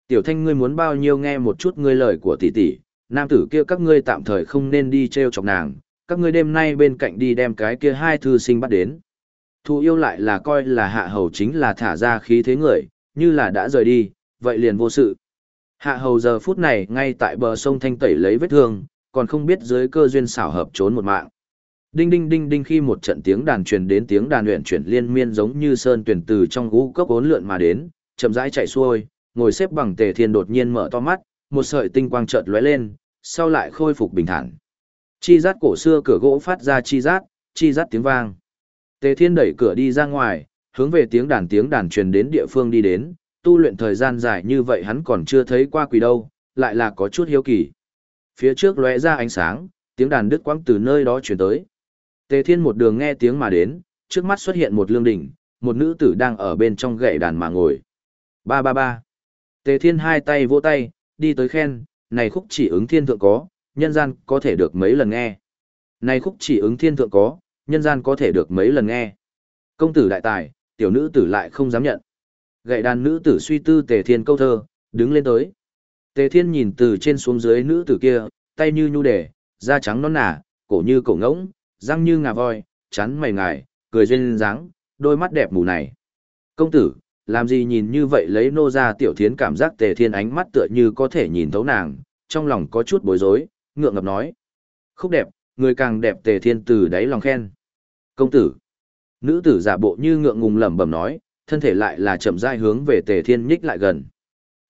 Tiểu thanh ngươi muốn bao nhiêu nghe một chút ngươi lời của tỷ tỷ, nam tử kia các ngươi tạm thời không nên đi treo chọc nàng, các ngươi đêm nay bên cạnh đi đem cái kia hai thư sinh bắt đến. Thu yêu lại là coi là hạ hầu chính là thả ra khí thế người, như là đã rời đi, vậy liền vô sự. Hạ hầu giờ phút này ngay tại bờ sông thanh tẩy lấy vết thương, còn không biết dưới cơ duyên xảo hợp trốn một mạng. Đinh đinh đinh đinh khi một trận tiếng đàn truyền đến tiếng đàn luyện chuyển liên miên giống như sơn tuyển từ trong gũ cốc ốn lượn mà đến, chậm rãi chạy xuôi, ngồi xếp bằng tề thiên đột nhiên mở to mắt, một sợi tinh quang chợt lóe lên, sau lại khôi phục bình thản. Chi rát cổ xưa cửa gỗ phát ra chi rát, chi rát tiếng vang. Tề Thiên đẩy cửa đi ra ngoài, hướng về tiếng đàn tiếng đàn truyền đến địa phương đi đến, tu luyện thời gian dài như vậy hắn còn chưa thấy qua quỷ đâu, lại là có chút hiếu kỳ. Phía trước lóe ra ánh sáng, tiếng đàn đứt quãng từ nơi đó truyền tới. Tề Thiên một đường nghe tiếng mà đến, trước mắt xuất hiện một lương đỉnh, một nữ tử đang ở bên trong gậy đàn mà ngồi. Ba ba ba. Tề Thiên hai tay vỗ tay, đi tới khen, này khúc chỉ ứng thiên thượng có, nhân gian có thể được mấy lần nghe. Này khúc chỉ ứng thiên thượng có, nhân gian có thể được mấy lần nghe. Công tử đại tài, tiểu nữ tử lại không dám nhận. Gậy đàn nữ tử suy tư tề thiên câu thơ, đứng lên tới. Tề thiên nhìn từ trên xuống dưới nữ tử kia, tay như nhu đề, da trắng non nả, cổ như cổ ngỗng, răng như ngà voi, chắn mày ngài, cười duyên dáng, đôi mắt đẹp mù này. Công tử, làm gì nhìn như vậy lấy nô ra tiểu thiến cảm giác tề thiên ánh mắt tựa như có thể nhìn thấu nàng, trong lòng có chút bối rối, ngượng ngập nói. Khúc đẹp, người càng đẹp tề thiên từ đáy lòng khen. Công tử. Nữ tử giả bộ như ngượng ngùng lẩm bẩm nói, thân thể lại là chậm rãi hướng về tề thiên nhích lại gần.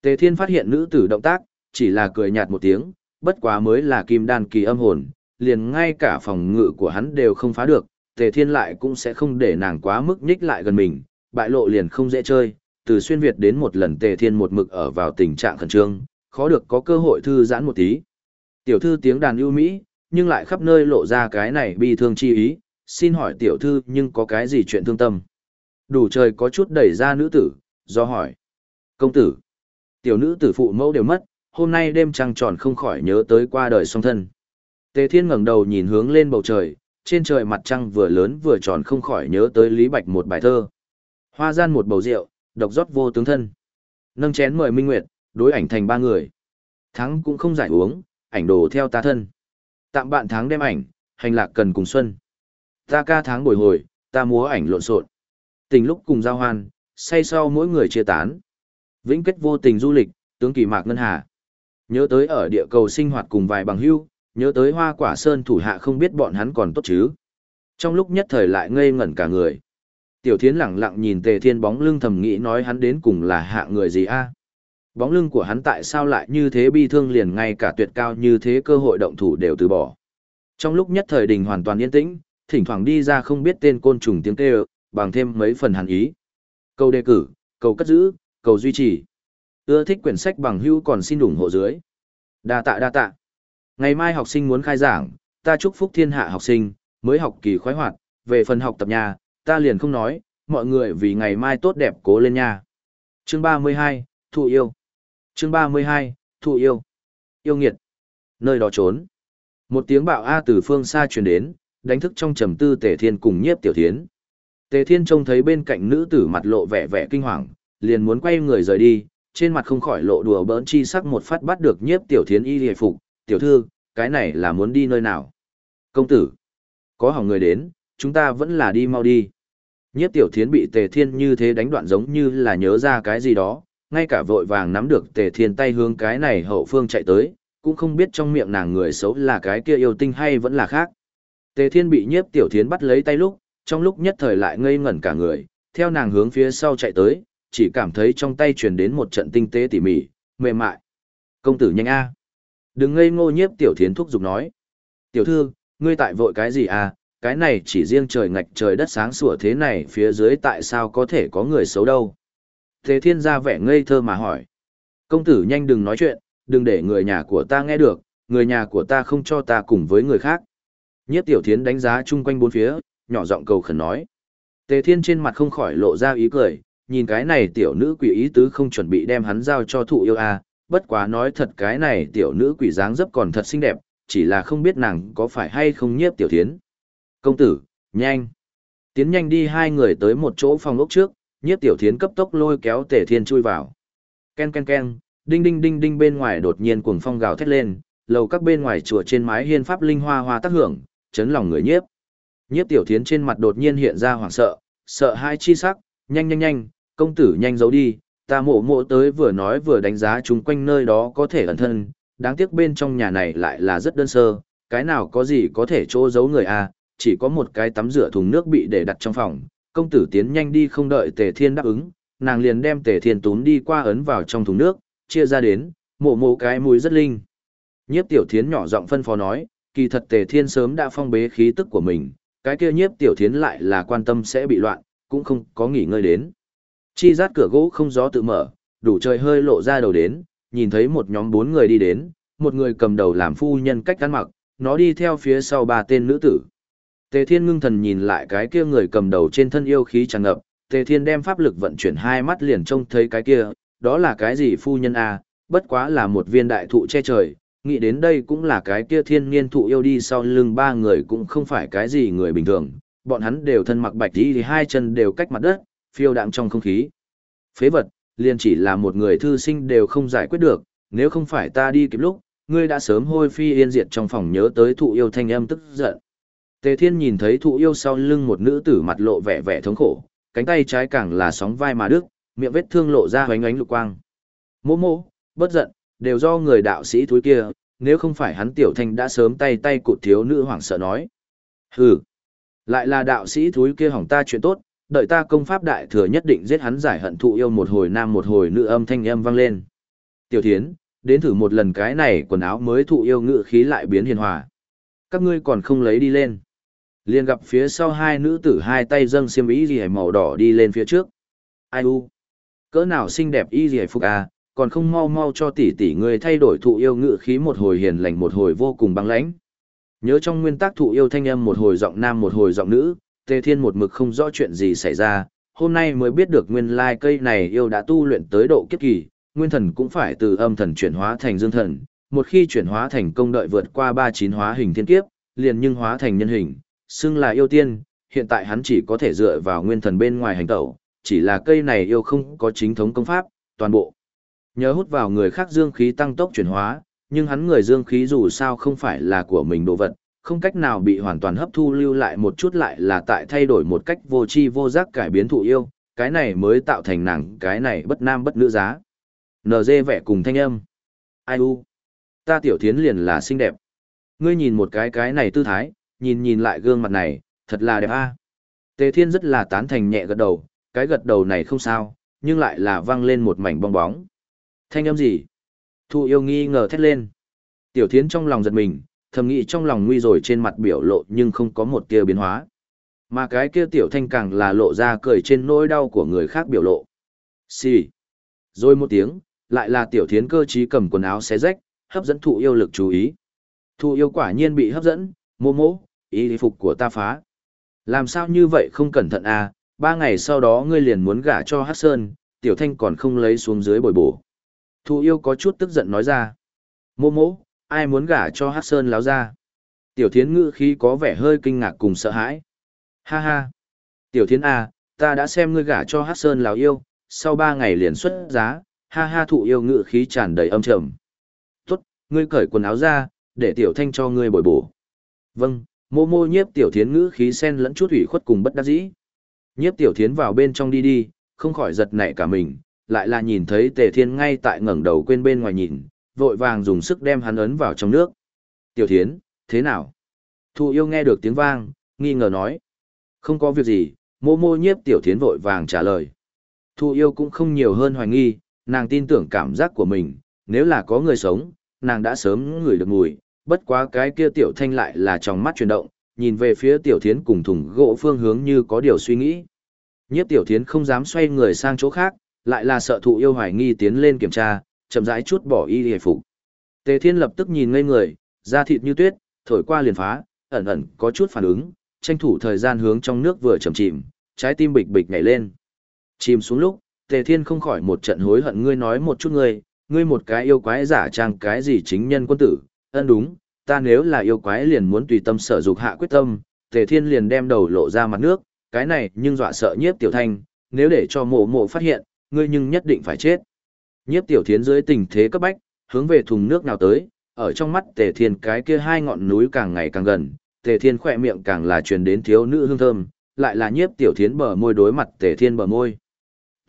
Tề thiên phát hiện nữ tử động tác, chỉ là cười nhạt một tiếng, bất quá mới là kim đan kỳ âm hồn, liền ngay cả phòng ngự của hắn đều không phá được, Tề Thiên lại cũng sẽ không để nàng quá mức nhích lại gần mình, bại lộ liền không dễ chơi, từ xuyên Việt đến một lần Tề Thiên một mực ở vào tình trạng khẩn trương, khó được có cơ hội thư giãn một tí. Tiểu thư tiếng đàn ưu mỹ, nhưng lại khắp nơi lộ ra cái này bi thương chi ý, xin hỏi tiểu thư nhưng có cái gì chuyện thương tâm. Đủ trời có chút đẩy ra nữ tử, do hỏi. Công tử, tiểu nữ tử phụ mẫu đều mất, hôm nay đêm trăng tròn không khỏi nhớ tới qua đời song thân. Tề Thiên ngẩng đầu nhìn hướng lên bầu trời, trên trời mặt trăng vừa lớn vừa tròn không khỏi nhớ tới Lý Bạch một bài thơ. Hoa gian một bầu rượu, độc rót vô tướng thân. Nâng chén mời Minh Nguyệt, đối ảnh thành ba người. Thắng cũng không giải uống, ảnh đồ theo ta thân. Tạm bạn tháng đem ảnh, hành lạc cần cùng xuân. Ta ca tháng bồi hồi, ta múa ảnh lộn xộn. Tình lúc cùng giao hoan, say sau mỗi người chia tán. Vĩnh kết vô tình du lịch, tướng kỳ mạc ngân hà. Nhớ tới ở địa cầu sinh hoạt cùng vài bằng hưu, nhớ tới hoa quả sơn thủ hạ không biết bọn hắn còn tốt chứ. Trong lúc nhất thời lại ngây ngẩn cả người. Tiểu thiến lẳng lặng nhìn tề thiên bóng lưng thầm nghĩ nói hắn đến cùng là hạ người gì a Bóng lưng của hắn tại sao lại như thế bi thương liền ngay cả tuyệt cao như thế cơ hội động thủ đều từ bỏ. Trong lúc nhất thời đình hoàn toàn yên tĩnh, thỉnh thoảng đi ra không biết tên côn trùng tiếng kêu, bằng thêm mấy phần hàn ý. Câu đề cử, cầu cất giữ, cầu duy trì. Ưa thích quyển sách bằng hữu còn xin ủng hộ dưới. Đa tạ đa tạ. Ngày mai học sinh muốn khai giảng, ta chúc phúc thiên hạ học sinh, mới học kỳ khoái hoạt, về phần học tập nhà, ta liền không nói, mọi người vì ngày mai tốt đẹp cố lên nha. Chương 32, Thụ yêu. Chương 32, Thụ yêu. Yêu nghiệt. Nơi đó trốn. Một tiếng bạo A từ phương xa truyền đến, đánh thức trong trầm tư Tề Thiên cùng nhiếp tiểu thiến. Tề Thiên trông thấy bên cạnh nữ tử mặt lộ vẻ vẻ kinh hoàng, liền muốn quay người rời đi, trên mặt không khỏi lộ đùa bỡn chi sắc một phát bắt được nhiếp tiểu thiến y hề phục, tiểu thư, cái này là muốn đi nơi nào? Công tử, có hỏng người đến, chúng ta vẫn là đi mau đi. Nhiếp tiểu thiến bị tề thiên như thế đánh đoạn giống như là nhớ ra cái gì đó, ngay cả vội vàng nắm được tề thiên tay hướng cái này hậu phương chạy tới, cũng không biết trong miệng nàng người xấu là cái kia yêu tinh hay vẫn là khác. Tề thiên bị nhiếp tiểu thiến bắt lấy tay lúc, trong lúc nhất thời lại ngây ngẩn cả người, theo nàng hướng phía sau chạy tới, chỉ cảm thấy trong tay truyền đến một trận tinh tế tỉ mỉ, mềm mại. Công tử nhanh a. Đừng ngây ngô nhiếp tiểu thiến thúc giục nói. Tiểu thư, ngươi tại vội cái gì à, cái này chỉ riêng trời ngạch trời đất sáng sủa thế này phía dưới tại sao có thể có người xấu đâu. Thế thiên ra vẻ ngây thơ mà hỏi. Công tử nhanh đừng nói chuyện, đừng để người nhà của ta nghe được, người nhà của ta không cho ta cùng với người khác. Nhiếp tiểu thiến đánh giá chung quanh bốn phía, nhỏ giọng cầu khẩn nói. Tề thiên trên mặt không khỏi lộ ra ý cười, nhìn cái này tiểu nữ quỷ ý tứ không chuẩn bị đem hắn giao cho thụ yêu à, bất quá nói thật cái này tiểu nữ quỷ dáng dấp còn thật xinh đẹp, chỉ là không biết nàng có phải hay không nhiếp tiểu thiến. Công tử, nhanh. Tiến nhanh đi hai người tới một chỗ phòng ốc trước, nhiếp tiểu thiến cấp tốc lôi kéo tề thiên chui vào. Ken ken ken, đinh đinh đinh đinh bên ngoài đột nhiên cuồng phong gào thét lên, lầu các bên ngoài chùa trên mái hiên pháp linh hoa hoa tác hưởng, chấn lòng người nhiếp. Nhiếp tiểu thiến trên mặt đột nhiên hiện ra hoảng sợ, sợ hai chi sắc, nhanh nhanh nhanh, công tử nhanh giấu đi, ta mộ mộ tới vừa nói vừa đánh giá chung quanh nơi đó có thể ẩn thân, đáng tiếc bên trong nhà này lại là rất đơn sơ, cái nào có gì có thể chỗ giấu người a à, chỉ có một cái tắm rửa thùng nước bị để đặt trong phòng, công tử tiến nhanh đi không đợi tề thiên đáp ứng, nàng liền đem tề thiên túm đi qua ấn vào trong thùng nước, chia ra đến, mộ mộ cái mùi rất linh. Nhiếp tiểu thiến nhỏ giọng phân phó nói, kỳ thật tề thiên sớm đã phong bế khí tức của mình, cái kia nhiếp tiểu thiến lại là quan tâm sẽ bị loạn, cũng không có nghỉ ngơi đến. Chi rát cửa gỗ không gió tự mở, đủ trời hơi lộ ra đầu đến, nhìn thấy một nhóm bốn người đi đến, một người cầm đầu làm phu nhân cách ăn mặc, nó đi theo phía sau ba tên nữ tử. Tề Thiên ngưng thần nhìn lại cái kia người cầm đầu trên thân yêu khí tràn ngập, Tề Thiên đem pháp lực vận chuyển hai mắt liền trông thấy cái kia, đó là cái gì phu nhân a, bất quá là một viên đại thụ che trời, nghĩ đến đây cũng là cái kia thiên niên thụ yêu đi sau lưng ba người cũng không phải cái gì người bình thường, bọn hắn đều thân mặc bạch y thì hai chân đều cách mặt đất, phiêu đạm trong không khí. Phế vật, liền chỉ là một người thư sinh đều không giải quyết được, nếu không phải ta đi kịp lúc, ngươi đã sớm hôi phi yên diệt trong phòng nhớ tới thụ yêu thanh âm tức giận. Tề Thiên nhìn thấy thụ yêu sau lưng một nữ tử mặt lộ vẻ vẻ thống khổ, cánh tay trái càng là sóng vai mà đức, miệng vết thương lộ ra hoánh ánh lục quang. Mô mô, bất giận, đều do người đạo sĩ thúi kia, nếu không phải hắn tiểu thanh đã sớm tay tay cụt thiếu nữ hoảng sợ nói. Hừ, lại là đạo sĩ thúi kia hỏng ta chuyện tốt, đợi ta công pháp đại thừa nhất định giết hắn giải hận thụ yêu một hồi nam một hồi nữ âm thanh âm vang lên. Tiểu thiến, đến thử một lần cái này quần áo mới thụ yêu ngự khí lại biến hiền hòa. Các ngươi còn không lấy đi lên. Liền gặp phía sau hai nữ tử hai tay dâng xiêm y gì màu đỏ đi lên phía trước. Ai u? Cỡ nào xinh đẹp y gì phục à, còn không mau mau cho tỷ tỷ người thay đổi thụ yêu ngự khí một hồi hiền lành một hồi vô cùng băng lãnh. Nhớ trong nguyên tắc thụ yêu thanh âm một hồi giọng nam một hồi giọng nữ, Tề Thiên một mực không rõ chuyện gì xảy ra, hôm nay mới biết được nguyên lai cây này yêu đã tu luyện tới độ kiếp kỳ, nguyên thần cũng phải từ âm thần chuyển hóa thành dương thần, một khi chuyển hóa thành công đợi vượt qua ba chín hóa hình thiên kiếp, liền nhưng hóa thành nhân hình, xưng là yêu tiên, hiện tại hắn chỉ có thể dựa vào nguyên thần bên ngoài hành tẩu, chỉ là cây này yêu không có chính thống công pháp, toàn bộ. Nhớ hút vào người khác dương khí tăng tốc chuyển hóa, nhưng hắn người dương khí dù sao không phải là của mình đồ vật, không cách nào bị hoàn toàn hấp thu lưu lại một chút lại là tại thay đổi một cách vô tri vô giác cải biến thụ yêu, cái này mới tạo thành nàng cái này bất nam bất nữ giá. NG vẻ cùng thanh âm. Ai u? Ta tiểu thiến liền là xinh đẹp. Ngươi nhìn một cái cái này tư thái, nhìn nhìn lại gương mặt này, thật là đẹp a. Tề Thiên rất là tán thành nhẹ gật đầu, cái gật đầu này không sao, nhưng lại là văng lên một mảnh bong bóng. Thanh âm gì? Thu yêu nghi ngờ thét lên. Tiểu thiến trong lòng giật mình, thầm nghĩ trong lòng nguy rồi trên mặt biểu lộ nhưng không có một tia biến hóa. Mà cái kia tiểu thanh càng là lộ ra cười trên nỗi đau của người khác biểu lộ. Xì. Rồi một tiếng, lại là tiểu thiến cơ trí cầm quần áo xé rách, hấp dẫn thụ yêu lực chú ý. Thụ yêu quả nhiên bị hấp dẫn, mô mô, ý phục của ta phá. Làm sao như vậy không cẩn thận à, ba ngày sau đó ngươi liền muốn gả cho Hắc sơn, tiểu thanh còn không lấy xuống dưới bồi bổ. Thụ yêu có chút tức giận nói ra. Mô mô, ai muốn gả cho Hắc sơn láo ra. Tiểu thiến ngữ khí có vẻ hơi kinh ngạc cùng sợ hãi. Ha ha. Tiểu thiến à, ta đã xem ngươi gả cho Hắc sơn láo yêu, sau ba ngày liền xuất giá, ha ha thụ yêu ngữ khí tràn đầy âm trầm. Tốt, ngươi cởi quần áo ra, để tiểu thanh cho ngươi bồi bổ. Vâng, mô mô nhiếp tiểu thiến ngữ khí sen lẫn chút ủy khuất cùng bất đắc dĩ. Nhiếp tiểu thiến vào bên trong đi đi, không khỏi giật nảy cả mình, lại là nhìn thấy tề thiên ngay tại ngẩng đầu quên bên ngoài nhìn, vội vàng dùng sức đem hắn ấn vào trong nước. Tiểu thiến, thế nào? Thu yêu nghe được tiếng vang, nghi ngờ nói. Không có việc gì, mô mô nhiếp tiểu thiến vội vàng trả lời. Thu yêu cũng không nhiều hơn hoài nghi, nàng tin tưởng cảm giác của mình, nếu là có người sống, nàng đã sớm ngửi được mùi, bất quá cái kia tiểu thanh lại là trong mắt chuyển động, nhìn về phía tiểu thiến cùng thùng gỗ phương hướng như có điều suy nghĩ. Nhiếp tiểu thiến không dám xoay người sang chỗ khác, lại là sợ thụ yêu hoài nghi tiến lên kiểm tra, chậm rãi chút bỏ y hề phục. Tề thiên lập tức nhìn ngây người, da thịt như tuyết, thổi qua liền phá, ẩn ẩn có chút phản ứng, tranh thủ thời gian hướng trong nước vừa chậm chìm, trái tim bịch bịch nhảy lên. Chìm xuống lúc, Tề Thiên không khỏi một trận hối hận ngươi nói một chút ngươi, ngươi một cái yêu quái giả trang cái gì chính nhân quân tử, ân đúng, ta nếu là yêu quái liền muốn tùy tâm sở dục hạ quyết tâm, Tề Thiên liền đem đầu lộ ra mặt nước, cái này nhưng dọa sợ nhiếp tiểu thanh, nếu để cho mộ mộ phát hiện, ngươi nhưng nhất định phải chết. Nhiếp tiểu thiến dưới tình thế cấp bách, hướng về thùng nước nào tới, ở trong mắt Tề Thiên cái kia hai ngọn núi càng ngày càng gần, Tề Thiên khỏe miệng càng là truyền đến thiếu nữ hương thơm, lại là nhiếp tiểu thiến bờ môi đối mặt Tề Thiên bờ môi.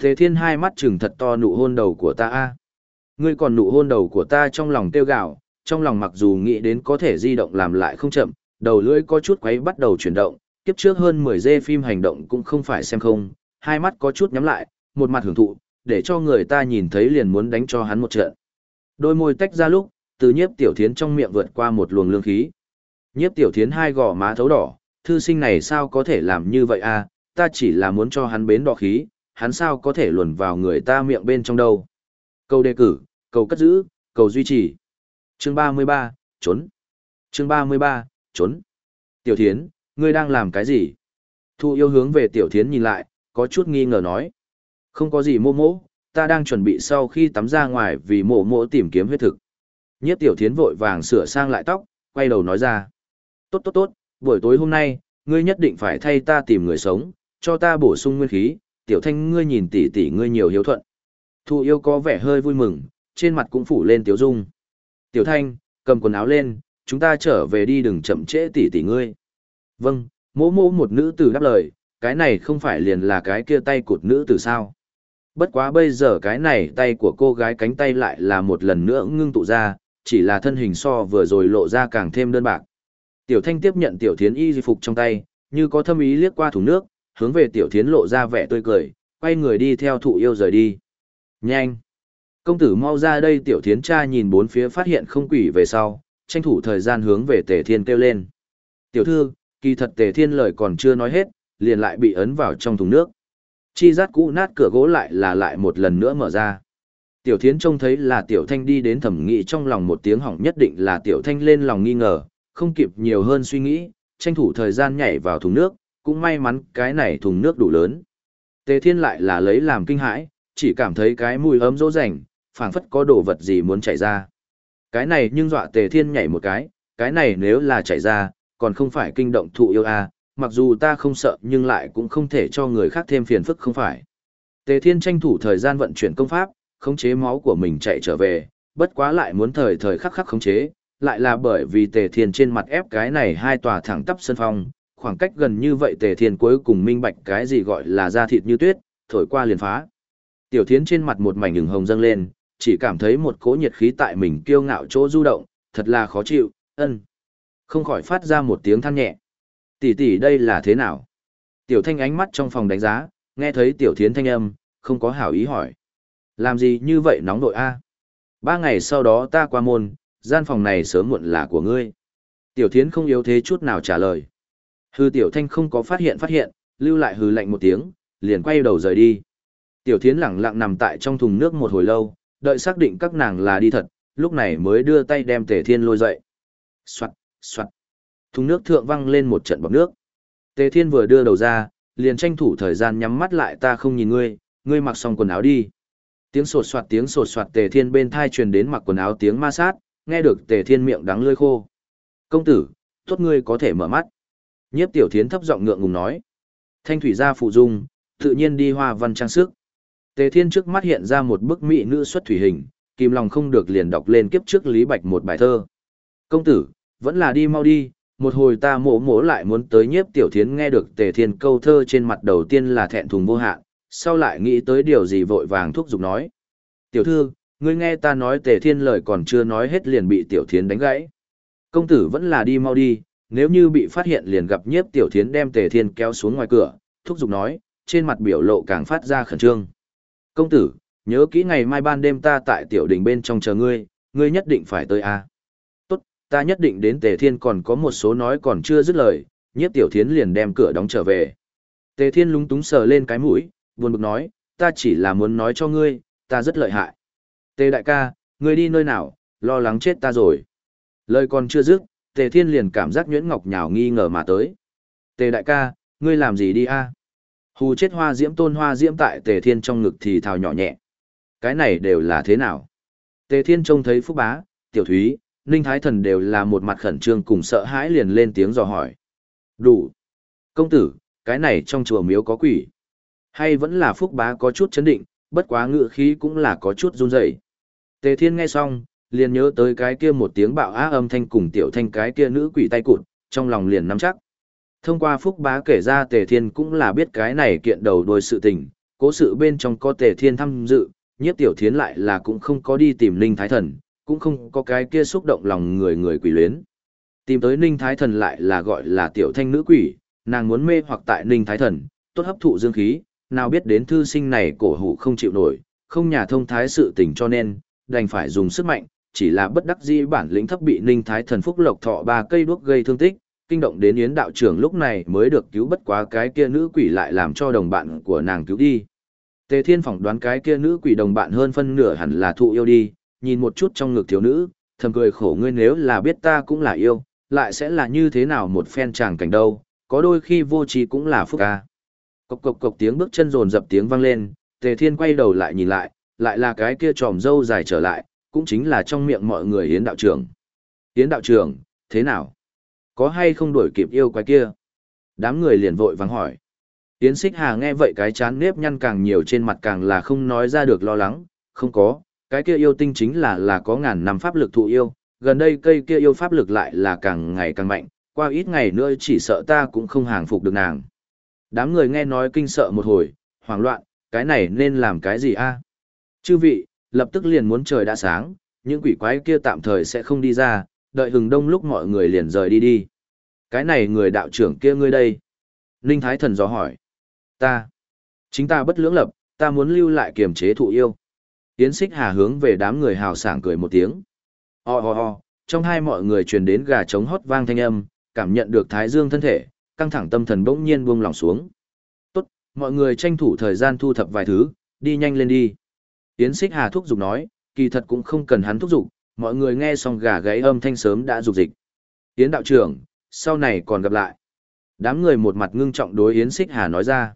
Tề Thiên hai mắt trừng thật to nụ hôn đầu của ta a. Ngươi còn nụ hôn đầu của ta trong lòng tiêu gạo, trong lòng mặc dù nghĩ đến có thể di động làm lại không chậm, đầu lưỡi có chút quấy bắt đầu chuyển động, kiếp trước hơn 10 giây phim hành động cũng không phải xem không, hai mắt có chút nhắm lại, một mặt hưởng thụ, để cho người ta nhìn thấy liền muốn đánh cho hắn một trận. Đôi môi tách ra lúc, từ nhiếp tiểu thiến trong miệng vượt qua một luồng lương khí. Nhiếp tiểu thiến hai gò má thấu đỏ, thư sinh này sao có thể làm như vậy a? ta chỉ là muốn cho hắn bến đỏ khí, hắn sao có thể luồn vào người ta miệng bên trong đâu. Câu đề cử, cầu cất giữ, cầu duy trì. Chương 33, trốn. Chương 33, trốn. Tiểu thiến, ngươi đang làm cái gì? Thu yêu hướng về tiểu thiến nhìn lại, có chút nghi ngờ nói. Không có gì mô mỗ, ta đang chuẩn bị sau khi tắm ra ngoài vì mộ mỗ tìm kiếm huyết thực. Nhất tiểu thiến vội vàng sửa sang lại tóc, quay đầu nói ra. Tốt tốt tốt, buổi tối hôm nay, ngươi nhất định phải thay ta tìm người sống, cho ta bổ sung nguyên khí, tiểu thanh ngươi nhìn tỷ tỷ ngươi nhiều hiếu thuận. Thu yêu có vẻ hơi vui mừng, trên mặt cũng phủ lên tiểu dung. Tiểu thanh, cầm quần áo lên, chúng ta trở về đi đừng chậm trễ tỷ tỷ ngươi. Vâng, mỗ mỗ một nữ tử đáp lời, cái này không phải liền là cái kia tay cụt nữ tử sao. Bất quá bây giờ cái này tay của cô gái cánh tay lại là một lần nữa ngưng tụ ra, chỉ là thân hình so vừa rồi lộ ra càng thêm đơn bạc. Tiểu thanh tiếp nhận tiểu thiến y di phục trong tay, như có thâm ý liếc qua thùng nước, hướng về tiểu thiến lộ ra vẻ tươi cười, quay người đi theo thụ yêu rời đi. Nhanh! Công tử mau ra đây tiểu thiến cha nhìn bốn phía phát hiện không quỷ về sau, tranh thủ thời gian hướng về tề thiên kêu lên. Tiểu thư, kỳ thật tề thiên lời còn chưa nói hết, liền lại bị ấn vào trong thùng nước. Chi rát cũ nát cửa gỗ lại là lại một lần nữa mở ra. Tiểu thiến trông thấy là tiểu thanh đi đến thẩm nghị trong lòng một tiếng hỏng nhất định là tiểu thanh lên lòng nghi ngờ, không kịp nhiều hơn suy nghĩ, tranh thủ thời gian nhảy vào thùng nước, cũng may mắn cái này thùng nước đủ lớn. Tề thiên lại là lấy làm kinh hãi, chỉ cảm thấy cái mùi ấm dỗ dành, phảng phất có đồ vật gì muốn chảy ra. Cái này nhưng dọa tề thiên nhảy một cái, cái này nếu là chảy ra, còn không phải kinh động thụ yêu a mặc dù ta không sợ nhưng lại cũng không thể cho người khác thêm phiền phức không phải. Tề thiên tranh thủ thời gian vận chuyển công pháp, khống chế máu của mình chạy trở về, bất quá lại muốn thời thời khắc khắc khống chế, lại là bởi vì tề thiên trên mặt ép cái này hai tòa thẳng tắp sân phong, khoảng cách gần như vậy tề thiên cuối cùng minh bạch cái gì gọi là da thịt như tuyết, thổi qua liền phá. Tiểu thiến trên mặt một mảnh hừng hồng dâng lên, chỉ cảm thấy một cỗ nhiệt khí tại mình kiêu ngạo chỗ du động, thật là khó chịu, ân. Không khỏi phát ra một tiếng than nhẹ. Tỷ tỷ đây là thế nào? Tiểu thanh ánh mắt trong phòng đánh giá, nghe thấy tiểu thiến thanh âm, không có hảo ý hỏi. Làm gì như vậy nóng nội a? Ba ngày sau đó ta qua môn, gian phòng này sớm muộn là của ngươi. Tiểu thiến không yếu thế chút nào trả lời. Hư tiểu thanh không có phát hiện phát hiện, lưu lại hư lạnh một tiếng, liền quay đầu rời đi. Tiểu thiến lẳng lặng nằm tại trong thùng nước một hồi lâu, đợi xác định các nàng là đi thật, lúc này mới đưa tay đem tề thiên lôi dậy. Soạt, soạt. Thùng nước thượng văng lên một trận bọt nước. Tề thiên vừa đưa đầu ra, liền tranh thủ thời gian nhắm mắt lại ta không nhìn ngươi, ngươi mặc xong quần áo đi. Tiếng sột soạt tiếng sột soạt tề thiên bên thai truyền đến mặc quần áo tiếng ma sát, nghe được tề thiên miệng đắng lưỡi khô. Công tử, tốt ngươi có thể mở mắt. Nhiếp tiểu thiến thấp giọng ngượng ngùng nói. Thanh thủy gia phụ dung, tự nhiên đi hoa văn trang sức. Tề thiên trước mắt hiện ra một bức mỹ nữ xuất thủy hình, kìm lòng không được liền đọc lên kiếp trước Lý Bạch một bài thơ. Công tử, vẫn là đi mau đi, một hồi ta mổ mổ lại muốn tới nhiếp tiểu thiến nghe được tề thiên câu thơ trên mặt đầu tiên là thẹn thùng vô hạn, sau lại nghĩ tới điều gì vội vàng thúc giục nói. Tiểu thư, ngươi nghe ta nói tề thiên lời còn chưa nói hết liền bị tiểu thiến đánh gãy. Công tử vẫn là đi mau đi, nếu như bị phát hiện liền gặp nhiếp tiểu thiến đem tề thiên kéo xuống ngoài cửa, thúc giục nói, trên mặt biểu lộ càng phát ra khẩn trương. Công tử, nhớ kỹ ngày mai ban đêm ta tại tiểu đình bên trong chờ ngươi, ngươi nhất định phải tới a. Tốt, ta nhất định đến Tề Thiên còn có một số nói còn chưa dứt lời, nhiếp tiểu thiến liền đem cửa đóng trở về. Tề Thiên lúng túng sờ lên cái mũi, buồn bực nói, ta chỉ là muốn nói cho ngươi, ta rất lợi hại. Tề đại ca, ngươi đi nơi nào, lo lắng chết ta rồi. Lời còn chưa dứt, Tề Thiên liền cảm giác nhuyễn ngọc nhào nghi ngờ mà tới. Tề đại ca, ngươi làm gì đi a? Hù chết hoa diễm tôn hoa diễm tại Tề Thiên trong ngực thì thào nhỏ nhẹ. Cái này đều là thế nào? Tề Thiên trông thấy Phúc Bá, Tiểu Thúy, Ninh Thái Thần đều là một mặt khẩn trương cùng sợ hãi liền lên tiếng dò hỏi. Đủ. Công tử, cái này trong chùa miếu có quỷ. Hay vẫn là Phúc Bá có chút chấn định, bất quá ngựa khí cũng là có chút run rẩy. Tề Thiên nghe xong, liền nhớ tới cái kia một tiếng bạo á âm thanh cùng tiểu thanh cái kia nữ quỷ tay cụt, trong lòng liền nắm chắc. Thông qua Phúc Bá kể ra Tề Thiên cũng là biết cái này kiện đầu đuôi sự tình, cố sự bên trong có Tề Thiên tham dự, nhiếp tiểu thiến lại là cũng không có đi tìm Ninh Thái Thần, cũng không có cái kia xúc động lòng người người quỷ luyến. Tìm tới Ninh Thái Thần lại là gọi là tiểu thanh nữ quỷ, nàng muốn mê hoặc tại Ninh Thái Thần, tốt hấp thụ dương khí, nào biết đến thư sinh này cổ hủ không chịu nổi, không nhà thông thái sự tình cho nên, đành phải dùng sức mạnh, chỉ là bất đắc dĩ bản lĩnh thấp bị Ninh Thái Thần Phúc Lộc Thọ ba cây đuốc gây thương tích, kinh động đến Yến đạo trưởng lúc này mới được cứu bất quá cái kia nữ quỷ lại làm cho đồng bạn của nàng cứu đi. Tề Thiên phỏng đoán cái kia nữ quỷ đồng bạn hơn phân nửa hẳn là thụ yêu đi, nhìn một chút trong ngực thiếu nữ, thầm cười khổ ngươi nếu là biết ta cũng là yêu, lại sẽ là như thế nào một phen chàng cảnh đâu, có đôi khi vô trí cũng là phúc ca. Cộc cộc cộc tiếng bước chân rồn dập tiếng vang lên, Tề Thiên quay đầu lại nhìn lại, lại là cái kia tròm dâu dài trở lại, cũng chính là trong miệng mọi người Yến đạo trưởng. Yến đạo trưởng, thế nào? Có hay không đuổi kịp yêu quái kia? Đám người liền vội vắng hỏi. Yến Xích Hà nghe vậy cái chán nếp nhăn càng nhiều trên mặt càng là không nói ra được lo lắng, không có, cái kia yêu tinh chính là là có ngàn năm pháp lực thụ yêu, gần đây cây kia yêu pháp lực lại là càng ngày càng mạnh, qua ít ngày nữa chỉ sợ ta cũng không hàng phục được nàng. Đám người nghe nói kinh sợ một hồi, hoảng loạn, cái này nên làm cái gì a? Chư vị, lập tức liền muốn trời đã sáng, những quỷ quái kia tạm thời sẽ không đi ra, đợi hừng đông lúc mọi người liền rời đi đi. Cái này người đạo trưởng kia ngươi đây. Ninh Thái Thần dò hỏi. Ta. Chính ta bất lưỡng lập, ta muốn lưu lại kiềm chế thụ yêu. Yến xích hà hướng về đám người hào sảng cười một tiếng. Ho ho ho, trong hai mọi người truyền đến gà trống hót vang thanh âm, cảm nhận được Thái Dương thân thể, căng thẳng tâm thần bỗng nhiên buông lỏng xuống. Tốt, mọi người tranh thủ thời gian thu thập vài thứ, đi nhanh lên đi. Yến Xích Hà thúc giục nói, kỳ thật cũng không cần hắn thúc giục, mọi người nghe xong gà gáy âm thanh sớm đã rục dịch. Yến đạo trưởng, sau này còn gặp lại. Đám người một mặt ngưng trọng đối Yến Xích Hà nói ra.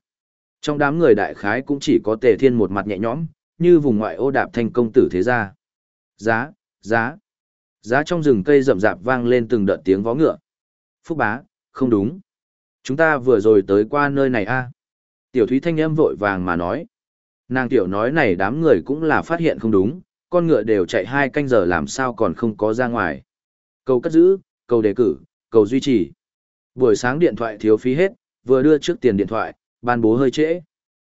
Trong đám người đại khái cũng chỉ có Tề Thiên một mặt nhẹ nhõm, như vùng ngoại ô đạp thành công tử thế gia. Giá, giá. Giá trong rừng cây rậm rạp vang lên từng đợt tiếng vó ngựa. Phúc bá, không đúng. Chúng ta vừa rồi tới qua nơi này a. Tiểu Thúy thanh âm vội vàng mà nói. Nàng tiểu nói này đám người cũng là phát hiện không đúng, con ngựa đều chạy hai canh giờ làm sao còn không có ra ngoài. Cầu cất giữ, cầu đề cử, cầu duy trì. Buổi sáng điện thoại thiếu phí hết, vừa đưa trước tiền điện thoại, ban bố hơi trễ.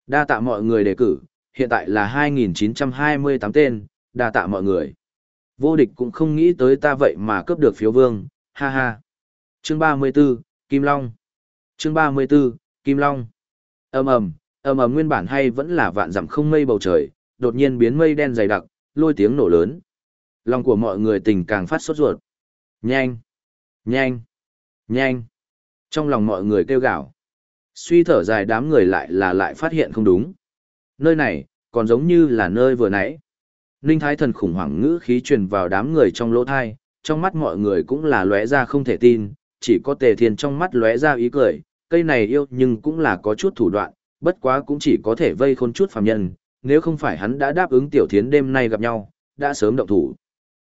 Đa tạ mọi người đề cử, hiện tại là 2.928 tên, đa tạ mọi người. Vô địch cũng không nghĩ tới ta vậy mà cướp được phiếu vương, ha ha. Chương 34, Kim Long. Chương 34, Kim Long. ầm ầm, ầm ầm nguyên bản hay vẫn là vạn dặm không mây bầu trời, đột nhiên biến mây đen dày đặc, lôi tiếng nổ lớn. Lòng của mọi người tình càng phát sốt ruột. Nhanh, nhanh, nhanh. Trong lòng mọi người kêu gào. Suy thở dài đám người lại là lại phát hiện không đúng. Nơi này, còn giống như là nơi vừa nãy. Ninh Thái Thần khủng hoảng ngữ khí truyền vào đám người trong lỗ thai, trong mắt mọi người cũng là lóe ra không thể tin, chỉ có Tề Thiên trong mắt lóe ra ý cười, cây này yêu nhưng cũng là có chút thủ đoạn, bất quá cũng chỉ có thể vây khôn chút phàm nhân, nếu không phải hắn đã đáp ứng tiểu thiến đêm nay gặp nhau, đã sớm động thủ.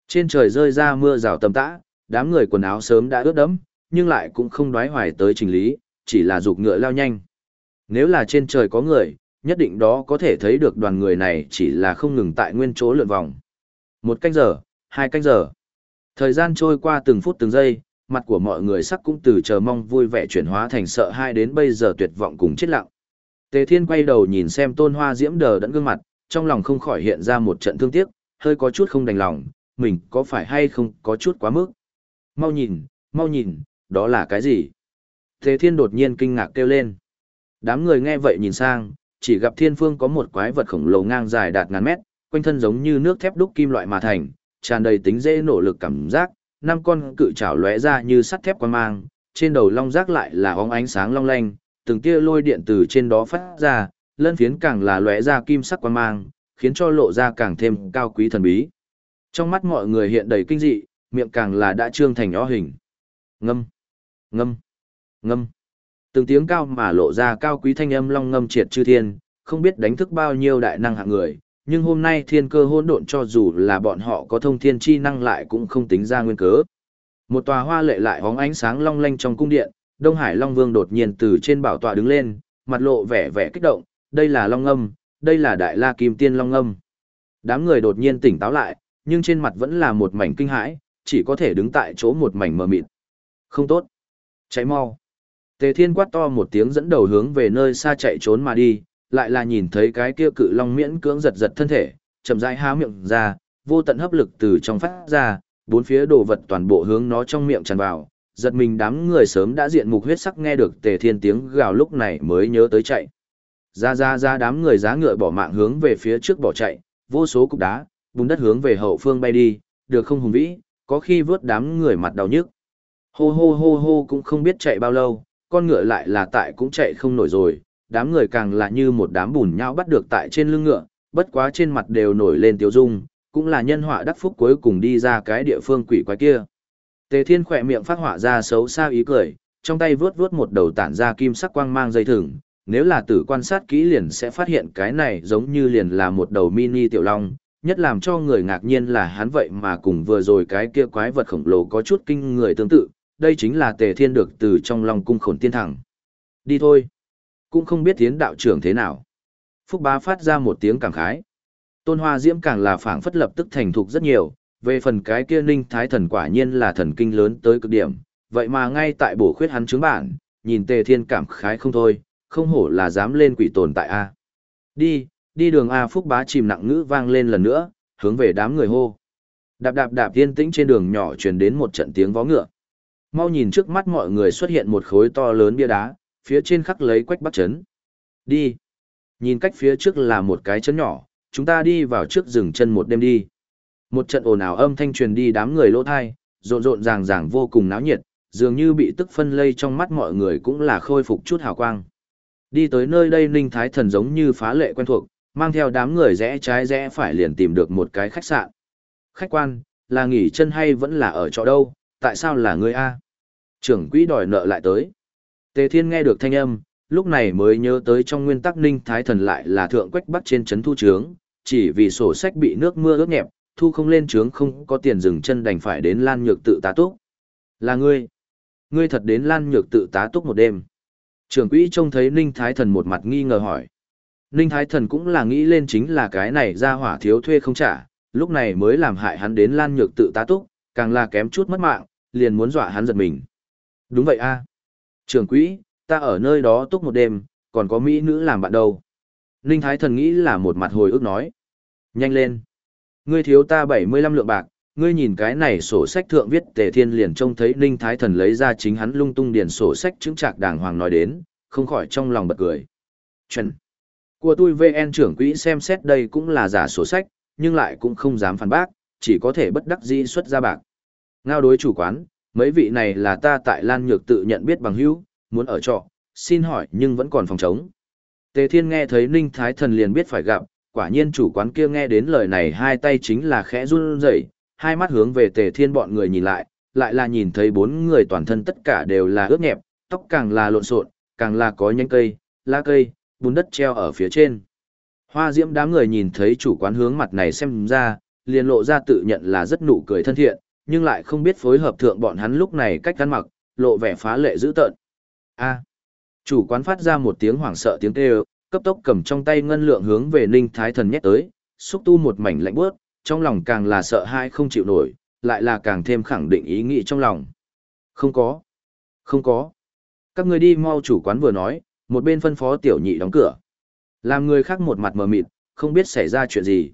Trên trời rơi ra mưa rào tầm tã, đám người quần áo sớm đã ướt đẫm, nhưng lại cũng không đoái hoài tới trình lý, chỉ là dục ngựa lao nhanh. Nếu là trên trời có người, nhất định đó có thể thấy được đoàn người này chỉ là không ngừng tại nguyên chỗ lượn vòng. Một canh giờ, hai canh giờ. Thời gian trôi qua từng phút từng giây, mặt của mọi người sắc cũng từ chờ mong vui vẻ chuyển hóa thành sợ hai đến bây giờ tuyệt vọng cùng chết lặng. Tề Thiên quay đầu nhìn xem tôn hoa diễm đờ đẫn gương mặt, trong lòng không khỏi hiện ra một trận thương tiếc, hơi có chút không đành lòng, mình có phải hay không có chút quá mức. Mau nhìn, mau nhìn, đó là cái gì? Tề Thiên đột nhiên kinh ngạc kêu lên. Đám người nghe vậy nhìn sang, chỉ gặp thiên phương có một quái vật khổng lồ ngang dài đạt ngàn mét, quanh thân giống như nước thép đúc kim loại mà thành, tràn đầy tính dễ nổ lực cảm giác, năm con cự trảo lóe ra như sắt thép quan mang, trên đầu long rác lại là óng ánh sáng long lanh, từng tia lôi điện từ trên đó phát ra, lân phiến càng là lóe ra kim sắc quan mang, khiến cho lộ ra càng thêm cao quý thần bí. Trong mắt mọi người hiện đầy kinh dị, miệng càng là đã trương thành ó hình. Ngâm, ngâm, ngâm. Từng tiếng cao mà lộ ra cao quý thanh âm long ngâm triệt chư thiên, không biết đánh thức bao nhiêu đại năng hạng người, nhưng hôm nay thiên cơ hỗn độn cho dù là bọn họ có thông thiên chi năng lại cũng không tính ra nguyên cớ. Một tòa hoa lệ lại hóng ánh sáng long lanh trong cung điện, Đông Hải Long Vương đột nhiên từ trên bảo tọa đứng lên, mặt lộ vẻ vẻ kích động, đây là Long Ngâm, đây là Đại La Kim Tiên Long Ngâm. Đám người đột nhiên tỉnh táo lại, nhưng trên mặt vẫn là một mảnh kinh hãi, chỉ có thể đứng tại chỗ một mảnh mờ mịt. Không tốt. Cháy mau. Tề Thiên quát to một tiếng dẫn đầu hướng về nơi xa chạy trốn mà đi, lại là nhìn thấy cái kia cự long miễn cưỡng giật giật thân thể, chậm rãi há miệng ra, vô tận hấp lực từ trong phát ra, bốn phía đồ vật toàn bộ hướng nó trong miệng tràn vào, giật mình đám người sớm đã diện mục huyết sắc nghe được Tề Thiên tiếng gào lúc này mới nhớ tới chạy. Ra ra ra đám người giá ngựa bỏ mạng hướng về phía trước bỏ chạy, vô số cục đá, bùn đất hướng về hậu phương bay đi, được không hùng vĩ, có khi vớt đám người mặt đau nhức. Hô hô hô hô cũng không biết chạy bao lâu, con ngựa lại là tại cũng chạy không nổi rồi, đám người càng là như một đám bùn nhão bắt được tại trên lưng ngựa, bất quá trên mặt đều nổi lên tiêu dung, cũng là nhân họa đắc phúc cuối cùng đi ra cái địa phương quỷ quái kia. Tề Thiên khỏe miệng phát hỏa ra xấu xa ý cười, trong tay vướt vướt một đầu tản ra kim sắc quang mang dây thừng, nếu là tử quan sát kỹ liền sẽ phát hiện cái này giống như liền là một đầu mini tiểu long, nhất làm cho người ngạc nhiên là hắn vậy mà cùng vừa rồi cái kia quái vật khổng lồ có chút kinh người tương tự, đây chính là Tề Thiên được từ trong long cung khổn tiên thẳng. Đi thôi. Cũng không biết tiến đạo trưởng thế nào. Phúc bá phát ra một tiếng cảm khái. Tôn Hoa Diễm càng là phảng phất lập tức thành thục rất nhiều, về phần cái kia ninh thái thần quả nhiên là thần kinh lớn tới cực điểm, vậy mà ngay tại bổ khuyết hắn chứng bản, nhìn tề thiên cảm khái không thôi, không hổ là dám lên quỷ tồn tại A. Đi, đi đường A Phúc bá chìm nặng ngữ vang lên lần nữa, hướng về đám người hô. Đạp đạp đạp yên tĩnh trên đường nhỏ truyền đến một trận tiếng vó ngựa. Mau nhìn trước mắt mọi người xuất hiện một khối to lớn bia đá, phía trên khắc lấy quách bắt chấn. Đi. Nhìn cách phía trước là một cái chấn nhỏ, chúng ta đi vào trước rừng chân một đêm đi. Một trận ồn ào âm thanh truyền đi đám người lỗ thai, rộn rộn ràng ràng vô cùng náo nhiệt, dường như bị tức phân lây trong mắt mọi người cũng là khôi phục chút hào quang. Đi tới nơi đây Ninh Thái Thần giống như phá lệ quen thuộc, mang theo đám người rẽ trái rẽ phải liền tìm được một cái khách sạn. Khách quan, là nghỉ chân hay vẫn là ở chỗ đâu, tại sao là người A? Trưởng quỹ đòi nợ lại tới. Tề Thiên nghe được thanh âm, lúc này mới nhớ tới trong nguyên tắc Ninh Thái Thần lại là thượng quách bắc trên chấn thu trướng, chỉ vì sổ sách bị nước mưa ướt nhẹp, thu không lên trướng không có tiền dừng chân đành phải đến Lan Nhược tự tá túc. Là ngươi. Ngươi thật đến Lan Nhược tự tá túc một đêm. Trưởng quỹ trông thấy Ninh Thái Thần một mặt nghi ngờ hỏi. Ninh Thái Thần cũng là nghĩ lên chính là cái này ra hỏa thiếu thuê không trả, lúc này mới làm hại hắn đến Lan Nhược tự tá túc, càng là kém chút mất mạng, liền muốn dọa hắn giật mình. Đúng vậy a, Trưởng quỹ, ta ở nơi đó túc một đêm, còn có mỹ nữ làm bạn đâu. Ninh Thái Thần nghĩ là một mặt hồi ức nói. Nhanh lên. Ngươi thiếu ta 75 lượng bạc, ngươi nhìn cái này sổ sách thượng viết tề thiên liền trông thấy Ninh Thái Thần lấy ra chính hắn lung tung điền sổ sách chứng trạc đàng hoàng nói đến, không khỏi trong lòng bật cười. Chuẩn. Của tôi VN trưởng quỹ xem xét đây cũng là giả sổ sách, nhưng lại cũng không dám phản bác, chỉ có thể bất đắc dĩ xuất ra bạc. Ngao đối chủ quán, mấy vị này là ta tại Lan Nhược tự nhận biết bằng hữu, muốn ở trọ, xin hỏi nhưng vẫn còn phòng trống. Tề Thiên nghe thấy Ninh Thái Thần liền biết phải gặp, quả nhiên chủ quán kia nghe đến lời này hai tay chính là khẽ run rẩy, hai mắt hướng về Tề Thiên bọn người nhìn lại, lại là nhìn thấy bốn người toàn thân tất cả đều là ướt nhẹp, tóc càng là lộn xộn, càng là có nhánh cây, lá cây, bùn đất treo ở phía trên. Hoa diễm đám người nhìn thấy chủ quán hướng mặt này xem ra, liền lộ ra tự nhận là rất nụ cười thân thiện, nhưng lại không biết phối hợp thượng bọn hắn lúc này cách ăn mặc, lộ vẻ phá lệ dữ tợn. A. chủ quán phát ra một tiếng hoảng sợ tiếng kêu, cấp tốc cầm trong tay ngân lượng hướng về Ninh Thái Thần nhét tới, xúc tu một mảnh lạnh bước, trong lòng càng là sợ hãi không chịu nổi, lại là càng thêm khẳng định ý nghĩ trong lòng. Không có. Không có. Các người đi mau chủ quán vừa nói, một bên phân phó tiểu nhị đóng cửa. Làm người khác một mặt mờ mịt, không biết xảy ra chuyện gì.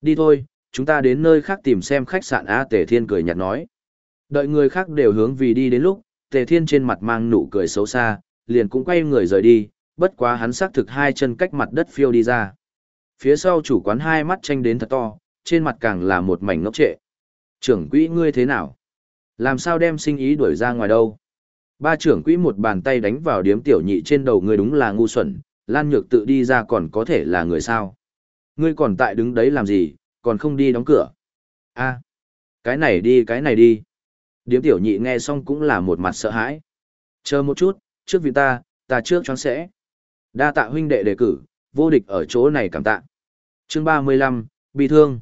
Đi thôi, chúng ta đến nơi khác tìm xem khách sạn A Tề Thiên cười nhạt nói. Đợi người khác đều hướng vì đi đến lúc, Tề Thiên trên mặt mang nụ cười xấu xa, liền cũng quay người rời đi, bất quá hắn xác thực hai chân cách mặt đất phiêu đi ra. Phía sau chủ quán hai mắt tranh đến thật to, trên mặt càng là một mảnh ngốc trệ. Trưởng quỹ ngươi thế nào? Làm sao đem sinh ý đuổi ra ngoài đâu? Ba trưởng quỹ một bàn tay đánh vào điếm tiểu nhị trên đầu ngươi đúng là ngu xuẩn, Lan Nhược tự đi ra còn có thể là người sao? Ngươi còn tại đứng đấy làm gì, còn không đi đóng cửa? a cái này đi cái này đi. Điếm tiểu nhị nghe xong cũng là một mặt sợ hãi. Chờ một chút, trước vì ta, ta trước choáng sẽ. Đa tạ huynh đệ đề cử, vô địch ở chỗ này cảm tạ. Chương 35, bị thương.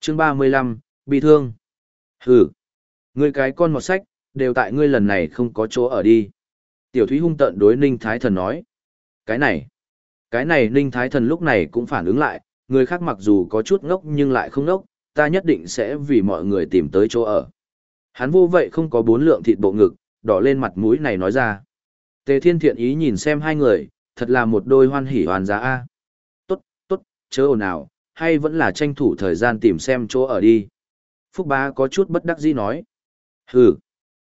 Chương 35, bị thương. Hừ. Ngươi cái con một sách, đều tại ngươi lần này không có chỗ ở đi. Tiểu Thúy hung tận đối Ninh Thái Thần nói. Cái này. Cái này Ninh Thái Thần lúc này cũng phản ứng lại, người khác mặc dù có chút ngốc nhưng lại không ngốc, ta nhất định sẽ vì mọi người tìm tới chỗ ở. Hắn vô vậy không có bốn lượng thịt bộ ngực, đỏ lên mặt mũi này nói ra. Tề Thiên Thiện ý nhìn xem hai người, thật là một đôi hoan hỉ hoàn giá A. Tốt, tốt, chớ ồn ào, hay vẫn là tranh thủ thời gian tìm xem chỗ ở đi. Phúc Bá có chút bất đắc dĩ nói. Hừ.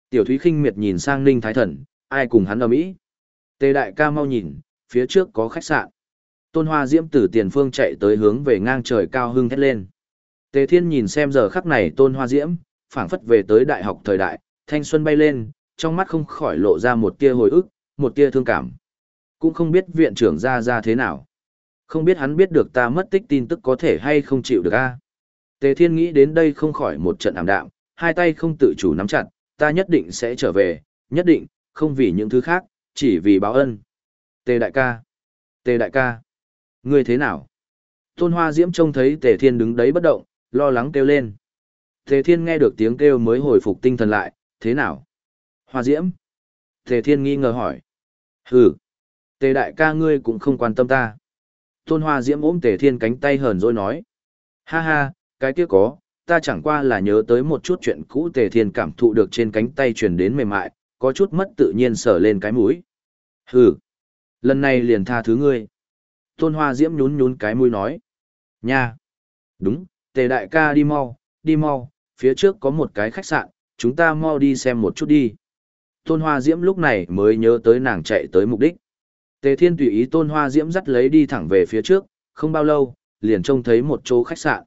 Tiểu Thúy khinh miệt nhìn sang Ninh Thái Thần, ai cùng hắn ở mỹ. Tề Đại ca mau nhìn, phía trước có khách sạn. Tôn Hoa Diễm từ tiền phương chạy tới hướng về ngang trời cao hưng thét lên. Tề Thiên nhìn xem giờ khắc này Tôn Hoa Diễm, phảng phất về tới đại học thời đại, thanh xuân bay lên, trong mắt không khỏi lộ ra một tia hồi ức, một tia thương cảm. Cũng không biết viện trưởng ra ra thế nào. Không biết hắn biết được ta mất tích tin tức có thể hay không chịu được a. Tề Thiên nghĩ đến đây không khỏi một trận ảm đạm, hai tay không tự chủ nắm chặt, ta nhất định sẽ trở về, nhất định, không vì những thứ khác, chỉ vì báo ân. Tề đại ca. Tề đại ca. Ngươi thế nào? Tôn Hoa Diễm trông thấy Tề Thiên đứng đấy bất động, lo lắng kêu lên. Tề Thiên nghe được tiếng kêu mới hồi phục tinh thần lại, thế nào? Hoa Diễm. Tề Thiên nghi ngờ hỏi. Hừ. Tề đại ca ngươi cũng không quan tâm ta. Tôn Hoa Diễm ôm Tề Thiên cánh tay hờn dỗi nói. Ha ha, cái kia có, ta chẳng qua là nhớ tới một chút chuyện cũ Tề Thiên cảm thụ được trên cánh tay truyền đến mềm mại, có chút mất tự nhiên sở lên cái mũi. Hừ. Lần này liền tha thứ ngươi. Tôn Hoa Diễm nhún nhún cái mũi nói. Nha. Đúng, Tề đại ca đi mau, đi mau, phía trước có một cái khách sạn, chúng ta mau đi xem một chút đi. Tôn Hoa Diễm lúc này mới nhớ tới nàng chạy tới mục đích. Tề Thiên tùy ý Tôn Hoa Diễm dắt lấy đi thẳng về phía trước, không bao lâu, liền trông thấy một chỗ khách sạn.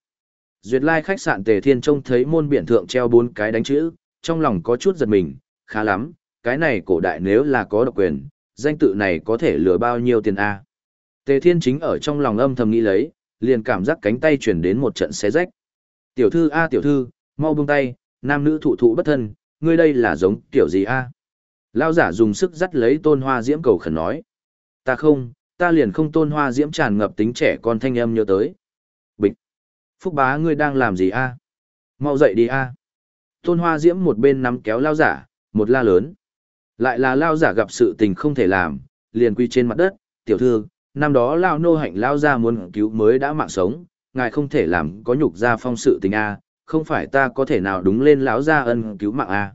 Duyệt lai khách sạn Tề Thiên trông thấy môn biển thượng treo bốn cái đánh chữ, trong lòng có chút giật mình, khá lắm, cái này cổ đại nếu là có độc quyền, danh tự này có thể lừa bao nhiêu tiền a? Tề Thiên chính ở trong lòng âm thầm nghĩ lấy, liền cảm giác cánh tay chuyển đến một trận xé rách. Tiểu thư a tiểu thư, mau buông tay, nam nữ thụ thụ bất thân, ngươi đây là giống kiểu gì a? Lao giả dùng sức dắt lấy tôn hoa diễm cầu khẩn nói. Ta không, ta liền không tôn hoa diễm tràn ngập tính trẻ con thanh âm nhớ tới. Bịch. Phúc bá ngươi đang làm gì a? Mau dậy đi a. Tôn hoa diễm một bên nắm kéo lao giả, một la lớn. Lại là lao giả gặp sự tình không thể làm, liền quy trên mặt đất, tiểu thư, năm đó lao nô hạnh lao ra muốn cứu mới đã mạng sống, ngài không thể làm có nhục ra phong sự tình a, không phải ta có thể nào đúng lên lão gia ân cứu mạng a.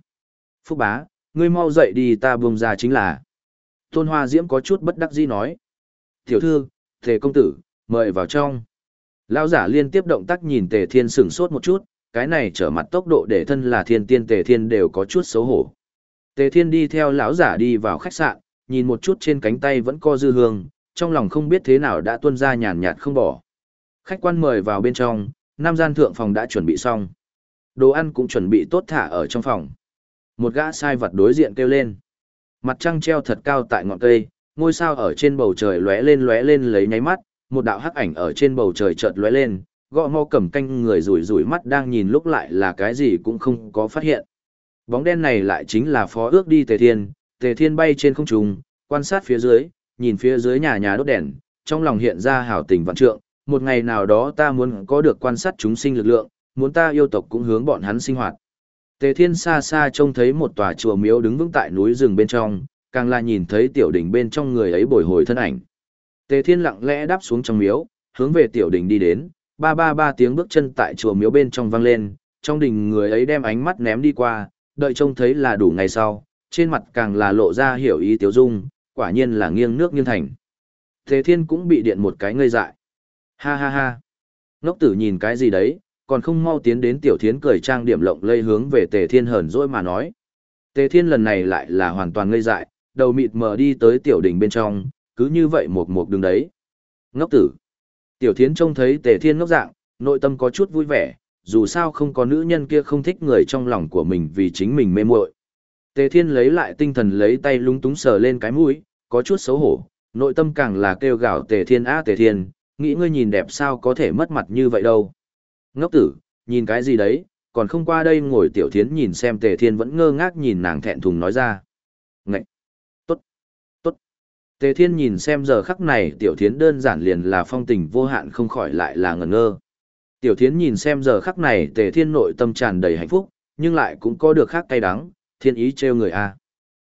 Phúc bá, ngươi mau dậy đi ta buông ra chính là. Tôn Hoa Diễm có chút bất đắc dĩ nói. Tiểu thư, Tề công tử, mời vào trong. Lão giả liên tiếp động tác nhìn Tề Thiên sửng sốt một chút, cái này trở mặt tốc độ để thân là thiên tiên Tề Thiên đều có chút xấu hổ. Tề Thiên đi theo lão giả đi vào khách sạn, nhìn một chút trên cánh tay vẫn co dư hương, trong lòng không biết thế nào đã tuôn ra nhàn nhạt không bỏ. Khách quan mời vào bên trong, nam gian thượng phòng đã chuẩn bị xong. Đồ ăn cũng chuẩn bị tốt thả ở trong phòng. Một gã sai vật đối diện kêu lên. Mặt trăng treo thật cao tại ngọn cây, ngôi sao ở trên bầu trời lóe lên lóe lên lấy nháy mắt, một đạo hắc ảnh ở trên bầu trời chợt lóe lên, gõ mò cầm canh người rủi rủi mắt đang nhìn lúc lại là cái gì cũng không có phát hiện. Bóng đen này lại chính là phó ước đi Tề Thiên, Tề Thiên bay trên không trung, quan sát phía dưới, nhìn phía dưới nhà nhà đốt đèn, trong lòng hiện ra hảo tình vạn trượng, một ngày nào đó ta muốn có được quan sát chúng sinh lực lượng, muốn ta yêu tộc cũng hướng bọn hắn sinh hoạt. Tề Thiên xa xa trông thấy một tòa chùa miếu đứng vững tại núi rừng bên trong, càng là nhìn thấy tiểu đỉnh bên trong người ấy bồi hồi thân ảnh. Tề Thiên lặng lẽ đáp xuống trong miếu, hướng về tiểu đỉnh đi đến, ba ba ba tiếng bước chân tại chùa miếu bên trong vang lên, trong đỉnh người ấy đem ánh mắt ném đi qua, đợi trông thấy là đủ ngày sau, trên mặt càng là lộ ra hiểu ý tiểu dung, quả nhiên là nghiêng nước nghiêng thành. Tề Thiên cũng bị điện một cái ngây dại. Ha ha ha. Ngốc tử nhìn cái gì đấy, còn không mau tiến đến tiểu thiến cười trang điểm lộng lây hướng về tề thiên hờn dỗi mà nói. Tề thiên lần này lại là hoàn toàn ngây dại, đầu mịt mờ đi tới tiểu đỉnh bên trong, cứ như vậy một một đường đấy. Ngốc tử. Tiểu thiến trông thấy tề thiên ngốc dạng, nội tâm có chút vui vẻ, dù sao không có nữ nhân kia không thích người trong lòng của mình vì chính mình mê muội. Tề thiên lấy lại tinh thần lấy tay lúng túng sờ lên cái mũi, có chút xấu hổ, nội tâm càng là kêu gào tề thiên á tề thiên, nghĩ ngươi nhìn đẹp sao có thể mất mặt như vậy đâu. Ngốc tử, nhìn cái gì đấy, còn không qua đây ngồi tiểu thiến nhìn xem tề thiên vẫn ngơ ngác nhìn nàng thẹn thùng nói ra. Ngậy! Tốt! Tốt! Tề thiên nhìn xem giờ khắc này tiểu thiến đơn giản liền là phong tình vô hạn không khỏi lại là ngẩn ngơ. Tiểu thiến nhìn xem giờ khắc này tề thiên nội tâm tràn đầy hạnh phúc, nhưng lại cũng có được khác cay đắng, thiên ý trêu người a.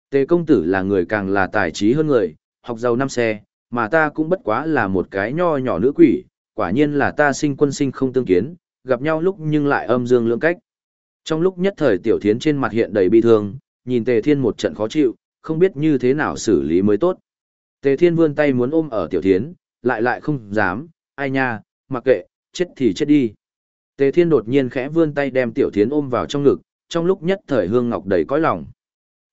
Tề công tử là người càng là tài trí hơn người, học giàu năm xe, mà ta cũng bất quá là một cái nho nhỏ nữ quỷ, quả nhiên là ta sinh quân sinh không tương kiến, gặp nhau lúc nhưng lại âm dương lưỡng cách. Trong lúc nhất thời tiểu thiến trên mặt hiện đầy bi thương, nhìn tề thiên một trận khó chịu, không biết như thế nào xử lý mới tốt. Tề thiên vươn tay muốn ôm ở tiểu thiến, lại lại không dám, ai nha, mặc kệ, chết thì chết đi. Tề thiên đột nhiên khẽ vươn tay đem tiểu thiến ôm vào trong ngực, trong lúc nhất thời hương ngọc đầy cõi lòng.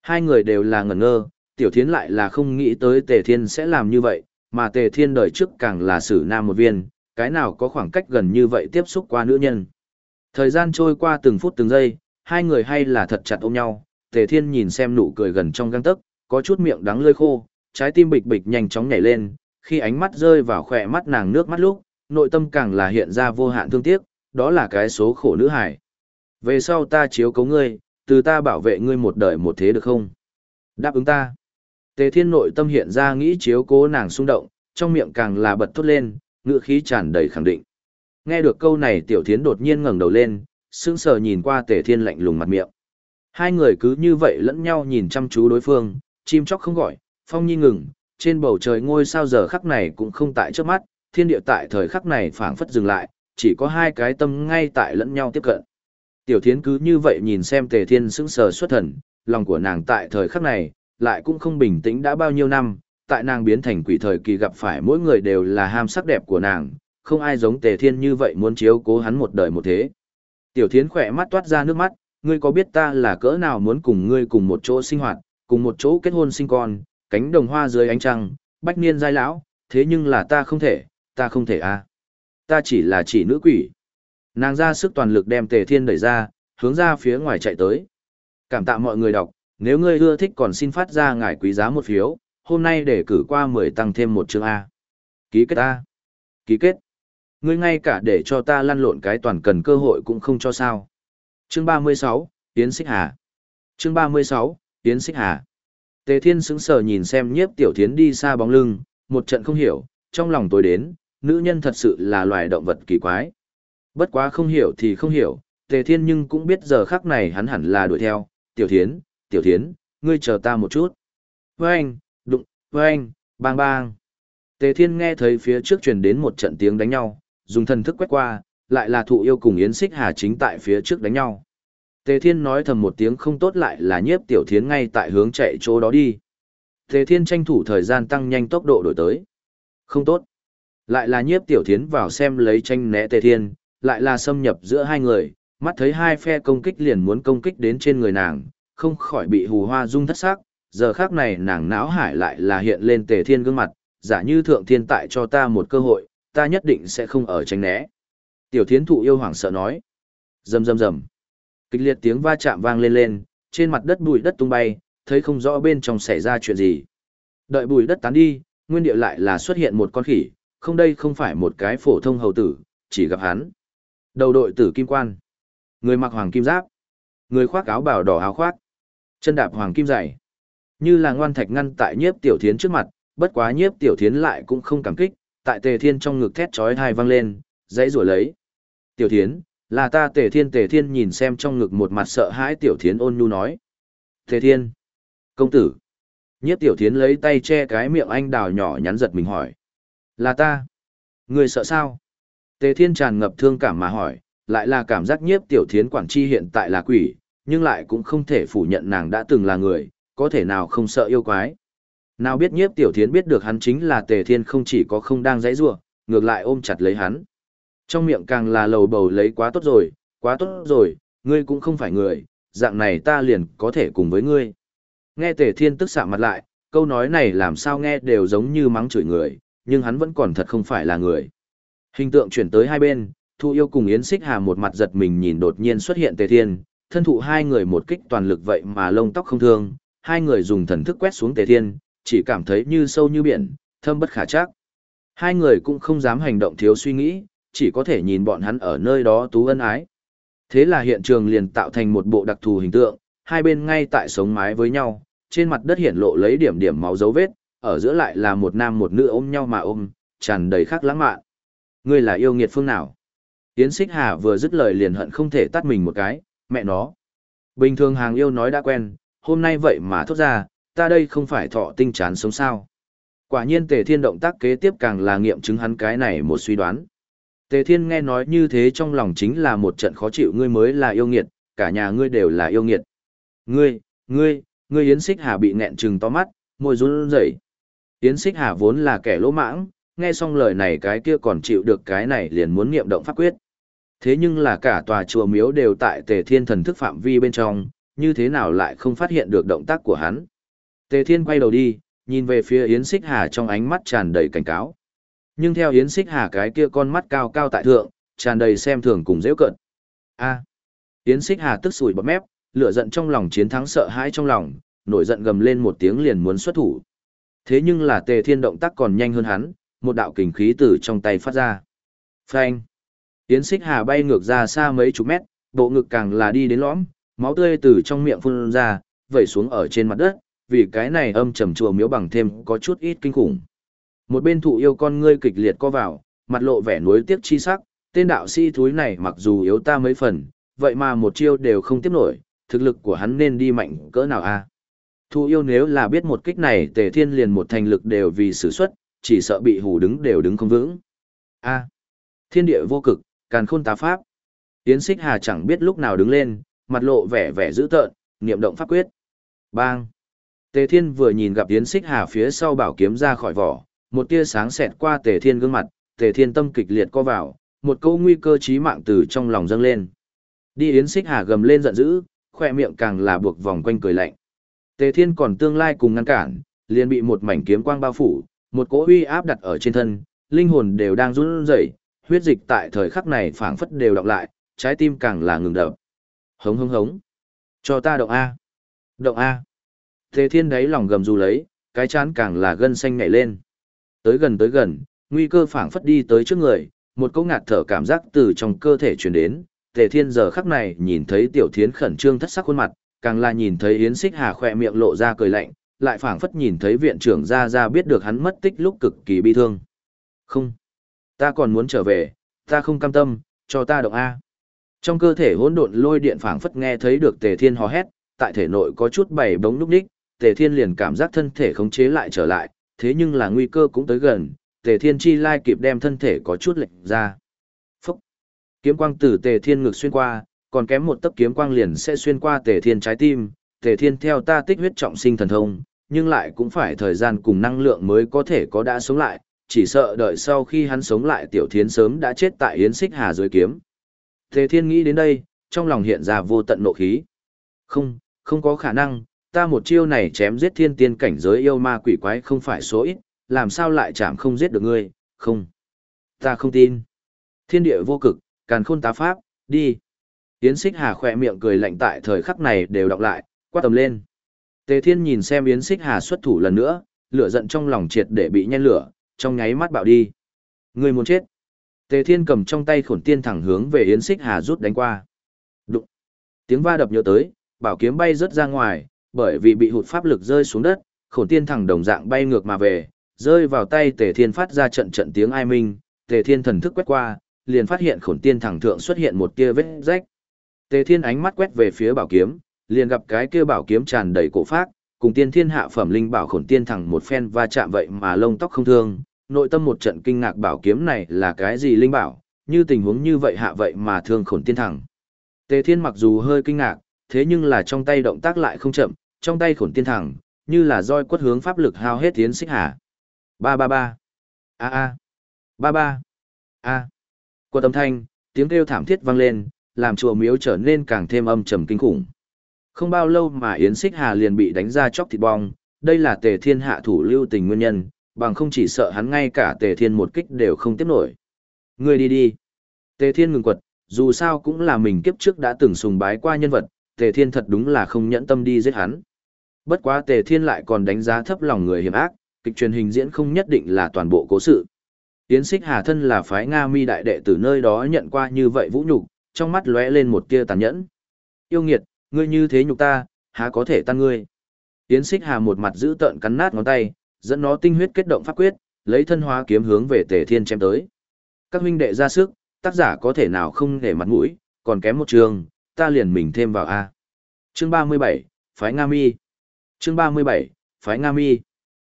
Hai người đều là ngẩn ngơ, tiểu thiến lại là không nghĩ tới tề thiên sẽ làm như vậy, mà tề thiên đời trước càng là xử nam một viên, cái nào có khoảng cách gần như vậy tiếp xúc qua nữ nhân. Thời gian trôi qua từng phút từng giây, hai người hay là thật chặt ôm nhau, Tề Thiên nhìn xem nụ cười gần trong găng tấc, có chút miệng đắng lơi khô, trái tim bịch bịch nhanh chóng nhảy lên, khi ánh mắt rơi vào khỏe mắt nàng nước mắt lúc, nội tâm càng là hiện ra vô hạn thương tiếc, đó là cái số khổ nữ hải. Về sau ta chiếu cấu ngươi, từ ta bảo vệ ngươi một đời một thế được không? Đáp ứng ta. Tề Thiên nội tâm hiện ra nghĩ chiếu cố nàng xung động, trong miệng càng là bật thốt lên, ngựa khí tràn đầy khẳng định. Nghe được câu này tiểu thiến đột nhiên ngẩng đầu lên, sững sờ nhìn qua tề thiên lạnh lùng mặt miệng. Hai người cứ như vậy lẫn nhau nhìn chăm chú đối phương, chim chóc không gọi, phong nhi ngừng, trên bầu trời ngôi sao giờ khắc này cũng không tại trước mắt, thiên địa tại thời khắc này phảng phất dừng lại, chỉ có hai cái tâm ngay tại lẫn nhau tiếp cận. Tiểu thiến cứ như vậy nhìn xem tề thiên sững sờ xuất thần, lòng của nàng tại thời khắc này, lại cũng không bình tĩnh đã bao nhiêu năm, tại nàng biến thành quỷ thời kỳ gặp phải mỗi người đều là ham sắc đẹp của nàng, không ai giống tề thiên như vậy muốn chiếu cố hắn một đời một thế. Tiểu thiến khỏe mắt toát ra nước mắt, ngươi có biết ta là cỡ nào muốn cùng ngươi cùng một chỗ sinh hoạt, cùng một chỗ kết hôn sinh con, cánh đồng hoa dưới ánh trăng, bách niên giai lão, thế nhưng là ta không thể, ta không thể a à. Ta chỉ là chỉ nữ quỷ. Nàng ra sức toàn lực đem tề thiên đẩy ra, hướng ra phía ngoài chạy tới. Cảm tạ mọi người đọc, nếu ngươi ưa thích còn xin phát ra ngài quý giá một phiếu, hôm nay để cử qua 10 tăng thêm một chương A. Ký kết A. Ký kết. Ngươi ngay cả để cho ta lăn lộn cái toàn cần cơ hội cũng không cho sao. Chương 36, Yến Xích Hà. Chương 36, Yến Xích Hà. Tề Thiên sững sờ nhìn xem nhiếp tiểu thiến đi xa bóng lưng, một trận không hiểu, trong lòng tối đến, nữ nhân thật sự là loài động vật kỳ quái. Bất quá không hiểu thì không hiểu, Tề Thiên nhưng cũng biết giờ khắc này hắn hẳn là đuổi theo, tiểu thiến, tiểu thiến, ngươi chờ ta một chút. Với anh vâng, bang bang. Tề Thiên nghe thấy phía trước truyền đến một trận tiếng đánh nhau, dùng thần thức quét qua, lại là thụ yêu cùng Yến Xích Hà chính tại phía trước đánh nhau. Tề Thiên nói thầm một tiếng không tốt lại là nhiếp tiểu thiến ngay tại hướng chạy chỗ đó đi. Tề Thiên tranh thủ thời gian tăng nhanh tốc độ đổi tới. Không tốt. Lại là nhiếp tiểu thiến vào xem lấy tranh né Tề Thiên, lại là xâm nhập giữa hai người, mắt thấy hai phe công kích liền muốn công kích đến trên người nàng, không khỏi bị hù hoa rung thất sắc. Giờ khác này nàng não hải lại là hiện lên Tề Thiên gương mặt, giả như thượng thiên tại cho ta một cơ hội, ta nhất định sẽ không ở tránh né. Tiểu thiến thụ yêu hoảng sợ nói. Rầm rầm rầm. Kịch liệt tiếng va chạm vang lên lên, trên mặt đất bụi đất tung bay, thấy không rõ bên trong xảy ra chuyện gì. Đợi bụi đất tán đi, nguyên địa lại là xuất hiện một con khỉ, không đây không phải một cái phổ thông hầu tử, chỉ gặp hắn. Đầu đội tử kim quan. Người mặc hoàng kim giáp. Người khoác áo bào đỏ áo khoác. Chân đạp hoàng kim dày. Như là ngoan thạch ngăn tại nhiếp tiểu thiến trước mặt, bất quá nhiếp tiểu thiến lại cũng không cảm kích, tại tề thiên trong ngực thét chói thai vang lên, dãy rủa lấy. Tiểu thiến, là ta tề thiên tề thiên nhìn xem trong ngực một mặt sợ hãi tiểu thiến ôn nhu nói. Tề thiên, công tử. Nhiếp tiểu thiến lấy tay che cái miệng anh đào nhỏ nhắn giật mình hỏi. Là ta. Người sợ sao? Tề thiên tràn ngập thương cảm mà hỏi, lại là cảm giác nhiếp tiểu thiến quản chi hiện tại là quỷ, nhưng lại cũng không thể phủ nhận nàng đã từng là người, có thể nào không sợ yêu quái. Nào biết nhiếp tiểu thiến biết được hắn chính là tề thiên không chỉ có không đang dãy rủa ngược lại ôm chặt lấy hắn. Trong miệng càng là lầu bầu lấy quá tốt rồi, quá tốt rồi, ngươi cũng không phải người, dạng này ta liền có thể cùng với ngươi. Nghe tề thiên tức xạ mặt lại, câu nói này làm sao nghe đều giống như mắng chửi người, nhưng hắn vẫn còn thật không phải là người. Hình tượng chuyển tới hai bên, Thu Yêu cùng Yến Xích Hà một mặt giật mình nhìn đột nhiên xuất hiện Tề Thiên, thân thụ hai người một kích toàn lực vậy mà lông tóc không thương, hai người dùng thần thức quét xuống Tề Thiên, chỉ cảm thấy như sâu như biển, thâm bất khả chắc. Hai người cũng không dám hành động thiếu suy nghĩ, chỉ có thể nhìn bọn hắn ở nơi đó tú ân ái. Thế là hiện trường liền tạo thành một bộ đặc thù hình tượng, hai bên ngay tại sống mái với nhau, trên mặt đất hiện lộ lấy điểm điểm máu dấu vết, ở giữa lại là một nam một nữ ôm nhau mà ôm, tràn đầy khắc lãng mạn. Ngươi là yêu nghiệt phương nào? Yến Xích Hà vừa dứt lời liền hận không thể tắt mình một cái, mẹ nó. Bình thường hàng yêu nói đã quen, hôm nay vậy mà thốt ra, ta đây không phải thọ tinh chán sống sao. Quả nhiên Tề Thiên động tác kế tiếp càng là nghiệm chứng hắn cái này một suy đoán. Tề Thiên nghe nói như thế trong lòng chính là một trận khó chịu ngươi mới là yêu nghiệt, cả nhà ngươi đều là yêu nghiệt. Ngươi, ngươi, ngươi Yến Xích Hà bị nghẹn trừng to mắt, môi run rẩy. Yến Xích Hà vốn là kẻ lỗ mãng, nghe xong lời này cái kia còn chịu được cái này liền muốn niệm động pháp quyết. Thế nhưng là cả tòa chùa miếu đều tại Tề Thiên thần thức phạm vi bên trong, như thế nào lại không phát hiện được động tác của hắn. Tề Thiên quay đầu đi, nhìn về phía Yến Xích Hà trong ánh mắt tràn đầy cảnh cáo. Nhưng theo Yến Xích Hà cái kia con mắt cao cao tại thượng, tràn đầy xem thường cùng dễ cận. A. Yến Xích Hà tức sủi bọt mép, lửa giận trong lòng chiến thắng sợ hãi trong lòng, nổi giận gầm lên một tiếng liền muốn xuất thủ. Thế nhưng là Tề Thiên động tác còn nhanh hơn hắn, một đạo kình khí từ trong tay phát ra. Phanh. Yến Xích Hà bay ngược ra xa mấy chục mét, bộ ngực càng là đi đến lõm, máu tươi từ trong miệng phun ra, vẩy xuống ở trên mặt đất, vì cái này âm trầm chùa miếu bằng thêm có chút ít kinh khủng. Một bên thụ yêu con ngươi kịch liệt co vào, mặt lộ vẻ nuối tiếc chi sắc, tên đạo sĩ thúi này mặc dù yếu ta mấy phần, vậy mà một chiêu đều không tiếp nổi, thực lực của hắn nên đi mạnh cỡ nào a? Thụ yêu nếu là biết một kích này tề thiên liền một thành lực đều vì sử xuất, chỉ sợ bị hù đứng đều đứng không vững. A. Thiên địa vô cực, càn khôn tá pháp. Yến Xích Hà chẳng biết lúc nào đứng lên, mặt lộ vẻ vẻ dữ tợn, niệm động pháp quyết. Bang. Tề Thiên vừa nhìn gặp Yến Xích Hà phía sau bảo kiếm ra khỏi vỏ, một tia sáng xẹt qua Tề Thiên gương mặt, Tề Thiên tâm kịch liệt co vào, một câu nguy cơ chí mạng từ trong lòng dâng lên. Đi Yến Xích Hà gầm lên giận dữ, khoe miệng càng là buộc vòng quanh cười lạnh. Tề Thiên còn tương lai cùng ngăn cản, liền bị một mảnh kiếm quang bao phủ, một cỗ uy áp đặt ở trên thân, linh hồn đều đang run rẩy, huyết dịch tại thời khắc này phảng phất đều đọc lại, trái tim càng là ngừng đập. Hống hống hống. Cho ta động A. Động A. Thế thiên đáy lòng gầm dù lấy, cái chán càng là gân xanh nhảy lên. Tới gần tới gần, nguy cơ phảng phất đi tới trước người, một cỗ ngạt thở cảm giác từ trong cơ thể truyền đến. Tề thiên giờ khắc này nhìn thấy tiểu thiến khẩn trương thất sắc khuôn mặt, càng là nhìn thấy Yến Xích Hà khỏe miệng lộ ra cười lạnh, lại phảng phất nhìn thấy viện trưởng ra ra biết được hắn mất tích lúc cực kỳ bi thương. Không, ta còn muốn trở về, ta không cam tâm, cho ta động A. Trong cơ thể hỗn độn lôi điện phảng phất nghe thấy được Tề Thiên hò hét, tại thể nội có chút bảy bóng lúc đích, Tề Thiên liền cảm giác thân thể khống chế lại trở lại, thế nhưng là nguy cơ cũng tới gần, Tề Thiên chi lai kịp đem thân thể có chút lệch ra. Phúc! Kiếm quang từ Tề Thiên ngực xuyên qua, còn kém một tấc kiếm quang liền sẽ xuyên qua Tề Thiên trái tim, Tề Thiên theo ta tích huyết trọng sinh thần thông, nhưng lại cũng phải thời gian cùng năng lượng mới có thể có đã sống lại, chỉ sợ đợi sau khi hắn sống lại Tiểu Thiến sớm đã chết tại Yến Xích Hà dưới kiếm. Tề Thiên nghĩ đến đây, trong lòng hiện ra vô tận nộ khí. Không, không có khả năng, ta một chiêu này chém giết thiên tiên cảnh giới yêu ma quỷ quái không phải số ít, làm sao lại chạm không giết được ngươi, không. Ta không tin. Thiên địa vô cực, càn khôn tá pháp, đi. Yến Xích Hà khỏe miệng cười lạnh tại thời khắc này đều đọc lại, quát tầm lên. Tề Thiên nhìn xem Yến Xích Hà xuất thủ lần nữa, lửa giận trong lòng triệt để bị nhen lửa, trong nháy mắt bạo đi. Ngươi muốn chết. Tề Thiên cầm trong tay khổn tiên thẳng hướng về Yến Xích Hà rút đánh qua. Đụng. Tiếng va đập nhớ tới, bảo kiếm bay rớt ra ngoài, bởi vì bị hụt pháp lực rơi xuống đất, khổn tiên thẳng đồng dạng bay ngược mà về, rơi vào tay Tề Thiên phát ra trận trận tiếng ai minh, Tề Thiên thần thức quét qua, liền phát hiện khổn tiên thẳng thượng xuất hiện một tia vết rách. Tề Thiên ánh mắt quét về phía bảo kiếm, liền gặp cái kia bảo kiếm tràn đầy cổ phác, cùng tiên thiên hạ phẩm linh bảo khổn tiên thẳng một phen va chạm vậy mà lông tóc không thương, nội tâm một trận kinh ngạc bảo kiếm này là cái gì linh bảo, như tình huống như vậy hạ vậy mà thương khổn tiên thẳng. Tề Thiên mặc dù hơi kinh ngạc, thế nhưng là trong tay động tác lại không chậm, trong tay khổn tiên thẳng, như là roi quất hướng pháp lực hao hết tiến xích hạ. Ba ba ba. A a. Ba ba. A. qua tấm thanh, tiếng kêu thảm thiết vang lên, làm chùa miếu trở nên càng thêm âm trầm kinh khủng. Không bao lâu mà Yến Xích Hà liền bị đánh ra chóc thịt bong, đây là tề thiên hạ thủ lưu tình nguyên nhân, bằng không chỉ sợ hắn ngay cả tề thiên một kích đều không tiếp nổi. Ngươi đi đi. Tề thiên ngừng quật, dù sao cũng là mình kiếp trước đã từng sùng bái qua nhân vật, tề thiên thật đúng là không nhẫn tâm đi giết hắn. Bất quá tề thiên lại còn đánh giá thấp lòng người hiểm ác, kịch truyền hình diễn không nhất định là toàn bộ cố sự. Yến Xích Hà thân là phái Nga mi đại đệ từ nơi đó nhận qua như vậy vũ nhục, trong mắt lóe lên một tia tàn nhẫn. Yêu nghiệt, ngươi như thế nhục ta, há có thể tan ngươi. Yến Xích Hà một mặt giữ tợn cắn nát ngón tay, dẫn nó tinh huyết kết động pháp quyết, lấy thân hóa kiếm hướng về Tề Thiên chém tới. Các huynh đệ ra sức, tác giả có thể nào không để mặt mũi, còn kém một trường, ta liền mình thêm vào a. Chương 37, phái Nga Mi. Chương 37, phái Nga Mi.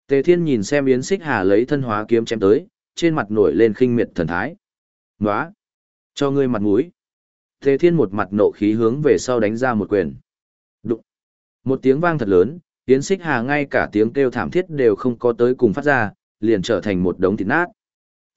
Tề Thiên nhìn xem Yến Xích Hà lấy thân hóa kiếm chém tới, trên mặt nổi lên khinh miệt thần thái. "Nóa, cho ngươi mặt mũi." Tề Thiên một mặt nộ khí hướng về sau đánh ra một quyền. Đụng. Một tiếng vang thật lớn, Yến Xích Hà ngay cả tiếng kêu thảm thiết đều không có tới cùng phát ra, liền trở thành một đống thịt nát.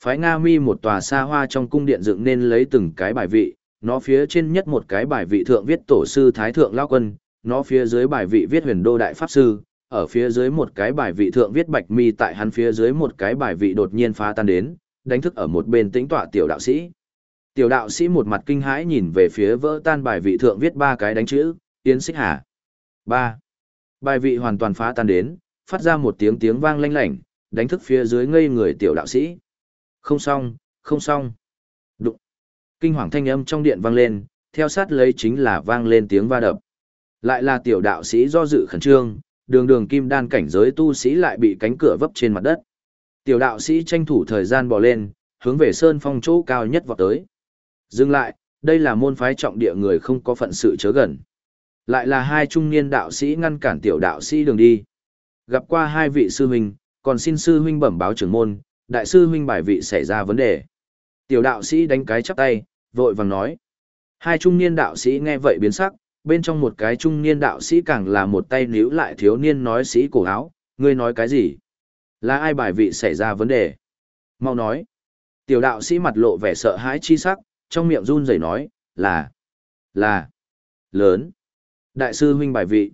Phái Nga Mi một tòa xa hoa trong cung điện dựng nên lấy từng cái bài vị, nó phía trên nhất một cái bài vị thượng viết tổ sư Thái Thượng Lao Quân, nó phía dưới bài vị viết huyền đô đại pháp sư, ở phía dưới một cái bài vị thượng viết bạch mi tại hắn phía dưới một cái bài vị đột nhiên phá tan đến, đánh thức ở một bên tĩnh tọa tiểu đạo sĩ. Tiểu đạo sĩ một mặt kinh hãi nhìn về phía vỡ tan bài vị thượng viết ba cái đánh chữ, Yến Xích Hà. ba Bài vị hoàn toàn phá tan đến, phát ra một tiếng tiếng vang lanh lảnh, đánh thức phía dưới ngây người tiểu đạo sĩ. Không xong, không xong. Đụng. Kinh hoàng thanh âm trong điện vang lên, theo sát lấy chính là vang lên tiếng va đập. Lại là tiểu đạo sĩ do dự khẩn trương, đường đường kim đan cảnh giới tu sĩ lại bị cánh cửa vấp trên mặt đất. Tiểu đạo sĩ tranh thủ thời gian bò lên, hướng về sơn phong chỗ cao nhất vọt tới. Dừng lại, đây là môn phái trọng địa người không có phận sự chớ gần. Lại là hai trung niên đạo sĩ ngăn cản tiểu đạo sĩ đường đi. Gặp qua hai vị sư huynh, còn xin sư huynh bẩm báo trưởng môn, đại sư huynh bài vị xảy ra vấn đề. Tiểu đạo sĩ đánh cái chắp tay, vội vàng nói. Hai trung niên đạo sĩ nghe vậy biến sắc, bên trong một cái trung niên đạo sĩ càng là một tay níu lại thiếu niên nói sĩ cổ áo, ngươi nói cái gì? Là ai bài vị xảy ra vấn đề? Mau nói. Tiểu đạo sĩ mặt lộ vẻ sợ hãi chi sắc, trong miệng run rẩy nói, là, là, lớn. Đại sư huynh bài vị.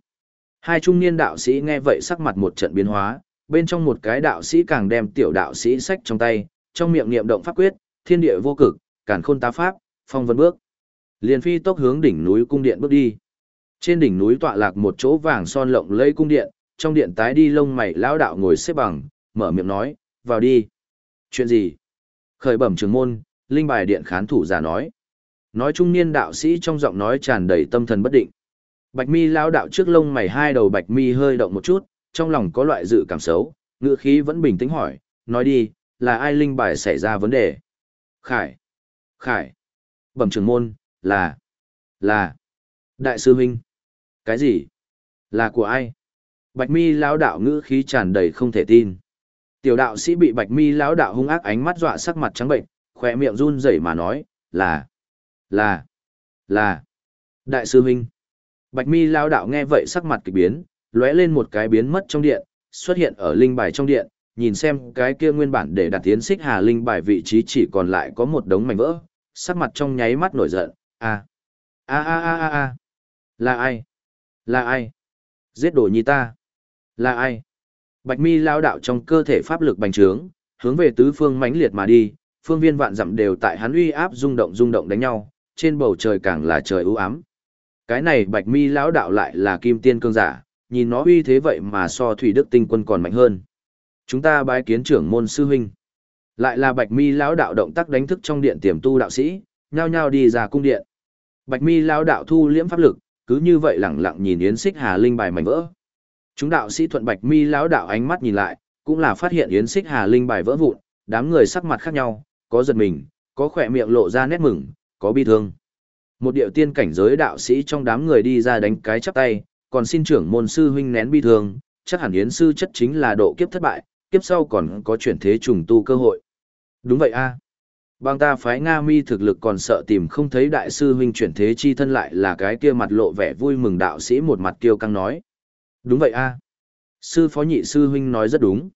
Hai trung niên đạo sĩ nghe vậy sắc mặt một trận biến hóa, bên trong một cái đạo sĩ càng đem tiểu đạo sĩ sách trong tay, trong miệng niệm động pháp quyết, thiên địa vô cực, cản khôn tá pháp, phong vân bước. Liền phi tốc hướng đỉnh núi cung điện bước đi. Trên đỉnh núi tọa lạc một chỗ vàng son lộng lẫy cung điện, trong điện tái đi lông mày lão đạo ngồi xếp bằng, mở miệng nói, vào đi. Chuyện gì? Khởi bẩm trường môn, linh bài điện khán thủ giả nói. Nói trung niên đạo sĩ trong giọng nói tràn đầy tâm thần bất định. Bạch mi lão đạo trước lông mày hai đầu bạch mi hơi động một chút, trong lòng có loại dự cảm xấu, ngữ khí vẫn bình tĩnh hỏi, nói đi, là ai linh bài xảy ra vấn đề? Khải. Khải. Bẩm trường môn, là. Là. Đại sư huynh. Cái gì? Là của ai? Bạch mi lão đạo ngữ khí tràn đầy không thể tin. Tiểu đạo sĩ bị bạch mi lão đạo hung ác ánh mắt dọa sắc mặt trắng bệnh, khỏe miệng run rẩy mà nói, là, là, là, đại sư huynh. Bạch mi lão đạo nghe vậy sắc mặt kỳ biến, lóe lên một cái biến mất trong điện, xuất hiện ở linh bài trong điện, nhìn xem cái kia nguyên bản để đặt tiến xích hà linh bài vị trí chỉ còn lại có một đống mảnh vỡ, sắc mặt trong nháy mắt nổi giận, a a a a a a là ai? Là ai? Giết đồ nhi ta. Là ai? Bạch mi lao đạo trong cơ thể pháp lực bành trướng, hướng về tứ phương mãnh liệt mà đi, phương viên vạn dặm đều tại hắn uy áp rung động rung động đánh nhau, trên bầu trời càng là trời u ám. Cái này bạch mi lão đạo lại là kim tiên cương giả, nhìn nó uy thế vậy mà so thủy đức tinh quân còn mạnh hơn. Chúng ta bái kiến trưởng môn sư huynh. Lại là bạch mi lão đạo động tác đánh thức trong điện tiềm tu đạo sĩ, nhao nhao đi ra cung điện. Bạch mi lão đạo thu liễm pháp lực, cứ như vậy lẳng lặng nhìn yến xích hà linh bài mảnh vỡ. Chúng đạo sĩ thuận bạch mi lão đạo ánh mắt nhìn lại, cũng là phát hiện yến xích hà linh bài vỡ vụn, đám người sắc mặt khác nhau, có giật mình, có khỏe miệng lộ ra nét mừng, có bi thương. Một điệu tiên cảnh giới đạo sĩ trong đám người đi ra đánh cái chắp tay, còn xin trưởng môn sư huynh nén bi thương, chắc hẳn yến sư chất chính là độ kiếp thất bại, kiếp sau còn có chuyển thế trùng tu cơ hội. Đúng vậy a. À. Bang ta phái Nga mi thực lực còn sợ tìm không thấy đại sư huynh chuyển thế chi thân lại là cái kia mặt lộ vẻ vui mừng đạo sĩ một mặt kiêu căng nói. Đúng vậy a. Sư phó nhị sư huynh nói rất đúng.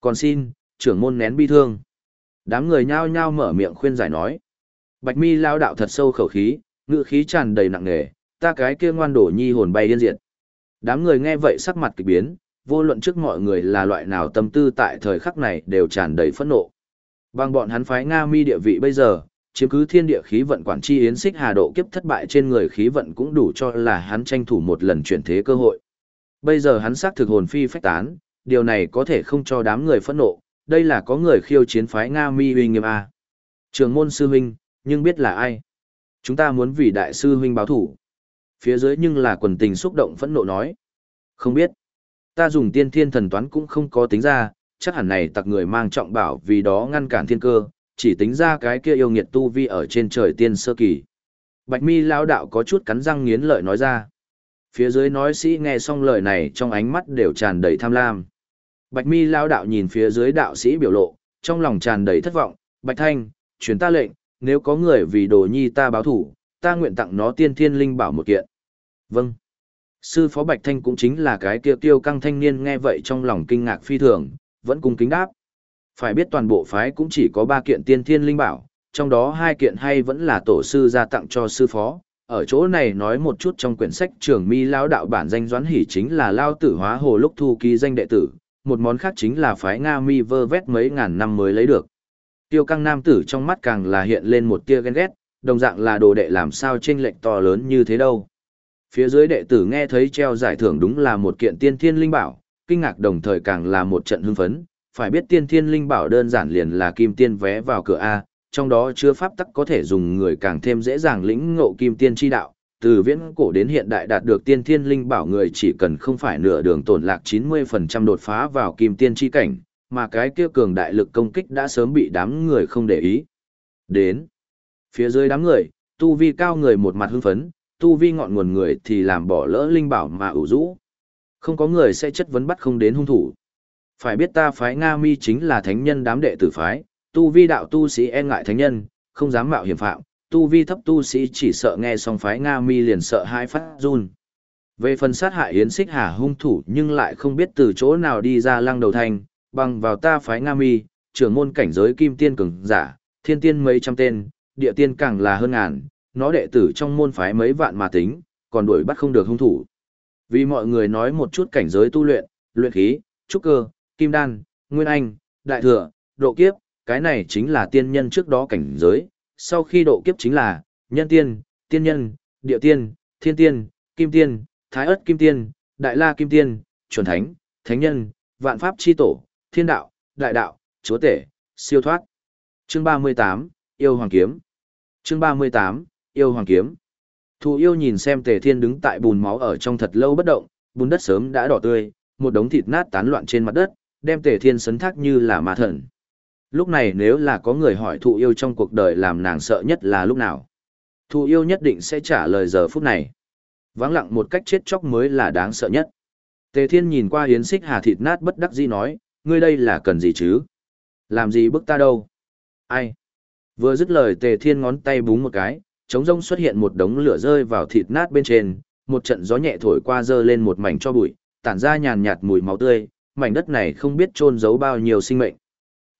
Còn xin, trưởng môn nén bi thương. Đám người nhao nhao mở miệng khuyên giải nói. Bạch mi lao đạo thật sâu khẩu khí, ngự khí tràn đầy nặng nề, ta cái kia ngoan đổ nhi hồn bay điên diệt. Đám người nghe vậy sắc mặt kỳ biến, vô luận trước mọi người là loại nào tâm tư tại thời khắc này đều tràn đầy phẫn nộ. Bằng bọn hắn phái Nga mi địa vị bây giờ, chiếm cứ thiên địa khí vận quản chi yến xích hà độ kiếp thất bại trên người khí vận cũng đủ cho là hắn tranh thủ một lần chuyển thế cơ hội. Bây giờ hắn xác thực hồn phi phách tán, điều này có thể không cho đám người phẫn nộ, đây là có người khiêu chiến phái Nga mi uy nghiêm A. Trường môn sư huynh, nhưng biết là ai? Chúng ta muốn vì đại sư huynh báo thủ. Phía dưới nhưng là quần tình xúc động phẫn nộ nói. Không biết. Ta dùng tiên thiên thần toán cũng không có tính ra, chắc hẳn này tặc người mang trọng bảo vì đó ngăn cản thiên cơ, chỉ tính ra cái kia yêu nghiệt tu vi ở trên trời tiên sơ kỳ. Bạch mi lão đạo có chút cắn răng nghiến lợi nói ra. Phía dưới nói sĩ nghe xong lời này trong ánh mắt đều tràn đầy tham lam. Bạch mi lão đạo nhìn phía dưới đạo sĩ biểu lộ, trong lòng tràn đầy thất vọng. Bạch thanh, truyền ta lệnh, nếu có người vì đồ nhi ta báo thủ, ta nguyện tặng nó tiên thiên linh bảo một kiện. Vâng. Sư phó Bạch Thanh cũng chính là cái kia tiêu căng thanh niên nghe vậy trong lòng kinh ngạc phi thường, vẫn cung kính đáp. Phải biết toàn bộ phái cũng chỉ có ba kiện tiên thiên linh bảo, trong đó hai kiện hay vẫn là tổ sư ra tặng cho sư phó. Ở chỗ này nói một chút trong quyển sách trường mi lao đạo bản danh doãn hỉ chính là lao tử hóa hồ lúc thu ký danh đệ tử, một món khác chính là phái Nga mi vơ vét mấy ngàn năm mới lấy được. Tiêu căng nam tử trong mắt càng là hiện lên một tia ghen ghét, đồng dạng là đồ đệ làm sao chênh lệch to lớn như thế đâu. Phía dưới đệ tử nghe thấy treo giải thưởng đúng là một kiện tiên thiên linh bảo, kinh ngạc đồng thời càng là một trận hưng phấn, phải biết tiên thiên linh bảo đơn giản liền là kim tiên vé vào cửa A, trong đó chứa pháp tắc có thể dùng người càng thêm dễ dàng lĩnh ngộ kim tiên chi đạo. Từ viễn cổ đến hiện đại đạt được tiên thiên linh bảo người chỉ cần không phải nửa đường tổn lạc 90% đột phá vào kim tiên chi cảnh, mà cái kia cường đại lực công kích đã sớm bị đám người không để ý. Đến. Phía dưới đám người, tu vi cao người một mặt hưng phấn, tu vi ngọn nguồn người thì làm bỏ lỡ linh bảo mà ủ rũ. Không có người sẽ chất vấn bắt không đến hung thủ. Phải biết ta phái Nga mi chính là thánh nhân đám đệ tử phái, tu vi đạo tu sĩ e ngại thánh nhân, không dám mạo hiểm phạm, tu vi thấp tu sĩ chỉ sợ nghe xong phái Nga mi liền sợ hai phát run. Về phần sát hại Yến Xích Hà hung thủ nhưng lại không biết từ chỗ nào đi ra lăng đầu thành, bằng vào ta phái Nga mi, trưởng môn cảnh giới kim tiên cường giả, thiên tiên mấy trăm tên, địa tiên càng là hơn ngàn, nó đệ tử trong môn phái mấy vạn mà tính, còn đuổi bắt không được hung thủ. Vì mọi người nói một chút cảnh giới tu luyện, luyện khí, trúc cơ, kim đan, nguyên anh, đại thừa, độ kiếp, cái này chính là tiên nhân trước đó cảnh giới, sau khi độ kiếp chính là nhân tiên, tiên nhân, địa tiên, thiên tiên, kim tiên, thái ất kim tiên, đại la kim tiên, chuẩn thánh, thánh nhân, vạn pháp chi tổ, thiên đạo, đại đạo, chúa tể, siêu thoát. Chương 38, yêu hoàng kiếm. Chương 38, yêu hoàng kiếm. Thù yêu nhìn xem tề thiên đứng tại bùn máu ở trong thật lâu bất động, bùn đất sớm đã đỏ tươi, một đống thịt nát tán loạn trên mặt đất, đem tề thiên sấn thác như là ma thần. Lúc này nếu là có người hỏi thụ yêu trong cuộc đời làm nàng sợ nhất là lúc nào? Thụ yêu nhất định sẽ trả lời giờ phút này. Vắng lặng một cách chết chóc mới là đáng sợ nhất. Tề thiên nhìn qua hiến xích hà thịt nát bất đắc dĩ nói, ngươi đây là cần gì chứ? Làm gì bức ta đâu? Ai? Vừa dứt lời tề thiên ngón tay búng một cái, trống rông xuất hiện một đống lửa rơi vào thịt nát bên trên, một trận gió nhẹ thổi qua dơ lên một mảnh cho bụi, tản ra nhàn nhạt mùi máu tươi, mảnh đất này không biết chôn giấu bao nhiêu sinh mệnh.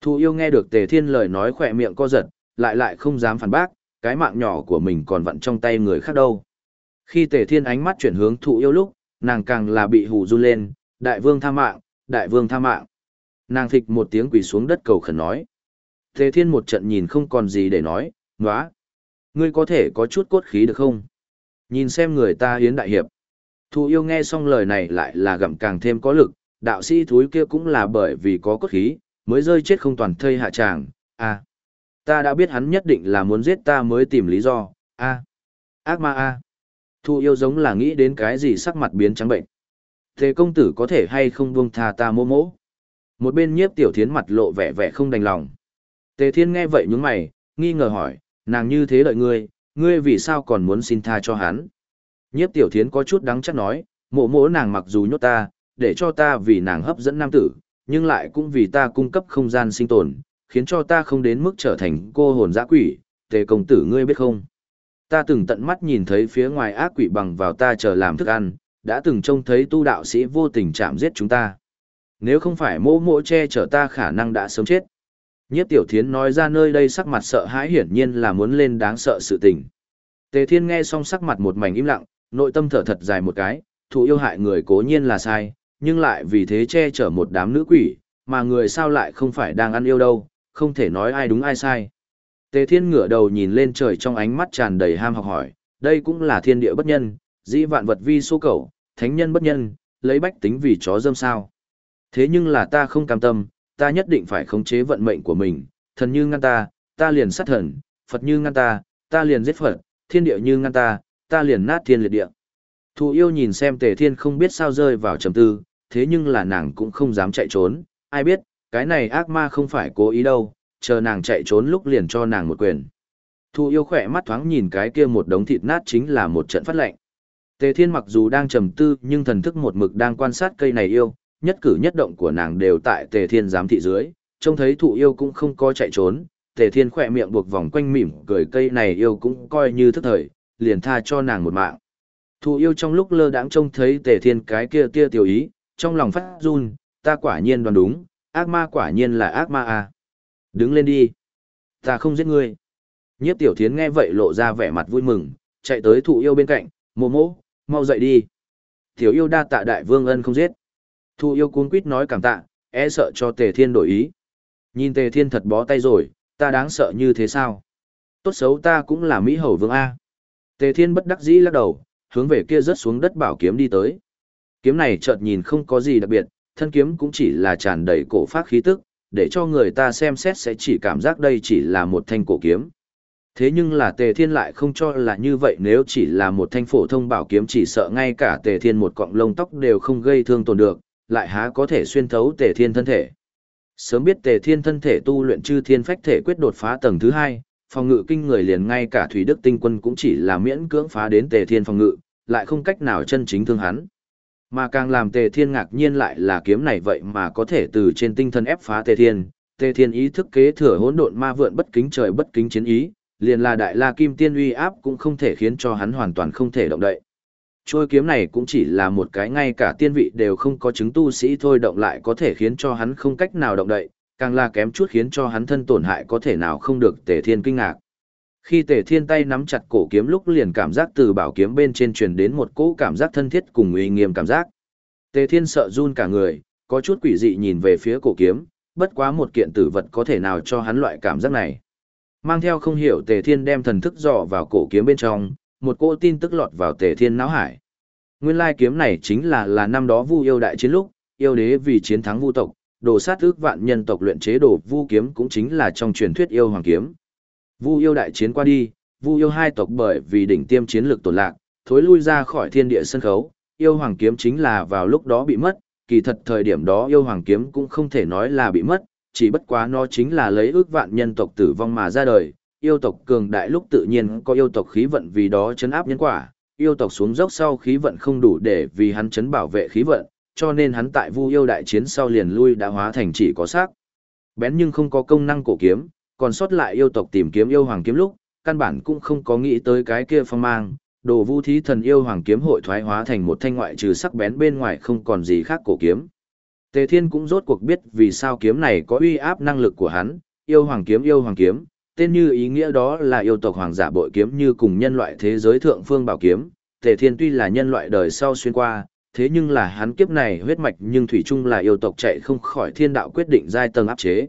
Thu yêu nghe được tề thiên lời nói khỏe miệng co giật, lại lại không dám phản bác, cái mạng nhỏ của mình còn vặn trong tay người khác đâu. Khi tề thiên ánh mắt chuyển hướng thụ yêu lúc, nàng càng là bị hù run lên, đại vương tha mạng, đại vương tha mạng. Nàng thịch một tiếng quỳ xuống đất cầu khẩn nói. thế thiên một trận nhìn không còn gì để nói, ngóa. Ngươi có thể có chút cốt khí được không? Nhìn xem người ta hiến đại hiệp. Thụ yêu nghe xong lời này lại là gặm càng thêm có lực, đạo sĩ thúi kia cũng là bởi vì có cốt khí, mới rơi chết không toàn thây hạ tràng. À, ta đã biết hắn nhất định là muốn giết ta mới tìm lý do. a, ác ma a. Thù Thụ yêu giống là nghĩ đến cái gì sắc mặt biến trắng bệnh. Thế công tử có thể hay không buông tha ta mô mỗ. Một bên nhiếp tiểu thiến mặt lộ vẻ vẻ không đành lòng. Tề thiên nghe vậy nhướng mày, nghi ngờ hỏi, nàng như thế đợi ngươi, ngươi vì sao còn muốn xin tha cho hắn? Nhiếp tiểu thiến có chút đắng chắc nói, mộ mỗ nàng mặc dù nhốt ta, để cho ta vì nàng hấp dẫn nam tử, nhưng lại cũng vì ta cung cấp không gian sinh tồn, khiến cho ta không đến mức trở thành cô hồn dã quỷ, tề công tử ngươi biết không? Ta từng tận mắt nhìn thấy phía ngoài ác quỷ bằng vào ta chờ làm thức ăn, đã từng trông thấy tu đạo sĩ vô tình chạm giết chúng ta. Nếu không phải mỗ mỗ che chở ta khả năng đã sớm chết. Nhiếp tiểu thiến nói ra nơi đây sắc mặt sợ hãi hiển nhiên là muốn lên đáng sợ sự tình. Tề thiên nghe xong sắc mặt một mảnh im lặng, nội tâm thở thật dài một cái, thụ yêu hại người cố nhiên là sai, nhưng lại vì thế che chở một đám nữ quỷ, mà người sao lại không phải đang ăn yêu đâu, không thể nói ai đúng ai sai. Tề thiên ngửa đầu nhìn lên trời trong ánh mắt tràn đầy ham học hỏi, đây cũng là thiên địa bất nhân, dĩ vạn vật vi số cầu, thánh nhân bất nhân, lấy bách tính vì chó dâm sao. Thế nhưng là ta không cam tâm, ta nhất định phải khống chế vận mệnh của mình, thần như ngăn ta, ta liền sát thần, Phật như ngăn ta, ta liền giết Phật, thiên địa như ngăn ta, ta liền nát thiên liệt địa. Thù yêu nhìn xem tề thiên không biết sao rơi vào trầm tư, thế nhưng là nàng cũng không dám chạy trốn, ai biết, cái này ác ma không phải cố ý đâu, chờ nàng chạy trốn lúc liền cho nàng một quyền. Thù yêu khỏe mắt thoáng nhìn cái kia một đống thịt nát chính là một trận phát lệnh. Tề thiên mặc dù đang trầm tư nhưng thần thức một mực đang quan sát cây này yêu, nhất cử nhất động của nàng đều tại tề thiên giám thị dưới, trông thấy thụ yêu cũng không có chạy trốn, tề thiên khỏe miệng buộc vòng quanh mỉm cười cây này yêu cũng coi như thức thời, liền tha cho nàng một mạng. Thụ yêu trong lúc lơ đãng trông thấy tề thiên cái kia tia tiểu ý, trong lòng phát run, ta quả nhiên đoán đúng, ác ma quả nhiên là ác ma à. Đứng lên đi. Ta không giết ngươi. Nhiếp tiểu thiến nghe vậy lộ ra vẻ mặt vui mừng, chạy tới thụ yêu bên cạnh, mô mô mau dậy đi. Tiểu yêu đa tạ đại vương ân không giết. Thu yêu cuốn quýt nói cảm tạ, e sợ cho tề thiên đổi ý. Nhìn tề thiên thật bó tay rồi, ta đáng sợ như thế sao? Tốt xấu ta cũng là Mỹ hầu vương A. Tề thiên bất đắc dĩ lắc đầu, hướng về kia rớt xuống đất bảo kiếm đi tới. Kiếm này chợt nhìn không có gì đặc biệt, thân kiếm cũng chỉ là tràn đầy cổ phát khí tức, để cho người ta xem xét sẽ chỉ cảm giác đây chỉ là một thanh cổ kiếm. Thế nhưng là tề thiên lại không cho là như vậy nếu chỉ là một thanh phổ thông bảo kiếm chỉ sợ ngay cả tề thiên một cọng lông tóc đều không gây thương tổn được, lại há có thể xuyên thấu tề thiên thân thể. Sớm biết tề thiên thân thể tu luyện chư thiên phách thể quyết đột phá tầng thứ hai, phòng ngự kinh người liền ngay cả thủy đức tinh quân cũng chỉ là miễn cưỡng phá đến tề thiên phòng ngự, lại không cách nào chân chính thương hắn. Mà càng làm tề thiên ngạc nhiên lại là kiếm này vậy mà có thể từ trên tinh thần ép phá tề thiên, tề thiên ý thức kế thừa hỗn độn ma vượn bất kính trời bất kính chiến ý, liền là đại la kim tiên uy áp cũng không thể khiến cho hắn hoàn toàn không thể động đậy. Trôi kiếm này cũng chỉ là một cái ngay cả tiên vị đều không có chứng tu sĩ thôi động lại có thể khiến cho hắn không cách nào động đậy, càng là kém chút khiến cho hắn thân tổn hại có thể nào không được tề thiên kinh ngạc. Khi tề thiên tay nắm chặt cổ kiếm lúc liền cảm giác từ bảo kiếm bên trên truyền đến một cỗ cảm giác thân thiết cùng uy nghiêm cảm giác. Tề thiên sợ run cả người, có chút quỷ dị nhìn về phía cổ kiếm, bất quá một kiện tử vật có thể nào cho hắn loại cảm giác này. Mang theo không hiểu tề thiên đem thần thức dò vào cổ kiếm bên trong, một cỗ tin tức lọt vào tề thiên não hải. Nguyên lai kiếm này chính là là năm đó Vu yêu đại chiến lúc, yêu đế vì chiến thắng Vu tộc, đồ sát ước vạn nhân tộc luyện chế đồ Vu kiếm cũng chính là trong truyền thuyết yêu hoàng kiếm. Vu yêu đại chiến qua đi, Vu yêu hai tộc bởi vì đỉnh tiêm chiến lược tổn lạc, thối lui ra khỏi thiên địa sân khấu, yêu hoàng kiếm chính là vào lúc đó bị mất, kỳ thật thời điểm đó yêu hoàng kiếm cũng không thể nói là bị mất, chỉ bất quá nó chính là lấy ước vạn nhân tộc tử vong mà ra đời, yêu tộc cường đại lúc tự nhiên có yêu tộc khí vận vì đó chấn áp nhân quả, yêu tộc xuống dốc sau khí vận không đủ để vì hắn chấn bảo vệ khí vận, cho nên hắn tại Vu yêu đại chiến sau liền lui đã hóa thành chỉ có xác. Bén nhưng không có công năng cổ kiếm, còn sót lại yêu tộc tìm kiếm yêu hoàng kiếm lúc, căn bản cũng không có nghĩ tới cái kia phong mang, đồ vu thí thần yêu hoàng kiếm hội thoái hóa thành một thanh ngoại trừ sắc bén bên ngoài không còn gì khác cổ kiếm. Tề Thiên cũng rốt cuộc biết vì sao kiếm này có uy áp năng lực của hắn, yêu hoàng kiếm yêu hoàng kiếm, tên như ý nghĩa đó là yêu tộc hoàng giả bội kiếm như cùng nhân loại thế giới thượng phương bảo kiếm. Tề Thiên tuy là nhân loại đời sau xuyên qua, thế nhưng là hắn kiếp này huyết mạch nhưng thủy chung là yêu tộc chạy không khỏi thiên đạo quyết định giai tầng áp chế.